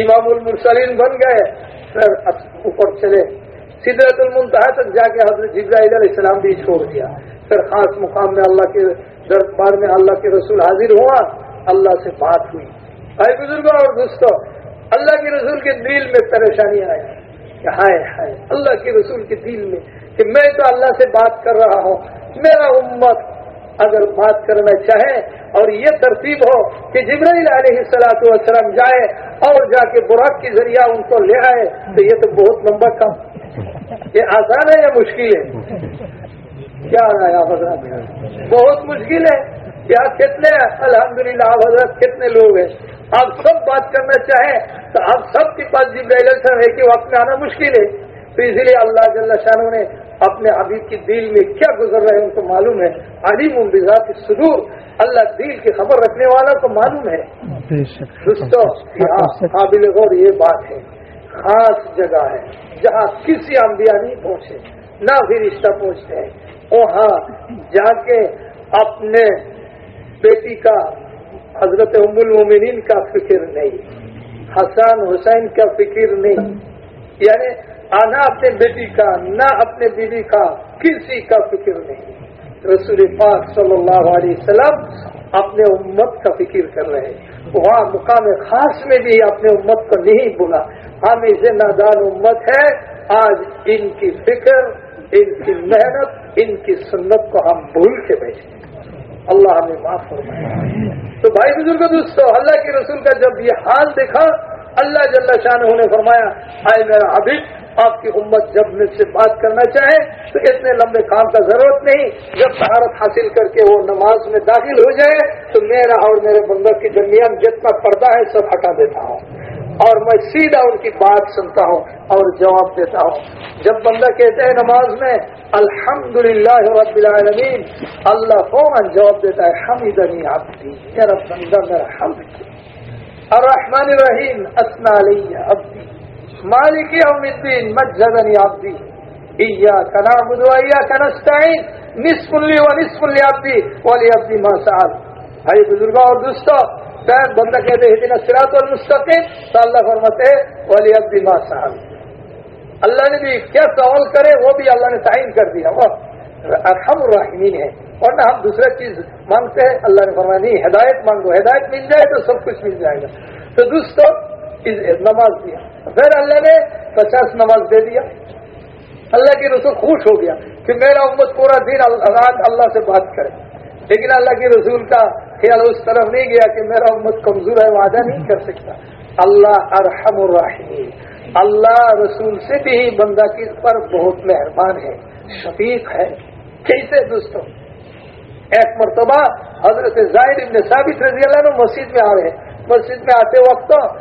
امام المرسلین بن گئے۔ اوپر چلے۔ سدرت المنتہا تک جا کے حضرت جبرائیل علیہ السلام بھی چھوڑ دیا۔ پھر خاص مقام میں اللہ کے دربار میں اللہ کے رسول حاضر ہوا۔ اللہ سے بات ہوئی۔ بھائی بزرگوں اور دوستوں، اللہ کے رسول کے دل میں پریشانی آئی کہ ہائے ہائے، اللہ کے رسول کے دل میں کہ میں تو اللہ سے بات کر رہا ہوں۔ میرا امت اگر بات کرنا چاہے اور یہ ترتیب ہو کہ جبرائیل علیہ السلاۃ والسلام جائے اور جا کے براق کے ذریعہ ان کو لے آئے، تو یہ تو بہت لمبا کام۔ یہ آسان ہے یا مشکل ہے؟ کیا آیا حضرت بہت مشکل ہے۔ کیا کتنے الحمدللہ للہ حضرت کتنے لوگ ہیں؟ آپ سب بات کرنا چاہیں تو آپ سب کے پاس جی جبرائیل ہے کہ وقت میں آنا مشکل ہے۔ تو اسی لیے اللہ جل شاہ نے اپنے حبیب کی دل میں کیا گزر رہے ہیں ان کو معلوم ہے؟ علیم بذات سدور اللہ دل کی خبر رکھنے والا کو معلوم ہے۔ قابل غور یہ بات ہے خاص جگہ ہے جہاں کسی انبیاء نہیں پہنچے نہ بھی رشتہ پہنچتے ہیں۔ وہاں جا کے اپنے بیٹی کا حضرت ام المومنین کا فکر نہیں حسن حسین کا فکر نہیں۔ یعنی نہ اپنے بیٹی کا، نہ اپنے بیوی کا کسی کا فکر نہیں۔ رسول پاک صلی اللہ علیہ وسلم اپنے امت کا فکر کر رہے ہیں۔ وہاں مقام خاص میں بھی اپنے امت کو نہیں بولا ہم اسے نادان امت ہے آج ان کی فکر، ان کی محنت، ان کی سنت کو ہم بھول کے بیٹھے اللہ ہمیں معاف فرمائے۔ تو بھائی بزرگ دوستو، اللہ کے رسول کا جب یہ حال دیکھا، اللہ جل شاہ نے فرمایا آئے میرا حبیب آپ کی امت جب مجھ سے بات کرنا چاہے تو اتنے لمبے کام کا ضرورت نہیں۔ جب سہارت حاصل کر کے وہ نماز میں داخل ہو جائے تو میرا اور میرے بندر کے درمیان جتنا پردہ ہے سب ہٹا دیتا ہوں۔ اور میں سیدھا ان کی بات سنتا ہوں اور جواب دیتا ہوں۔ جب بندہ کہتے ہیں نماز میں الحمد للہ رب العالمین، اللہ فوراً جواب دیتا ہے ہم ادھر آپ میرا بندہ میرا ہم الرحمن الرحیم اسنا علیہ ابدی مالک یوم الدین مجدنی عبدی. ایاک نعبد و ایاک نستعین. نصف لی و نصف لی عبدی ولی عبدی ما سعال بھائی بزرگاں اور دوستو پیر بندہ کہتے ہیں دن سرات المستقیم. تو اللہ فرماتے ہیں ولی عبدی ما سعال اللہ نے بھی کیا سوال کرے، وہ بھی اللہ نے تعین کر دیا. وہ ارحم الرحمین ہے. ورنہ ہم دوسرا چیز مانگتے ہیں، اللہ نے فرمایا، نہیں، ہدایت مانگو، ہدایت مل جائے تو سب کچھ مل جائے گا. تو دوستو نماز دیا. پھر اللہ نے پچاس نماز دے دیا۔ اللہ کی رسول خوش ہو گیا کہ میرا امت پورا دن اللہ سے بات کرے۔ لیکن اللہ کے رسول کا خیال اس طرف نہیں گیا کہ میرا امت کمزور ہے، وعدہ نہیں کر سکتا۔ اللہ ارحم الرحیم اللہ رسول سے بھی بندہ کی پر بہت مہربان ہے، شفیق ہے۔ کیسے دوستوں؟ ایک مرتبہ حضرت زائد ابن ثابت رضی اللہ نے مسجد میں آ رہے مسجد میں آتے وقت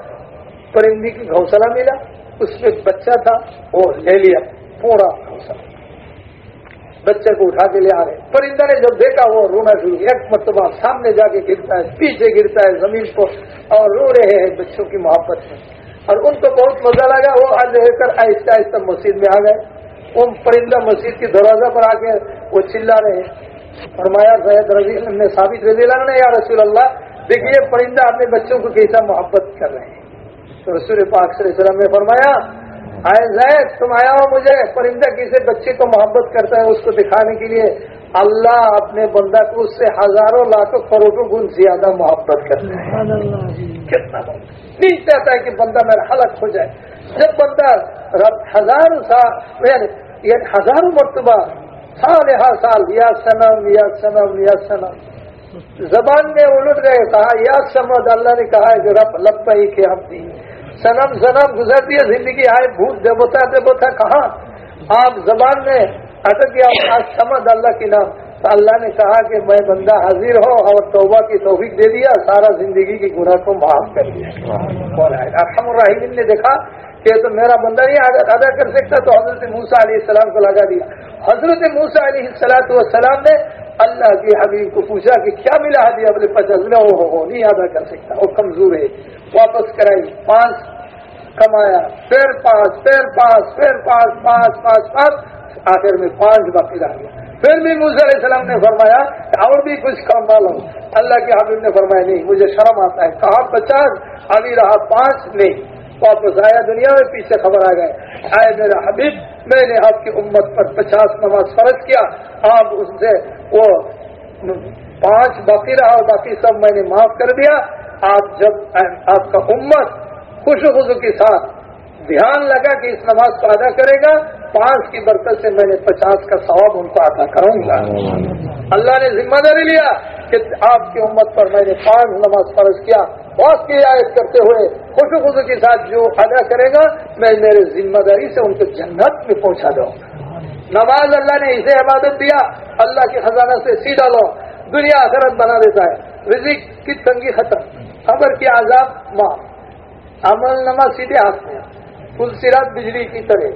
پرندی کی گھونسلہ ملا، اس میں بچہ تھا، وہ لے لیا، پورا گھونسلہ۔ بچے کو اٹھا کے لے آ رہے۔ پرندہ نے جب دیکھا، وہ رونا شروع ایک مرتبہ سامنے جا کے گرتا ہے، پیچھے گرتا ہے زمین کو اور رو رہے ہیں بچوں کی محبت میں۔ اور ان کو بہت مزہ لگا، وہ آج لے کر آہستہ آہستہ مسجد میں آ گئے۔ وہ پرندہ مسجد کی دروازہ پر آ کے وہ چلا رہے فرمایا، زید رضی نے ثابت رضی اللہ نے، یا رسول اللہ، دیکھیے، پرندہ اپنے بچوں کو کیسا محبت کر رہے ہیں۔ تو رسول پاک صلی اللہ علیہ وسلم نے فرمایا آئے زید تم آیا ہو مجھے پرندہ کسی بچے کو محبت کرتا ہے اس کو دکھانے کے لیے۔ اللہ اپنے بندہ کو اس سے ہزاروں لاکھوں کروڑوں گن زیادہ محبت کرتا ہے۔ کتنا نہیں چاہتا ہے کہ بندہ میرا حلق ہو جائے۔ جب بندہ ہزاروں سال یعنی یہ ہزاروں مرتبہ سال ہر سال یا سنم یا سنم یا سنم۔ زبان میں الٹ گئے کہا یا سمد اللہ نے کہا ہے جو رب لب پہ کہ ہم دی سنم سنم گزرتی ہے، زندگی آئے بھوت دیوتا دیوتا، کہاں؟ آپ زبان میں اٹک گیا آج سمجھ اللہ کے نام تو اللہ نے کہا کہ میں بندہ حاضر ہو اور توبہ کی توفیق دے دیا، سارا زندگی کی گناہ کو معاف کر دیا۔ ارحم الرحیم نے دیکھا کہ تو میرا بندہ نہیں ادا کر سکتا تو حضرت موسا علیہ السلام کو لگا دیا۔ حضرت موسا علیہ السلام والسلام نے اللہ کے حبیب کو پوچھا کہ کیا ملا دیا اپنے پچاس ہو نہیں ادا کر سکتا، وہ کمزور ہے۔ واپس کرائی، پانچ کمایا، پھر پانچ پھر پانچ پھر پانچ پانچ پانچ پانچ، آخر میں پانچ باقی رہ گیا۔ پھر بھی موسیٰ علیہ السلام نے فرمایا کہ اور بھی کچھ کام لو۔ اللہ کے حبیب نے فرمایا، نہیں، مجھے شرم آتا ہے۔ کہا، پچاس ابھی رہا پانچ، نہیں۔ واپس آیا، دنیا میں پیچھے خبر آ گئے۔ آئے میرا حبیب، میں نے آپ کی امت پر پچاس نماز فرض کیا۔ آپ اس سے وہ پانچ باقی رہا اور باقی سب میں نے معاف کر دیا۔ آپ جب، آپ کا امت خوش خوشو کے ساتھ دھیان لگا کہ اس نماز کو ادا کرے گا، پانچ کی برکت سے میں نے پچاس کا ثواب ان کو ادا کروں گا۔ اللہ نے ذمہ داری لیا کہ آپ کی امت پر میں نے پانچ نماز فرض کیا۔ بہت کی رعایت کرتے ہوئے خوش خوشی کے ساتھ جو ادا کرے گا، میں میرے ذمہ داری سے ان کو جنت میں پہنچا دوں۔ نماز اللہ نے اسے عبادت دیا، اللہ کے خزانہ سے سیدھا لو۔ دنیا حضرت بنا دیتا ہے۔ رزق کی تنگی ختم۔ خبر کی عذاب ماں عمل نماز سیدھے ہاتھ میں۔ سرات بجلی کی طرح،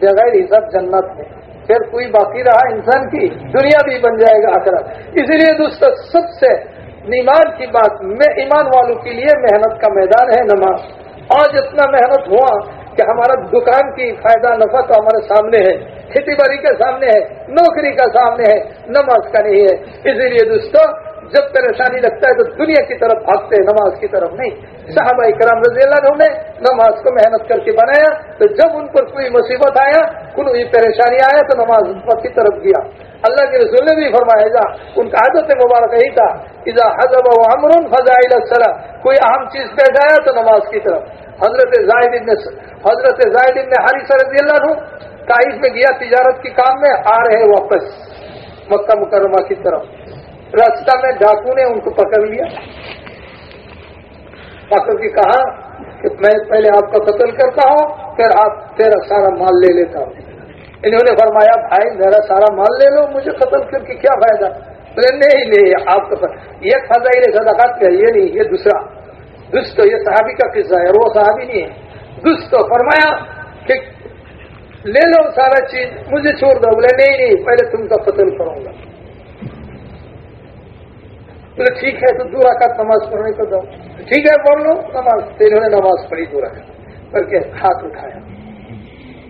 بغیر حساب جنت میں پھر کوئی باقی رہا انسان کی، دنیا بھی بن جائے گا آخرت۔ اسی لیے دوست سب سے ایمان کی بات، میں ایمان والوں کے لیے محنت کا میدان ہے نماز۔ آج اتنا محنت ہوا کہ ہمارا دکان کی فائدہ نفع تو ہمارے سامنے ہے، کھیتی باڑی کے سامنے ہے، نوکری کا سامنے ہے، نماز کا نہیں ہے۔ اسی لیے دوستوں جب پریشانی لگتا ہے تو دنیا کی طرف بھاگتے ہیں، نماز کی طرف نہیں۔ صحابہ کرام رضی اللہ نے نماز کو محنت کر کے بنایا۔ تو جب ان پر کوئی مصیبت آیا، کوئی پریشانی آیا تو نماز کی طرف گیا۔ اللہ کے رسول نے بھی فرمایا جا ان کا عادت مبارک یہی تھا، اذا حضب و امر فضائل کوئی اہم چیز پیش آیا تو نماز کی طرف۔ حضرت زاہد ابن حضرت زاہد ابن حریث رضی اللہ عنہ تائف میں گیا، تجارت کے کام میں آ رہے واپس، مکہ مکرمہ کی طرف۔ راستہ میں ڈاکو نے ان کو پکڑ لیا۔ پکڑ کے کہا کہ میں پہلے آپ کا قتل کرتا ہوں، پھر آپ تیرا سارا مال لے لیتا ہوں۔ انہوں نے فرمایا، بھائی میرا سارا مال لے لو، مجھے قتل کر کے کیا فائدہ؟ بولے، نہیں نہیں، آپ کا یہ فضائی صداقت کا یہ نہیں، یہ دوسرا۔ دست یہ صحابی کا قصہ ہے، وہ صحابی نہیں ہے۔ دست فرمایا کہ لے لو سارا چیز، مجھے چھوڑ دو۔ بولے، نہیں نہیں، پہلے تم کا قتل کروں گا۔ بولے، ٹھیک ہے، تو دو رکعت نماز پڑھنے کو دو۔ ٹھیک ہے پڑھ لو، نماز۔ انہوں نے نماز پڑھی دو رکعت کر کے ہاتھ اٹھایا۔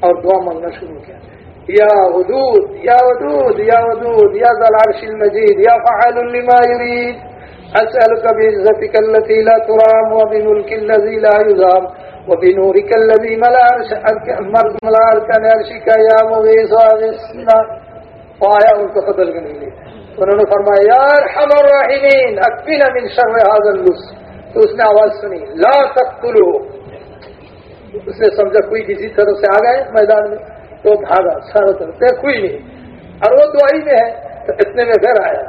اور دعا مانگنا شروع کیا۔ یا ودود یا ودود یا ودود، یا ذلعرش المجید، یا فعال لما يريد اسألك بعزتك التي لا ترام وبملك الذي لا يزام وبنورك الذي ملا اركان عرشك يا مغيث اغثنا فآیا ان کو قتل کرنے کے لیے انہوں نے فرمایا یار ہم اور راہمین اکبین امین شر حاضر لس تو اس نے آواز سنی، لا تقتلو اس نے سمجھا، کوئی کسی طرف سے آ گئے میدان میں، تو بھاگا سارا طرف سے، کوئی نہیں. اور وہ دعائی میں ہے، تو اتنے میں گھر آیا۔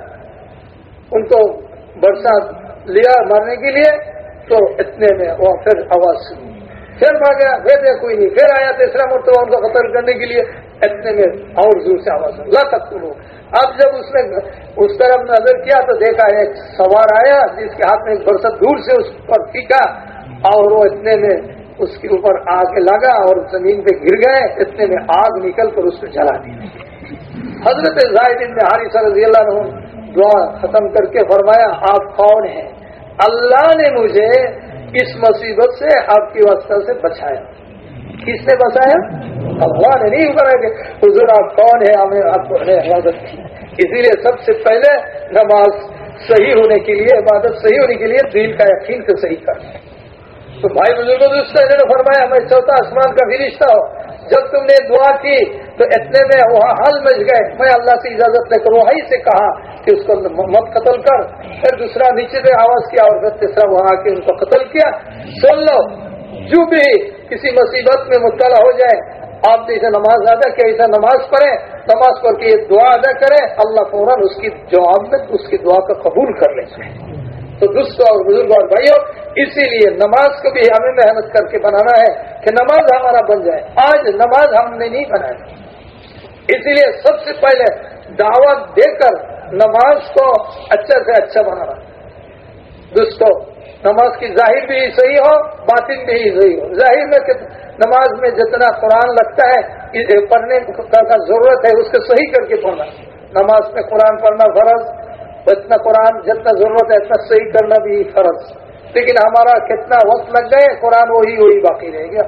ان کو برسات لیا مارنے کے لیے، تو اتنے میں وہ پھر آواز سنی۔ پھر بھاگا، پھر کوئی نہیں، پھر آیا تیسرا مرتبہ ان کو قتل کرنے کے لیے اتنے میں اور زور سے آواز لا تک اب جب اس نے اس طرف نظر کیا تو دیکھا ایک سوار آیا جس کے ہاتھ میں ایک برست دور سے اس پر پھینکا، اور وہ اتنے میں اس کے اوپر آ کے لگا اور زمین پہ گر گئے۔ اتنے میں آگ نکل کر اس کو جلا دی۔ حضرت زاہد نے ہاری رضی اللہ عنہ دعا ختم کر کے فرمایا، آپ کون ہیں؟ اللہ نے مجھے اس مصیبت سے، آپ کی وسط سے بچایا۔ کس نے بسایا اللہ نے نہیں کرا کہ حضور آپ کون ہے ہمیں آپ کو حفاظت کی۔ اسی لیے سب سے پہلے نماز صحیح ہونے کے لیے، عبادت صحیح ہونے کے لیے دل کا یقین کو صحیح کر۔ تو بھائی بزرگوں دوستوں نے فرمایا، میں چوتھا آسمان کا بھی رشتہ ہو جب تم نے دعا کی، تو اتنے میں وہاں حل مچ گئے۔ میں اللہ سے اجازت لے کر وہیں سے کہا کہ اس کو مت قتل کر۔ پھر دوسرا نیچے سے آواز کیا اور پھر تیسرا وہاں آ کے ان کو قتل کیا۔ سن لو جو بھی کسی مصیبت میں مبتلا ہو جائے، آپ جیسے نماز ادا کیا ایسا نماز پڑھیں، نماز پڑھ کے یہ دعا ادا کریں، اللہ فوراً اس کی جواب میں، اس کی دعا کا قبول کر لیں تو دوستوں اور بزرگ اور بھائیوں اسی لیے نماز کو بھی ہمیں محنت کر کے بنانا ہے کہ نماز ہمارا بن جائے۔ آج نماز ہم نے نہیں بنائی۔ اسی لیے سب سے پہلے دعوت دے کر نماز کو اچھا سے اچھا بنانا۔ دوستوں نماز کی ظاہر بھی صحیح ہو، باطن بھی صحیح ہو۔ ظاہر میں نماز میں جتنا قرآن لگتا ہے پڑھنے کا ضرورت ہے، اس کو صحیح کر کے پڑھنا۔ نماز میں قرآن پڑھنا فرض اتنا قرآن جتنا ضرورت ہے، اتنا صحیح کرنا بھی فرض۔ لیکن ہمارا کتنا وقت لگ گئے، قرآن وہی وہی باقی رہے گا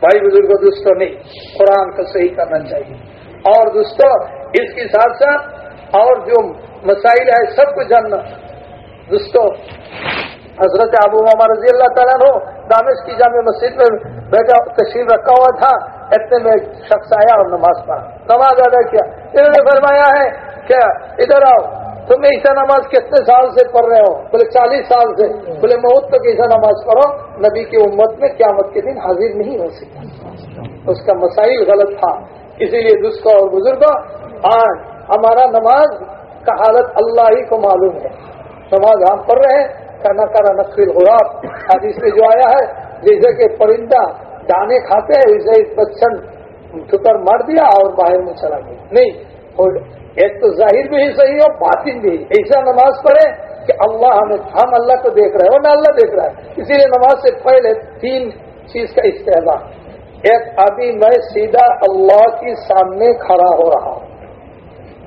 بھائی بزرگ دوستوں نہیں، قرآن کو صحیح کرنا چاہیے۔ اور دوستوں اس کے ساتھ ساتھ اور جو مسائل ہے سب کو جاننا۔ دوستوں حضرت ابو محمد رضی اللہ تعالیٰ ہو دانش کی جامع مسجد میں بیٹا تشریف رکھا ہوا تھا، اتنے میں شخص آیا اور نماز پڑھا۔ نماز ادا کیا۔ انہوں نے فرمایا ہے کیا ادھر آؤ، تم عیسا نماز کتنے سال سے پڑھ رہے ہو؟ بولے چالیس سال سے۔ بولے موت تک عیسا نماز پڑھو نبی کی امت میں قیامت کے دن حاضر نہیں ہو سکتا اس کا مسائل غلط تھا۔ اسی لیے دوست اور بزرگوں، آج ہمارا نماز کا حالت اللہ ہی کو معلوم ہے۔ نماز ہم پڑھ رہے ہیں کرنا کرا نقل ہو آج اس میں جو آیا ہے، جیسے کہ پرندہ دانے کھاتے ہیں، اسے اس بچن ٹھکر مار دیا اور باہر میں چلا گیا۔ نہیں ایک تو ظاہر بھی صحیح اور باطن بھی۔ ایسا نماز پڑھے کہ اللہ ہمیں ہم اللہ کو دیکھ رہے ہیں ورنہ اللہ دیکھ رہا ہے اسی لیے نماز سے پہلے تین چیز کا استعمال ایک، ابھی میں سیدھا اللہ کے سامنے کھڑا ہو رہا ہوں۔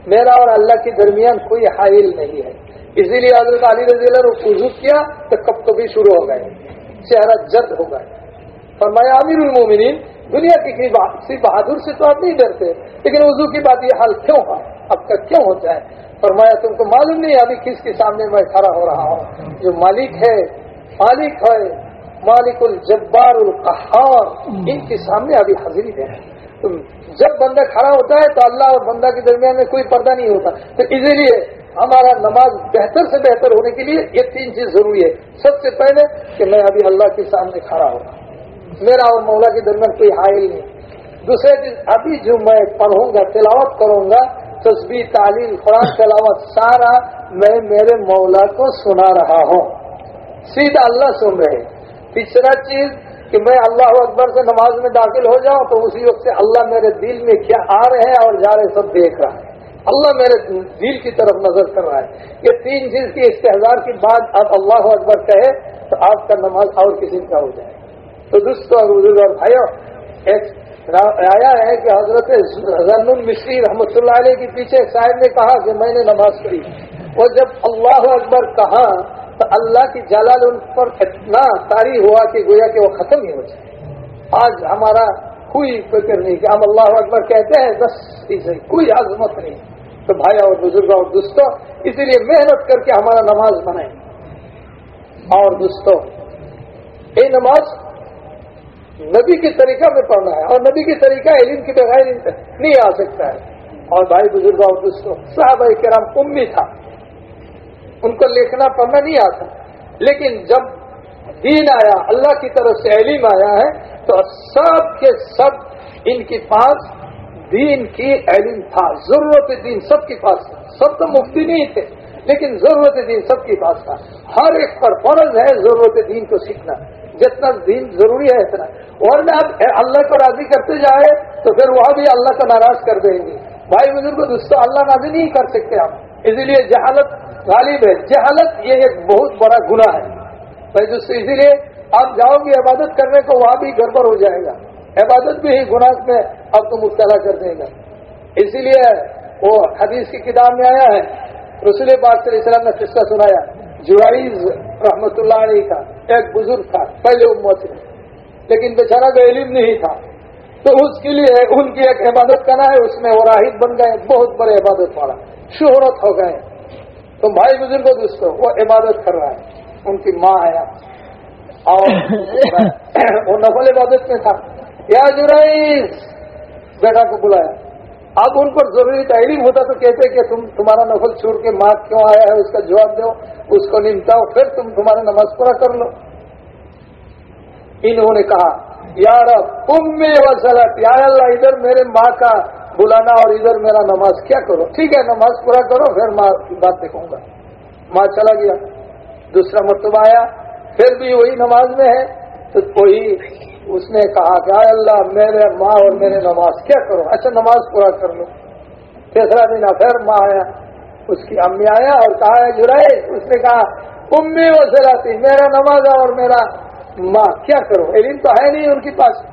میرا اور اللہ کے درمیان کوئی حائل نہیں ہے۔ اسی لیے حضرت علی رضی اللہ نے وضو کیا تو کب کبھی شروع ہو گئے، چہرہ جد ہو گئے۔ فرمایا، امیر المومنین، دنیا کی کسی بہادر سے تو آپ نہیں ڈرتے، لیکن وضو کی بات یہ حال کیوں ہے اب تک کیوں ہوتا ہے؟ فرمایا، تم کو معلوم نہیں، ابھی کس کے سامنے میں کھڑا ہو رہا ہوں؟ جو مالک ہے مالک ہے، مالک الجبار القحار ان کے سامنے ابھی حاضری دے جب بندہ کھڑا ہوتا ہے تو اللہ اور بندہ کے درمیان میں کوئی پردہ نہیں ہوتا۔ تو اسی لیے ہمارا نماز بہتر سے بہتر ہونے کے لیے یہ تین چیز ضروری ہے۔ سب سے پہلے کہ میں ابھی اللہ کے سامنے کھڑا ہوں۔ میرا اور مولا کے درمیان کوئی حائل نہیں۔ دوسرے چیز، ابھی جو میں پڑھوں گا، تلاوت کروں گا تصویر تعلیم قرآن، تلاوت، سارا میں میرے مولا کو سنا رہا ہوں۔ سیدھا اللہ سن رہے تیسرا چیز کہ میں اللہ اکبر سے نماز میں داخل ہو جاؤں تو اسی وقت سے اللہ میرے دل میں کیا آ رہے ہیں اور جا رہے سب دیکھ رہا ہے۔ اللہ میرے دل کی طرف نظر کر رہا ہے۔ یہ تین چیز کی استحصار کی بات اب اللہ اکبر کہے تو آپ کا نماز اور کسی کا ہو جائے۔ تو دوستوں اور بزرگ اور بھائیوں آیا ہے کہ حضرت زن المصری رحمۃ اللہ علیہ کے پیچھے صاحب نے کہا کہ میں نے نماز پڑھی۔ وہ جب اللہ اکبر کہا تو اللہ کی جلال ان پر اتنا تاری ہوا کہ گویا کہ وہ ختم ہی ہو جائے۔ آج ہمارا کوئی فکر نہیں کہ ہم اللہ اکبر کہتے ہیں، بس فیصد کوئی عظمت نہیں۔ تو بھائی اور بزرگ اور دوستوں، اسی لیے محنت کر کے ہمارا نماز بنائیں اور دوستوں یہ نماز نبی کے طریقہ میں پڑھنا ہے، اور نبی کے طریقہ علم کے بغیر نہیں آ سکتا ہے۔ اور بھائی بزرگ اور دوستوں صاحب کرام امی تھا۔ ان کو لکھنا، پڑھنا نہیں آتا۔ لیکن جب دین آیا، اللہ کی طرف سے علم آیا ہے، تو سب کے سب ان کے پاس دین کی علم تھا، ضرورت دین سب کے پاس تھا۔ سب تو مفتی نہیں تھے، لیکن ضرورت دین سب کے پاس تھا۔ ہر ایک پر فرض ہے ضرورت دین کو سیکھنا، جتنا دین ضروری ہے اتنا۔ اور میں اب اللہ کو راضی کرتے جائے تو پھر وہاں بھی اللہ کو ناراض کر دیں گے۔ بھائی بزرگ دوستوں اللہ راضی نہیں کر سکتے آپ۔ اسی لیے جہالت غالب ہے۔ جہالت یہ ایک بہت بڑا گناہ ہے۔ بھائی دوستوں اسی لیے آپ جاؤ گے عبادت کرنے کو، وہاں بھی گڑبڑ ہو جائے گا۔ عبادت بھی ہی گناہ میں اب تو مبتلا کر دے گا اسی لیے وہ حدیث کی کتاب میں آیا ہے رسول پاک صلی اللہ علیہ وسلم نے قصہ سنایا۔ جوائز رحمت اللہ علیہ کا ایک بزرگ تھا پہلے امت میں لیکن بیچارہ کا علم نہیں تھا۔ تو اس کے لیے ان کی ایک عبادت کرنا ہے اس میں وہ راہد بن گئے بہت بڑے عبادت والا شہرت ہو گئے۔ تو بھائی بزرگ دوستوں وہ عبادت کر رہا ہے۔ ان کی ماں آیا۔ اور *coughs* وہ نفل عبادت میں تھا۔ یا جرائز بیٹا کو بلایا۔ اب ان پر ضروری تعلیم ہوتا تو کہتے کہ تم تمہارا نفل چھوڑ کے ماں کیوں آیا ہے؟ اس کا جواب دو۔ اس کو نمٹاؤ، پھر تم تمہارا نماز پورا کر لو۔ انہوں نے کہا یار امی وسلط یا اللہ، ادھر میرے ماں کا بلانا اور ادھر میرا نماز کیا کرو؟ ٹھیک ہے، نماز پورا کرو، پھر ماں کی بات دیکھوں گا۔ ماں چلا گیا۔ دوسرا مرتبہ آیا، پھر بھی وہی نماز میں ہے۔ تو کوئی اس نے کہا کہ آئے اللہ میرے ماں اور میرے نماز کیا کرو؟ اچھا نماز پورا کر لو۔ تیسرا دن پھر ماں آیا، اس کی امی آیا اور کہا ہے جرائے، اس نے کہا، امی وہ سلاتی میرا نماز اور میرا ماں، کیا کرو؟ علم تو ہے نہیں ان کے پاس۔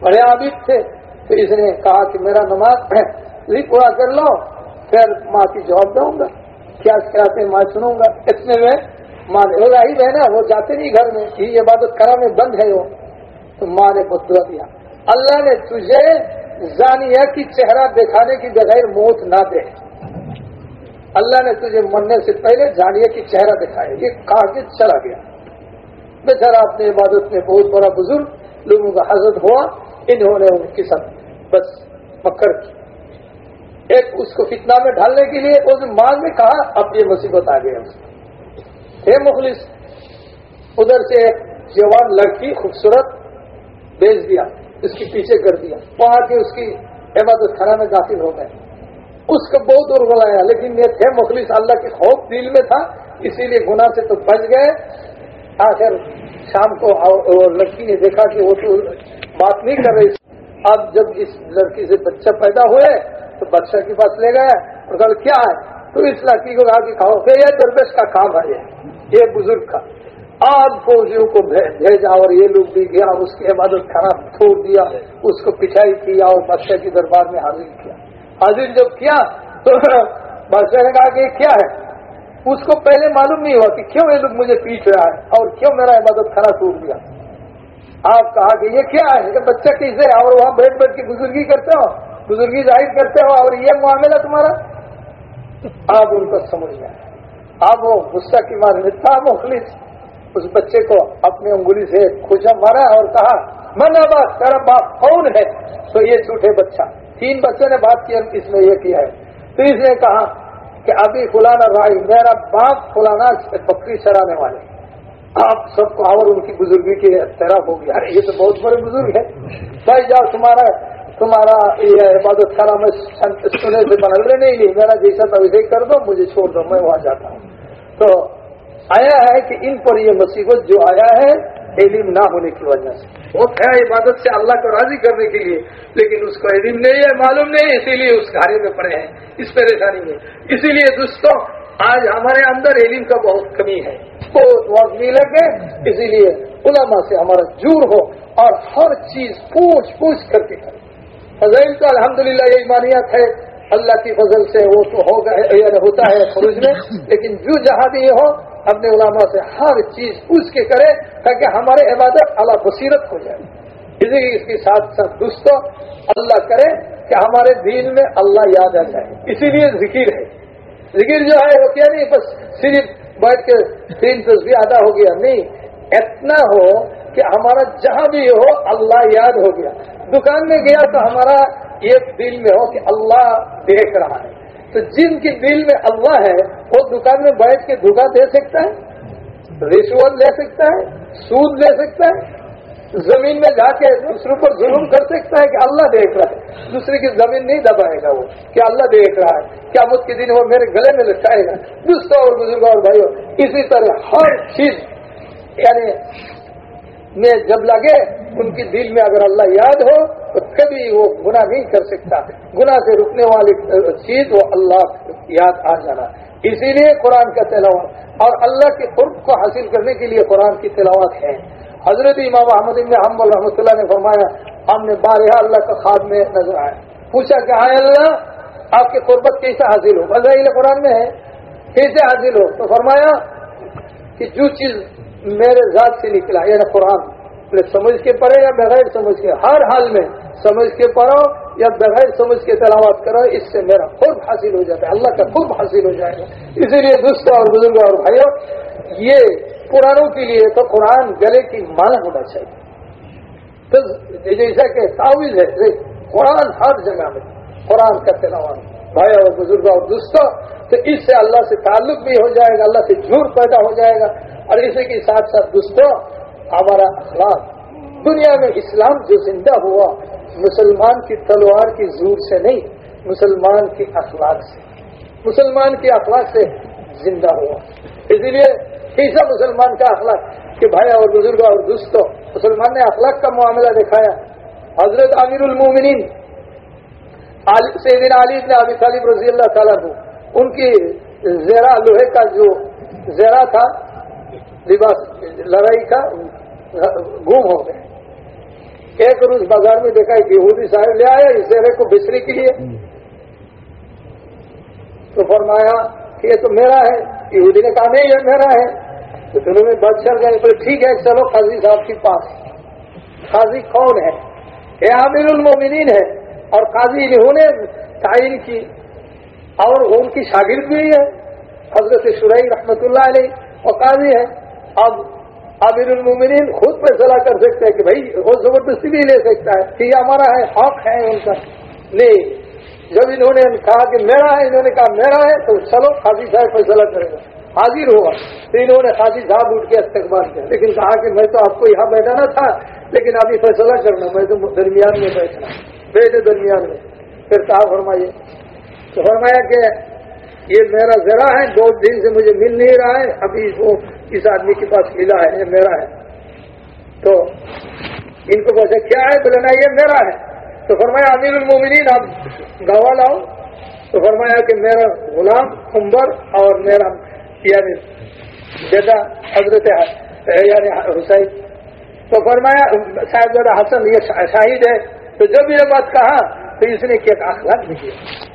بڑے عابد تھے۔ تو اس نے کہا کہ میرا نماز بھی پورا کر لو، پھر ماں کی جواب دوں گا۔ کیا کہتے ماں سنوں گا؟ اتنے میں ماں نے وہ ہے نا وہ جاتے نہیں گھر میں۔ یہ عبادت کرا میں بند ہے وہ۔ ماں نے بدلا دیا۔ اللہ نے تجھے زانیہ کی چہرہ دکھانے کی بغیر موت نہ دے۔ اللہ نے تجھے مرنے سے پہلے جانیہ کی چہرہ دکھایا۔ یہ کہا کے چلا گیا۔ بیچارا اپنے عبادت میں بہت بڑا بزرگ لوگوں کا حضرت ہوا۔ انہوں نے ان کی سب بس مکر کی۔ ایک اس کو فتنہ میں ڈھالنے کے لیے اس ماں نے کہا، اب یہ مصیبت آ گئی ہے۔ مخلص، ادھر سے ایک جوان لڑکی، خوبصورت بیچ دیا، اس کے پیچھے کر دیا، وہاں کے اس کی عبادت خانہ میں داخل ہو گئے۔ اس کو بہت دور بلایا لیکن یہ تھے مخلص، اللہ کے خوف دل میں تھا، اسی لیے گناہ سے تو بچ گئے۔ آخر شام کو لڑکی نے دیکھا کہ وہ تو بات نہیں کر رہی اب جب اس لڑکی سے بچہ پیدا ہوئے، تو بادشاہ کے پاس لے گئے اور کل کیا ہے؟ تو اس لڑکی کو کہا کہ کھاؤ یہ درویش کا کام ہے، یہ بزرگ کا۔ آج فوجیوں کو بھیجا اور یہ لوگ بھی گیا، اس کی عبادت خراب چھوڑ دیا، اس کو پچھائی کیا اور بادشاہ کے دربار میں حاضر کیا۔ حاضر جب کیا تو بادشاہ نے کہا کہ یہ کیا ہے؟ اس کو پہلے معلوم نہیں ہوا کہ کیوں یہ لوگ مجھے پیچھ رہا ہے اور کیوں میرا عبادت خانہ ٹوٹ دیا آپ کہا کہ یہ کیا ہے؟ کہ بچہ کیسے اور وہاں بیٹھ بیٹھ کے بزرگی کرتے ہو، بزرگی ظاہر کرتے ہو اور یہ معاملہ تمہارا؟ آپ ان کو سمجھ گیا اب وہ غصہ کی مار میں تھا مخلص۔ اس بچے کو اپنی انگلی سے خوشا مارا اور کہا، من بات تیرا باپ کون ہے؟ تو یہ چھوٹے بچہ، تین بچے نے بات کی اس نے یہ کیا ہے۔ تو اس نے کہا کہ ابھی فلانا رائی میرا باپ فلانا بکری چرانے والے آپ سب کو اور ان کی بزرگی کی طرح ہو گیا۔ یہ تو بہت بڑے بزرگ ہے بھائی جاؤ تمہارا تمہارا یہ عبادت خانہ میں سنے سے بنا رہے نہیں میرا جیسا تھا ویسے کر دو، مجھے چھوڑ دو، میں وہاں جاتا ہوں۔ تو آیا ہے کہ ان پر یہ مصیبت جو آیا ہے علم نہ ہونے کی وجہ سے۔ وہ ہے عبادت سے اللہ کو راضی کرنے کے لیے لیکن اس کو علم نہیں ہے معلوم نہیں اسی لیے اس گھارے میں پڑے ہیں اس پریشانی میں۔ اسی لیے دوستوں آج ہمارے اندر علم کا بہت کمی ہے۔ بہت وقت نہیں لگے اسی لیے علماء سے ہمارا جور ہو اور ہر چیز پوچھ پوچھ کر کے فضائل تو الحمد للہ یہ ایمانیت ہے اللہ کی فضل سے وہ تو یعنی ہوتا ہے خروج میں لیکن جو جہاں بھی یہ ہو اپنے علماء سے ہر چیز پوچھ کے کرے تاکہ ہمارے عبادت اللہ بصیرت ہو جائے۔ اسی اس کے ساتھ ساتھ دوستوں اللہ کرے کہ ہمارے دین میں اللہ یاد آ جائے۔ اسی لیے ذکر ہے۔ ذکر جو ہے وہ کیا نہیں، بس صرف بیٹھ کے تین تصویر ادا ہو گیا۔ نہیں، اتنا ہو کہ ہمارا جہاں بھی ہو، اللہ یاد ہو گیا۔ دکان میں گیا تو ہمارا یہ دل میں ہو کہ اللہ دیکھ رہا ہے۔ تو جن کے دل میں اللہ ہے، وہ دکان میں بیٹھ کے دھوکا دے سکتا ہے، رشوت لے سکتا ہے، سود لے سکتا ہے، زمین میں جا کے دوسروں پر ظلم کر سکتا ہے کہ اللہ دیکھ رہا ہے۔ دوسرے کی زمین نہیں دبائے گا وہ، کہ اللہ دیکھ رہا ہے۔ کیا مجھ کے دن وہ میرے گلے میں لٹکائے گا۔ دوستوں اور بزرگوں اور بھائیوں، اسی طرح ہر چیز یعنی میں جب لگے ان کی دل میں اگر اللہ یاد ہو تو کبھی وہ گناہ نہیں کر سکتا۔ گناہ سے رکنے والی چیز وہ اللہ یاد آ جانا۔ اسی لیے قرآن کا تلاوت، اور اللہ کے قرب کو حاصل کرنے کے لیے قرآن کی تلاوت ہے۔ حضرت امام احمد ہم رحمۃ اللہ نے فرمایا، ہم نے بارہ اللہ کا خواب میں نظر آیا۔ پوچھا کہ آئے اللہ، آپ کی قربت کیسے حاصل ہو؟ بظاہر قرآن میں ہے۔ کیسے حاصل ہو؟ تو فرمایا کہ جو چیز میرے ذات سے نکلا یعنی قرآن۔ سمجھ کے پڑھے یا بغیر سمجھ کے؟ ہر حال میں سمجھ کے پڑھو یا بغیر سمجھ کے تلاوت کرو، اس سے میرا خود حاصل ہو جاتا ہے، اللہ کا خود حاصل ہو جائے گا۔ اسی لیے دوستوں اور بزرگوں اور بھائیوں، یہ پرانوں کے لیے تو قرآن گلے کی مانا ہونا چاہیے۔ تو جیسا کہ تعویذ ہے قرآن ہر جگہ میں، قرآن کا تلاوت۔ بھائی اور بزرگ اور دوستوں، تو اس سے اللہ سے تعلق بھی ہو جائے گا، اللہ سے جھوٹ پیدا ہو جائے گا۔ اور اسی کے ساتھ ساتھ دوستوں ہمارا اخلاق۔ دنیا میں اسلام جو زندہ ہوا، مسلمان کی تلوار کی زور سے نہیں، مسلمان کی اخلاق سے۔ مسلمان کے اخلاق سے زندہ ہوا۔ اسی لیے کیسا مسلمان کا اخلاق کہ بھائی اور بزرگ اور دوستوں، مسلمان نے اخلاق کا معاملہ دکھایا۔ حضرت عامر المومنین سیدین علی نے ابی طالب رضی اللہ تعالیٰ کو ان کی زیرا لوہے کا جو زیرا تھا لباس لڑائی کا گم ہو گئے۔ ایک روز بازار میں دیکھا کہ یہودی صاحب لے آئے اس زیرے کو بیچنے کے لیے۔ تو فرمایا کہ یہ تو میرا ہے۔ یہودی نے کہا نہیں یہ میرا ہے۔ تو دونوں میں بات چل گئے بولے ٹھیک ہے چلو قاضی صاحب کے پاس۔ قاضی کون ہے؟ یہ عامر المومنین ہے۔ اور قاضی انہوں نے تعین کی۔ اور ان کی شاگرد بھی ہے۔ حضرت شرعی رحمت اللہ علیہ اور قاضی ہے۔ اب عامر المومنین خود فیصلہ کر سکتے ہیں کہ بھائی وہ زبردستی بھی لے سکتا ہے کہ یہ ہمارا ہے، حق ہے ان کا۔ نہیں، جب انہوں نے کہا کہ میرا ہے، انہوں نے کہا میرا ہے، تو چلو قاضی صاحب فیصلہ کرے گا حاضر ہوا۔ تو انہوں نے قاضی صاحب اٹھ کے استقبال کیا۔ لیکن کہا کہ میں تو آپ کو یہاں بیٹھانا تھا، لیکن ابھی فیصلہ کرنا، میں تو درمیان میں بیٹھنا بیٹھے درمیان میں۔ پھر کہا، فرمائیے۔ تو فرمایا کہ یہ میرا ذرا ہے، دو دن سے مجھے مل نہیں رہا ہے، ابھی وہ اس آدمی کے پاس ملا ہے، یہ میرا ہے۔ تو ان کو پوچھا کیا ہے؟ بولے نا یہ میرا ہے۔ تو فرمایا، امیر المومنین آپ گواہ لاؤ۔ تو فرمایا کہ میرا غلام عمر اور میرا یعنی بیٹا حضرت یعنی حسین۔ تو فرمایا صاحب زیادہ حسن، یہ شاہد ہے۔ تو جب یہ بات کہا، تو اس نے کیا اخلاق بھی کیا۔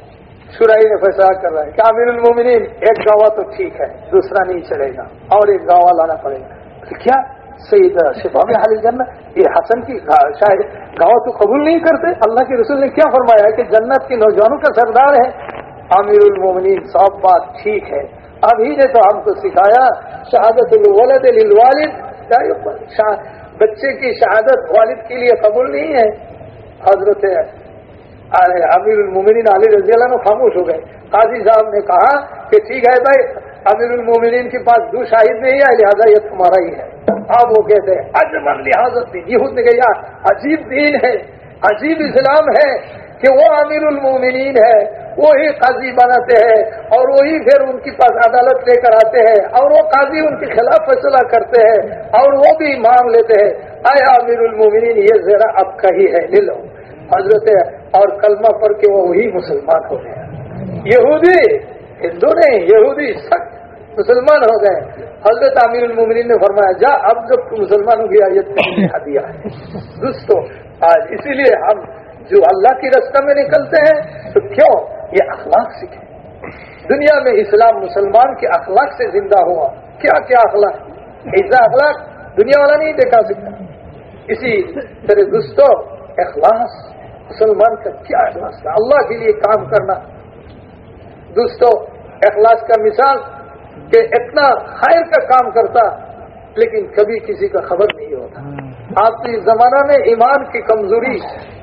سرائی نے فیصلہ کر رہا ہے کہ امیر المومنین، ایک گواہ تو ٹھیک ہے، دوسرا نہیں چلے گا، اور ایک گواہ لانا پڑے گا۔ کیا سید شفا میں حالی جنت یہ حسن کی شاید گاؤں تو قبول نہیں کرتے۔ اللہ کے رسول نے کیا فرمایا کہ جنت کے نوجوانوں کا سردار ہے۔ امیر المومنین، سب بات ٹھیک ہے۔ ابھی نے تو ہم کو سکھایا، شہادت الولد للوالد۔ بچے کی شہادت والد کے لیے قبول نہیں ہے؟ حضرت امیر المومنین علی رضی اللہ خاموش ہو گئے۔ قاضی صاحب نے کہا کہ ٹھیک ہے بھائی، امیر المومنین کے پاس دو شاہد نہیں ہے، لہٰذا یہ تمہارا ہی ہے۔ اب وہ کہتے ہیں اجمن لحاظت دین یہ نے کہا عجیب دین ہے، عجیب اسلام ہے کہ وہ امیر المومنین ہے، وہی قاضی بناتے ہیں اور وہی پھر ان کے پاس عدالت لے کر آتے ہیں اور وہ قاضی ان کے خلاف فیصلہ کرتے ہیں اور وہ بھی مان لیتے ہیں۔ اے امیر المومنین، یہ ذرا اب کا ہی ہے، لے لو۔ حضرت اور کلمہ پڑھ کے وہ وہی مسلمان ہو گئے۔ یہودی، ہندو نہیں، یہودی سخت مسلمان ہو گئے۔ حضرت عامر المومنین نے فرمایا، جا، اب جب تو مسلمان ہو گیا، یہ دیا ہے۔ دوستو، آج اسی لیے ہم جو اللہ کی رستہ میں نکلتے ہیں، تو کیوں؟ یہ اخلاق سیکھیں۔ دنیا میں اسلام مسلمان کے اخلاق سے زندہ ہوا۔ کیا کیا اخلاق؟ ایسا اخلاق دنیا والا نہیں دیکھا سکتا۔ اسی طرح دوستو، اخلاص مسلمان کا کیا اخلاص تھا اللہ کے لیے کام کرنا۔ دوستو اخلاص کا مثال کہ اتنا خیر کا کام کرتا لیکن کبھی کسی کا خبر نہیں ہوتا۔ آپ کی زمانہ میں ایمان کی کمزوری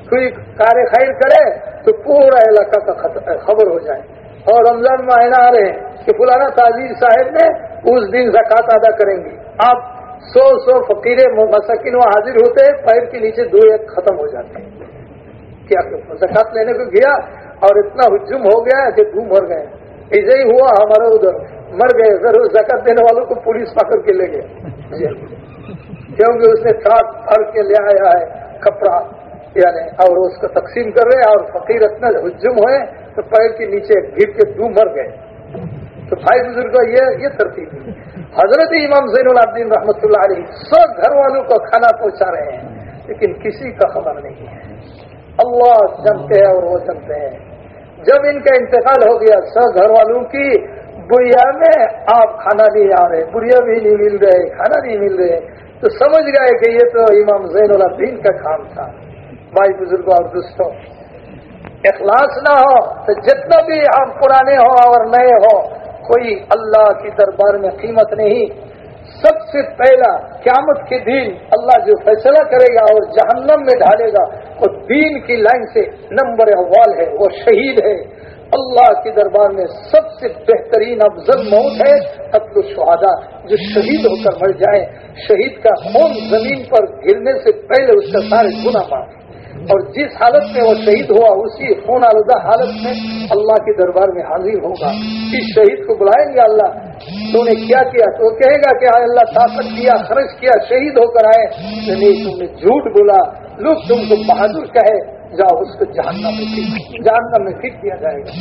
کوئی کار خیر کرے تو پورا علاقہ کا خبر ہو جائے۔ اور رمضان مہینہ آ رہے ہیں کہ فلانا تاجر صاحب نے اس دن زکات ادا کریں گے۔ آپ سو سو فقیرے مسکن وہ حاضر ہوتے ہیں پیر کے نیچے دو ایک ختم ہو جاتے ہیں۔ کیا زکات لینے کو گیا اور اتنا ہجوم ہو گیا کہ دھوم بھر گئے۔ ایسے ہی ہوا ہمارا ادھر۔ مر گئے، ضرور زکت دینے والوں کو پولیس پکڑ کے لے گئے۔ جی۔ کیونکہ اس نے تھاک بھر کے لے آیا ہے کپڑا۔ یعنی اور اس کو تقسیم کر رہے اور فقیر اتنا ہجم ہوئے تو پیر کے نیچے گر کے دو مر گئے۔ تو بھائی بزرگ یہ یہ ترتیب۔ حضرت امام زین العبدین رحمۃ اللہ علیہ سب گھر والوں کو کھانا پہنچا رہے ہیں، لیکن کسی کا خبر نہیں ہے۔ اللہ جمتے ہیں اور وہ جمتے ہیں۔ جب ان کا انتقال ہو گیا سب گھر والوں کی بڑھیا میں آپ کھانا نہیں آ رہے، بڑھیا بھی نہیں مل رہے، کھانا نہیں مل رہے۔ تو سمجھ گئے کہ یہ تو امام زین الدین کا کام تھا۔ بھائی بزرگوں اور دوستوں، اخلاص نہ ہو تو جتنا بھی آپ پرانے ہو اور نئے ہو کوئی اللہ کی دربار میں قیمت نہیں۔ سب سے پہلا قیامت کے دن اللہ جو فیصلہ کرے گا اور جہنم میں ڈالے گا، وہ دین کی لائن سے نمبر اول ہے، وہ شہید ہے۔ اللہ کے دربار میں سب سے بہترین افضل موت ہے، قتل الشہداء، جو شہید ہو کر مر جائے شہید کا خون زمین پر گرنے سے پہلے اس کا سارے گنا مار اور جس حالت میں وہ شہید ہوا، اسی خون آلودہ حالت میں اللہ کے دربار میں حاضر ہوگا۔ اس شہید کو بلائیں گے اللہ۔ تو نے کیا کیا؟ تو کہے گا کہ اللہ، طاقت کیا، خرچ کیا، شہید ہو کر آئے۔ نہیں، تم نے جھوٹ بولا۔ لوگ تم کو بہادر کہے۔ جاؤ، اس کو جہنم میں پھینک جہنم میں پھینک دیا جائے گا۔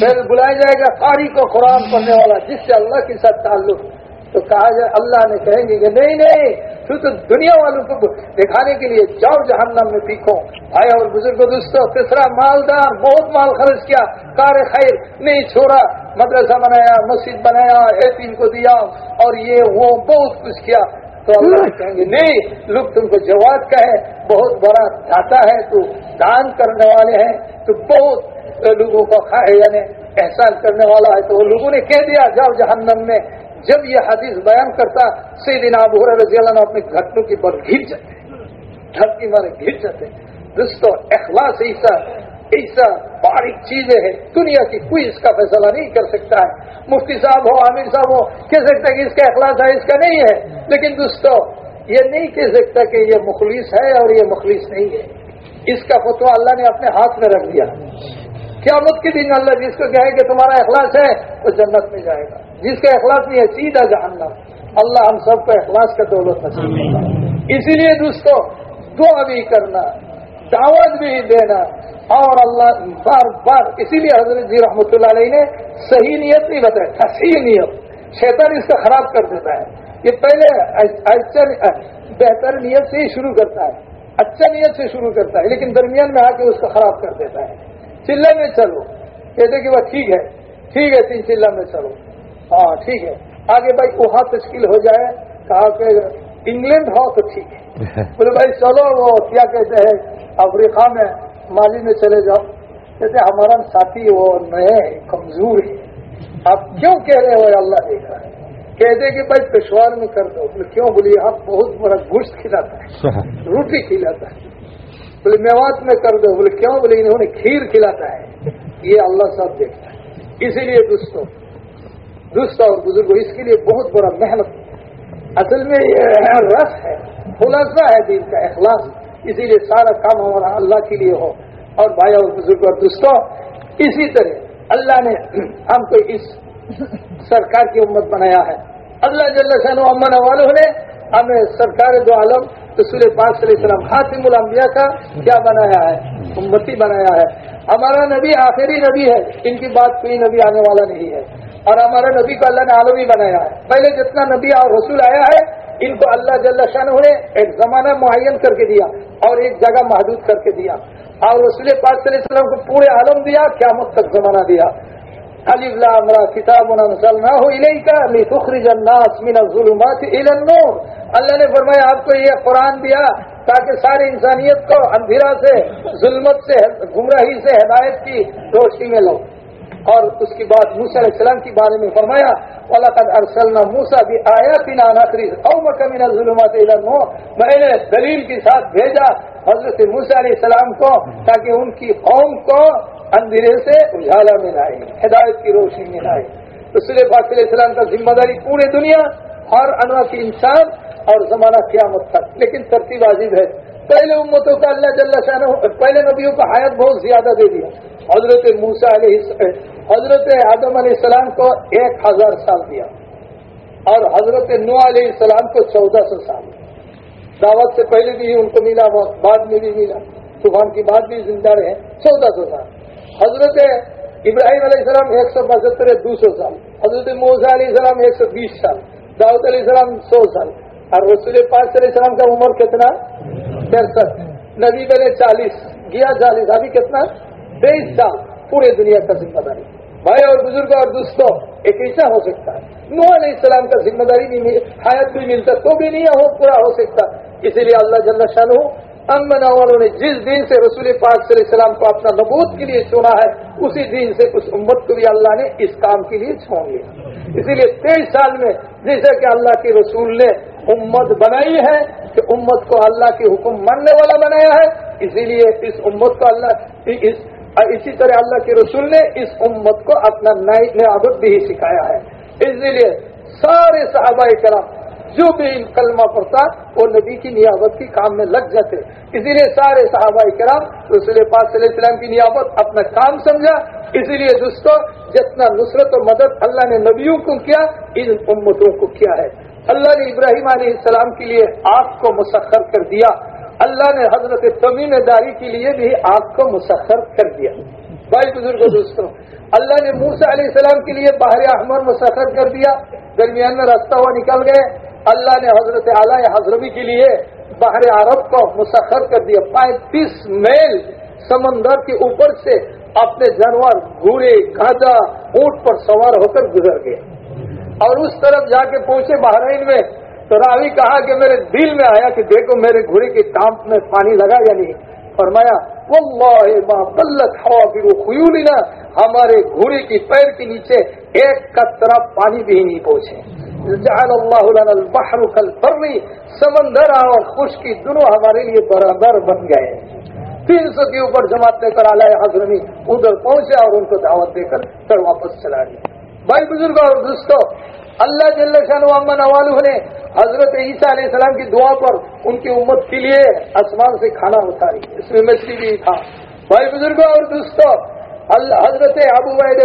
پھر بلایا جائے گا قاری کو قرآن پڑھنے والا، جس سے اللہ کے ساتھ تعلق تو کہا جائے اللہ نے کہیں گے کہ نہیں نہیں پھر تو دنیا والوں کو دکھانے کے لیے جاؤ جہنم میں پیکھو آئے اور بزرگ دوستوں تیسرا مالدار بہت مال خرچ کیا کار خیر نہیں چھوڑا مدرسہ بنایا مسجد بنایا ایٹین کو دیا اور یہ وہ بہت کچھ کیا۔ تو اللہ کہیں گے نہیں لوگ تم کو جواب کا ہے بہت بڑا داتا ہے تو دان کرنے والے ہیں تو بہت لوگوں کو یعنی احسان کرنے والا ہے تو وہ لوگوں نے کہہ دیا جاؤ جہنم میں۔ جب یہ حدیث بیان کرتا دن ابو رضی اللہ اپنے گھٹنوں کی بل گر جاتے گھر کی مارے گر جاتے۔ دوستوں اخلاص ایسا ایسا باریک چیزیں ہیں، دنیا کی کوئی اس کا فیصلہ نہیں کر سکتا ہے۔ مفتی صاحب ہو، عامر صاحب ہو، کہہ سکتا کہ اس کا اخلاص ہے، اس کا نہیں ہے۔ لیکن دوستوں یہ نہیں کہہ سکتا کہ یہ مخلص ہے اور یہ مخلص نہیں ہے۔ اس کا فتوا اللہ نے اپنے ہاتھ میں رکھ دیا۔ قیامت کے دن اللہ جس کو کہے کہ تمہارا اخلاص ہے، وہ جنت میں جائے گا۔ جس کا اخلاص نہیں ہے سیدھا جہنم۔ اللہ ہم سب کو اخلاص کا دولت نصیب اسی لیے دوستو دعا بھی کرنا دعوت بھی دینا۔ اور اللہ بار بار اسی لیے حضرت جی رحمۃ اللہ علیہ نے صحیح نیت نہیں بتایا تصحیح نیت۔ شیطان اس کا خراب کر دیتا ہے۔ یہ پہلے اچھا بہتر نیت سے ہی شروع کرتا ہے۔ اچھا نیت سے شروع کرتا ہے لیکن درمیان میں آ کے اس کو خراب کر دیتا ہے۔ چلے میں چلو کہتے کہ وہ ٹھیک ہے۔ ٹھیک ہے تین چلہ میں چلو۔ ہاں ٹھیک ہے۔ آگے بھائی وہاں تشکیل ہو جائے کہا کہ انگلینڈ ہو تو ٹھیک ہے۔ *laughs* بولے بھائی چلو وہ کیا کہتے ہیں افریقہ میں مالی میں چلے جاؤ۔ کہتے ہمارا ساتھی وہ نئے کمزور ہے۔ آپ کیوں کہہ رہے ہو اللہ دیکھ رہا ہے؟ کہتے کہ بھائی پشوار میں کر دو۔ بولے کیوں بولیے؟ آپ بہت بڑا گوشت کھلاتا ہے۔ روٹی کھلاتا ہے۔ بولے میوات میں کر دو۔ بولے کیوں؟ بولے انہوں نے کھیر کھلاتا ہے۔ یہ اللہ صاحب دیکھتا ہے۔ اسی لیے دوستوں دوست اور بزرگ اس کے لیے بہت بڑا محنت اصل میں یہ رس ہے، خلاصہ ہے دین کا اخلاص۔ اسی لیے سارا کام ہمارا اللہ کے لیے ہو۔ اور بھائی اور بزرگ اور دوستوں اسی طرح اللہ نے ہم کو اس سرکار کی امت بنایا ہے۔ اللہ جل شاہ امن والوں نے ہمیں سرکار دو عالم، رسول پاک صلی اللہ علیہ وسلم، خاتم الانبیاء کا کیا بنایا ہے؟ امتی بنایا ہے۔ ہمارا نبی آخری نبی ہے، ان کی بات کوئی نبی آنے والا نہیں ہے۔ اور ہمارے نبی کو اللہ نے عالمی بنایا ہے۔ پہلے جتنا نبی اور رسول آیا ہے، ان کو اللہ جل شاہ نے ایک زمانہ معین کر کے دیا اور ایک جگہ محدود کر کے دیا۔ اور رسول پاک صلی اللہ علیہ وسلم کو پورے عالم دیا کیا تک زمانہ دیا۔ علی اللہ کتاب نہ کا الناس من الظلمات الى النور۔ اللہ نے فرمایا، آپ کو یہ قرآن دیا تاکہ ساری انسانیت کو اندھیرا سے، ظلمت سے، گمراہی سے، ہدایت کی روشنی میں لو۔ اور اس کی بات موسیٰ علیہ السلام کے بارے میں فرمایا، وَلَقَدْ أَرْسَلْنَا مُوسَى بِآيَاتِنَا نَخْرِجْ قَوْمَكَ مِنَ الظُّلُمَاتِ إِلَى النُّورِ. میں نے دلیل کے ساتھ بھیجا حضرت موسیٰ علیہ السلام کو، تاکہ ان کی قوم کو اندھیرے سے اجالا میں لائے، ہدایت کی روشنی میں لائے۔ تو سلے پاک علیہ السلام کا ذمہ داری پورے دنیا ہر انواع کی انسان اور زمانہ قیامت تک۔ لیکن ترتیب عزیز ہے۔ پہلے امتوں کا اللہ جل شاہ پہلے نبیوں کا حیات بہت زیادہ دے دیا۔ حضرت موسا علیہ حضرت آدم علیہ السلام کو ایک ہزار سال دیا اور حضرت نو علیہ السلام کو چودہ سو سال دعوت سے پہلے بھی ان کو ملا بعد میں بھی ملا۔ طوفان کی بعد بھی زندہ رہے۔ چودہ سو سال۔ حضرت ابراہیم علیہ السلام ایک سو پچہتر، دو سو سال۔ حضرت موسا علیہ السلام ایک سو بیس سال۔ داؤد علیہ السلام سو سال۔ اور رسول پاک علیہ السلام کا عمر کتنا؟ ترسٹھ۔ نبی بنے چالیس، گیا چالیس، ابھی کتنا؟ تیئیس سال پورے دنیا کا ذمہ داری۔ بھائی اور بزرگ اور دوستوں، ایک ایسا ہو سکتا ہے۔ نو علیہ السلام کا ذمہ داری نہیں، حیات بھی ملتا، تو بھی نہیں ہو، پورا ہو سکتا۔ اسی لیے اللہ جل شاہ امن والوں نے جس دن سے رسول پاک صلی اللہ علیہ السلام کو اپنا نبوت کے لیے چنا ہے، اسی دن سے اس امت کو بھی اللہ نے اس کام کے لیے چھوڑ لیا۔ اسی لیے تیئیس سال میں جیسے کہ اللہ کے رسول نے امت بنائی ہے کہ امت کو اللہ کے حکم ماننے والا بنایا ہے، اسی لیے اس امت کو اللہ، اس اور اسی طرح اللہ کے رسول نے اس امت کو اپنا نئی نعبت بھی سکھایا ہے۔ اس لیے سارے صحابہ کرام جو بھی کلمہ پڑتا وہ نبی کی نیابت کی کام میں لگ جاتے۔ اسی لیے سارے صحابہ کرام رسول پاک صلی اللہ علیہ وسلم کی نیابت اپنا کام سمجھا۔ اسی لیے دوستوں جتنا نصرت و مدد اللہ نے نبیوں کو کیا، ان امتوں کو کیا ہے۔ اللہ نے ابراہیم علیہ السلام کے لیے آگ کو مسخر کر دیا۔ اللہ نے حضرت تمیم داری کے لیے بھی آگ کو مسخر کر دیا۔ بھائی بزرگ دوستوں، اللہ نے موسا علیہ السلام کے لیے باہر احمد مسخر کر دیا۔ درمیان میں راستہ ہوا، نکل گئے۔ اللہ نے حضرت اعلی حضربی کے لیے باہر عرب کو مسخر کر دیا۔ پینتیس میل سمندر کے اوپر سے اپنے جانور، گھوڑے، گاجا، اونٹ پر سوار ہو کر گزر گئے۔ اور اس طرف جا کے پہنچے بحرین میں۔ تو راوی کہا کہ میرے دل میں آیا کہ دیکھو میرے گھوڑے کے ٹانپ میں پانی لگا یا نہیں؟ فرمایا وہ ہمارے گھوڑے کی پیر کے نیچے ایک کا طرف پانی بھی نہیں پہنچے۔ جعل اللہ لنا البحر کالبر، سمندر اور خشکی دونوں ہمارے لیے برابر بن گئے۔ تین سو کے اوپر جماعت لے کر آلائے حضرمی ادھر پہنچے اور ان کو دعوت دے کر پھر واپس چلا گیا بھائی بزرگ اور دوستوں اللہ جل شان امن والوں نے حضرت عیسیٰ علیہ السلام کی دعا پر ان کی امت کے لیے آسمان سے کھانا اتاری۔ اس میں مچھلی بھی تھا۔ بھائی بزرگوں اور دوستوں حضرت ابو وحید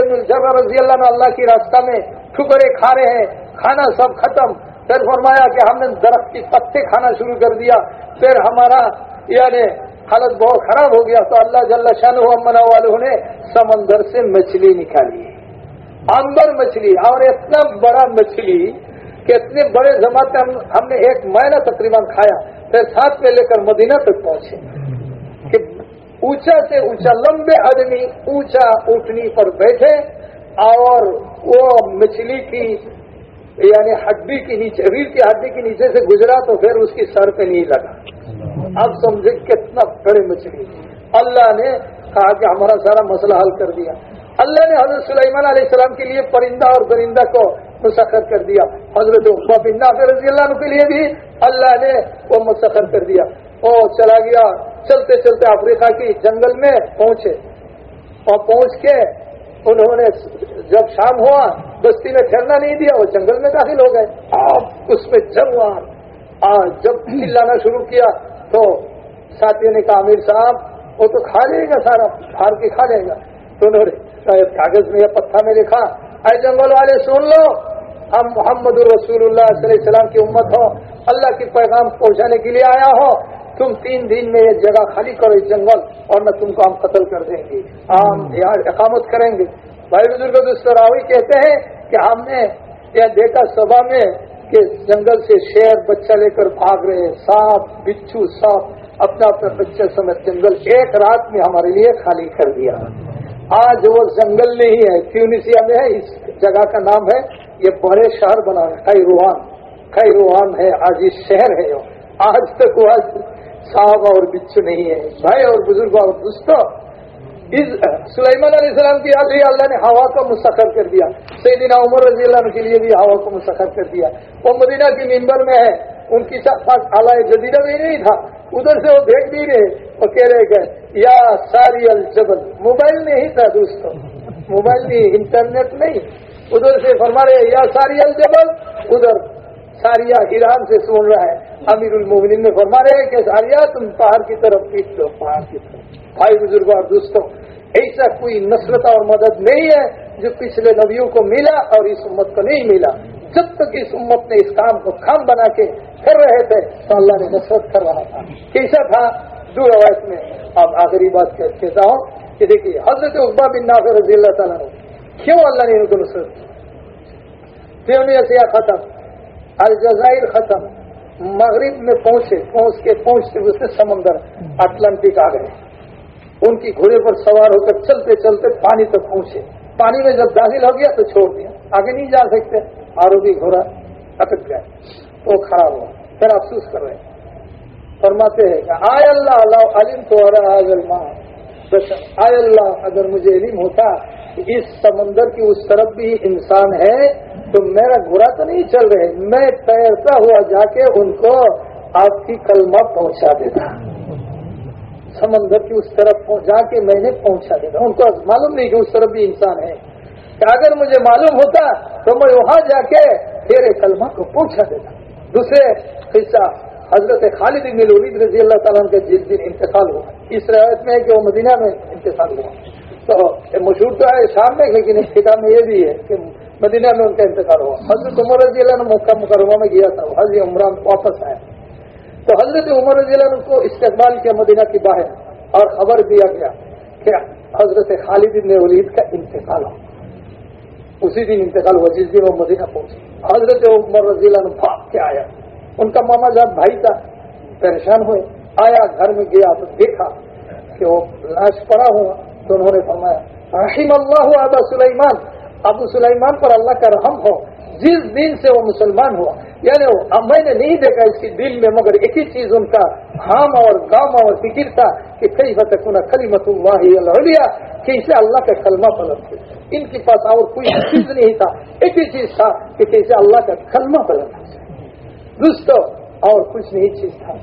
رضی اللہ نے اللہ کی راستہ میں ٹھکرے کھا رہے ہیں۔ کھانا سب ختم۔ پھر فرمایا کہ ہم نے درخت کی پتے کھانا شروع کر دیا۔ پھر ہمارا یعنی حالت بہت خراب ہو گیا۔ تو اللہ جل شان والوں نے سمندر سے مچھلی نکالی۔ اندر مچھلی، اور اتنا بڑا مچھلی کہ اتنے بڑے جماعت ہم نے ایک مہینہ تقریباً کھایا، پھر ساتھ میں لے کر مدینہ تک پہنچے۔ کہ اونچا سے اونچا، لمبے آدمی اونچا اٹھنی پر بیٹھے، اور وہ مچھلی کی یعنی ہڈی کے نیچے، ریڑھ کی ہڈی کے نیچے سے گزرا تو پھر اس کی سر پہ نہیں لگا۔ اب سمجھے کتنا بڑے مچھلی۔ اللہ نے کہا کہ ہمارا سارا مسئلہ حل کر دیا۔ اللہ نے حضرت سلیمان علیہ السلام کے لیے پرندہ اور درندہ کو مسخر کر دیا۔ حضرت بندا رضی اللہ کے لیے بھی اللہ نے وہ مسخر کر دیا۔ وہ چلا گیا۔ چلتے چلتے افریقہ کی جنگل میں پہنچے۔ اور پہنچ کے انہوں نے جب شام ہوا، بستی میں ٹھہرنا نہیں دیا، وہ جنگل میں داخل ہو گئے۔ اب اس میں جب جب چلانا شروع کیا تو ساتھیوں نے کہا، امیر صاحب، وہ تو کھا لے گا سارا ہار کے کھا لے گا۔ تو انہوں نے اچھا شاید کاغذ میں یا پتھر میں لکھا، اے جنگل والے سن لو، ہم محمد الرسول اللہ صلی اللہ علیہ وسلم کی امت ہو اللہ کی پیغام پہنچانے کے لیے آیا ہو تم تین دن میں یہ جگہ خالی کرو اس جنگل اور نہ تم کو ہم قتل کر دیں گے۔ ہم اقامت کریں گے۔ بھائی بزرگ دوستراوی کہتے ہیں کہ ہم نے یہ دیکھا سبا میں کہ جنگل سے شیر بچہ لے کر بھاگ رہے، سانپ، بچھو، سانپ، اپنا اپنا بچہ سمجھ جنگل ایک رات میں ہمارے لیے خالی کر دیا۔ آج وہ جنگل نہیں ہے کیونسیا میں ہے اس جگہ کا نام ہے یہ بڑے شہر بنا ہے کئی روحان کئی روحان ہے آج یہ شہر ہے آج تک وہ صاحب اور بچھو نہیں ہے بھائی اور بزرگ اور دوستوں سلیمان علیہ السلام کی یاد اللہ نے ہوا کو مسخر کر دیا سیدنا عمر رضی اللہ کے لیے بھی ہوا کو مسخر کر دیا وہ مدینہ کی ممبر میں ہے ان کی پاس اعلی جدیدہ بھی نہیں تھا ادھر سے وہ دیکھ بھی رہے وہ کہہ رہے گئے یا ساری الجبل۔ موبائل نہیں تھا دوستوں موبائل نہیں انٹرنیٹ نہیں۔ ادھر سے فرما رہے یا ساری الجبل، ادھر ساریا ایران سے سن رہا ہے۔ امیر المومنین میں فرما رہے کہ ساریا، تم پہاڑ کی طرف پیٹ دو پہاڑ کی طرف۔ بھائی بزرگ اور دوستوں ایسا کوئی نسلتا اور مدد نہیں ہے جو پچھلے نبیوں کو ملا اور اس امت کو نہیں ملا۔ جب تک اس امت نے اس کام کو کام بنا کے کر رہے تھے، تو اللہ نے نصرت کر رہا تھا۔ کیسا تھا؟ دو روایت میں اب آخری بات کہتا ہوں کہ دیکھیے، حضرت اقبا بن نافر رضی اللہ تعالیٰ نے کیوں اللہ نے ان کو نصرت پھر ختم الجزائر ختم، مغرب میں پہنچے، پہنچ کے پہنچتے اس سے سمندر، اٹلانٹک آ گئے۔ ان کی گھوڑے پر سوار ہو کر چلتے چلتے پانی تک پہنچے۔ پانی میں جب داخل ہو گیا تو چھوڑ دیا۔ آگے نہیں جا سکتے آروگی گھوڑا اٹک گئے تو خراب ہوا۔ پھر افسوس کر رہے ہیں۔ فرماتے ہیں کہ آئے اللہ اللہ علم تو آئے اللہ، اگر مجھے علم ہوتا کہ اس سمندر کی اس طرف بھی انسان ہے تو میرا گھوڑا تو نہیں چل رہے، میں تیرتا ہوا جا کے ان کو آپ کی کلمہ پہنچا دیتا۔ سمندر کی اس طرف جا کے میں نے پہنچا دیتا۔ ان کو معلوم نہیں کہ اس طرف بھی انسان ہے۔ کہ اگر مجھے معلوم ہوتا تو میں وہاں جا کے تیرے کلمہ کو پہنچا دیتا۔ دوسرے قصہ حضرت خالد بن الولید رضی اللہ تعالیٰ کا جس دن انتقال ہوا۔ اس روایت میں ہے کہ وہ مدینہ میں انتقال ہوا۔ تو مشہور تو ہے، شام میں لیکن اس کتاب میں یہ بھی ہے کہ مدینہ میں ان کا انتقال ہوا۔ حضرت عمر رضی اللہ نے مکہ مکرمہ میں گیا تھا حضرت عمران واپس آیا۔ تو حضرت عمر رضی اللہ کو استقبال کیا مدینہ کی باہر اور خبر دیا گیا کہ حضرت خالد بن ولید کا انتقال ہو اسی دن انتقال ہوا، جس دن وہ مدینہ پہنچے حضرت عمر رضی اللہ نے بھاگ کے آیا۔ ان کا ماما جب بھائی تھا، پریشان ہوئے، آیا گھر میں گیا تو دیکھا کہ وہ لاش پڑا ہوا، تو انہوں نے فرمایا رحیم اللہ ابا سلیمان، ابو سلیمان پر اللہ کا رحم ہو، جس دن سے وہ مسلمان ہوا یعنی میں نے نہیں دیکھا اس کی دل میں، مگر ایک ہی چیز ان کا ہام اور گام اور فکر تھا کہ کئی حد کلی مت اللہ لیا کہ اسے اللہ کا کلمہ پلٹ تھے۔ ان کے پاس اور کوئی چیز نہیں تھا، ایک ہی چیز تھا کہ کیسے اللہ کا کلمہ پلٹ دوستو، اور کچھ نہیں چیز تھا۔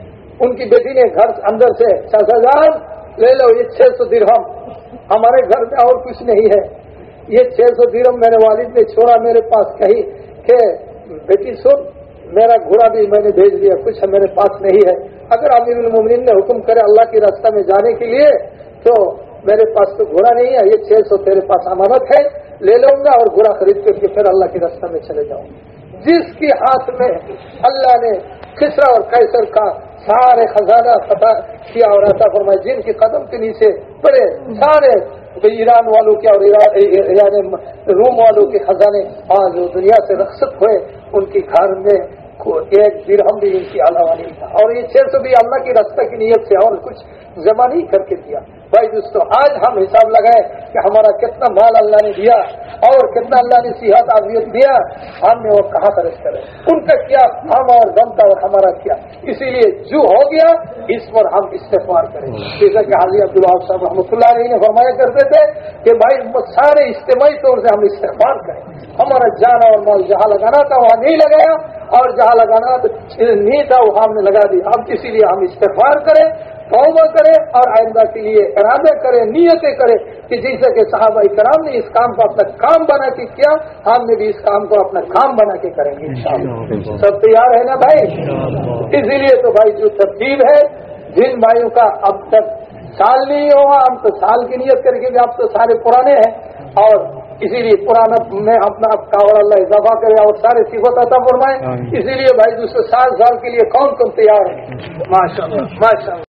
ان کی بیٹی نے گھر اندر سے چھ ہزار لے لو، یہ چھ سو درہم۔ ہمارے گھر میں اور کچھ نہیں ہے۔ یہ چھ سو درہم میرے والد نے چھوڑا، میرے پاس کہی کہ، بیٹی سن، میرا گھوڑا بھی میں نے بھیج دیا، کچھ میرے پاس نہیں ہے۔ اگر امیر المومنین نے حکم کرے اللہ کے راستہ میں جانے کے لیے، تو میرے پاس تو گھوڑا نہیں ہے، یہ چھ سو تیرے پاس امانت ہے، لے لوں گا اور گھوڑا خرید کر کے پھر اللہ کے راستہ میں چلے جاؤں۔ گا جس کے ہاتھ میں اللہ نے کسرا اور کیسر کا سارے خزانہ فتح کیا اور ایسا فرمایا، جن کے قدم کے نیچے بڑے سارے ایران والوں کے اور یعنی روم والوں کے خزانے آج دنیا سے رخصت ہوئے، ان کی گھر میں ایک درہم بھی ان کی علاوہ نہیں تھا۔ اور یہ چھ سو بھی اللہ کی رستہ کی نیت سے اور کچھ جمع نہیں کر کے دیا۔ بھائی دوستوں آج ہم حساب لگائیں کہ ہمارا کتنا مال اللہ نے دیا اور کتنا اللہ نے صحت عافیت دیا ہم نے وہ کہاں خرچ کرے؟ ان کا کیا ہم اور تھا اور ہمارا کیا؟ اسی لیے جو ہو گیا اس پر ہم استفار کریں۔ جیسا کہ حاضی عبداللہ صاحب رحمۃ اللہ علیہ نے فرمایا کرتے تھے کہ بھائی سارے اجتماعی طور سے ہم استفار کریں۔ ہمارا جان اور مال جہاں لگانا تھا وہاں نہیں لگایا اور جہاں لگانا نہیں تھا وہاں ہم نے لگا دیا ہم اسی لیے ہم استفار کریں۔ توبہ کرے اور آئندہ کے لیے ارادے کرے نیتیں کرے۔ کہ جیسے کہ صحابہ کرام نے اس کام کو اپنا کام بنا کے کیا ہم نے بھی اس کام کو اپنا کام بنا کے کریں گے سب تیار ہے نا بھائی؟ اسی لیے تو بھائی جو ترتیب ہے جن بھائیوں کا اب تک سال نہیں ہوا ہم تو سال کی نیت کریں گے اب تو سارے پرانے ہیں۔ اور اسی لیے پرانا میں اپنا کاوڑ اللہ اضافہ کرے اور سارے سیکھو تھا فرمائے۔ اسی لیے بھائی دوسرے سات سال کے لیے کون کون تیار ہے؟ ماشاء اللہ ماشاء اللہ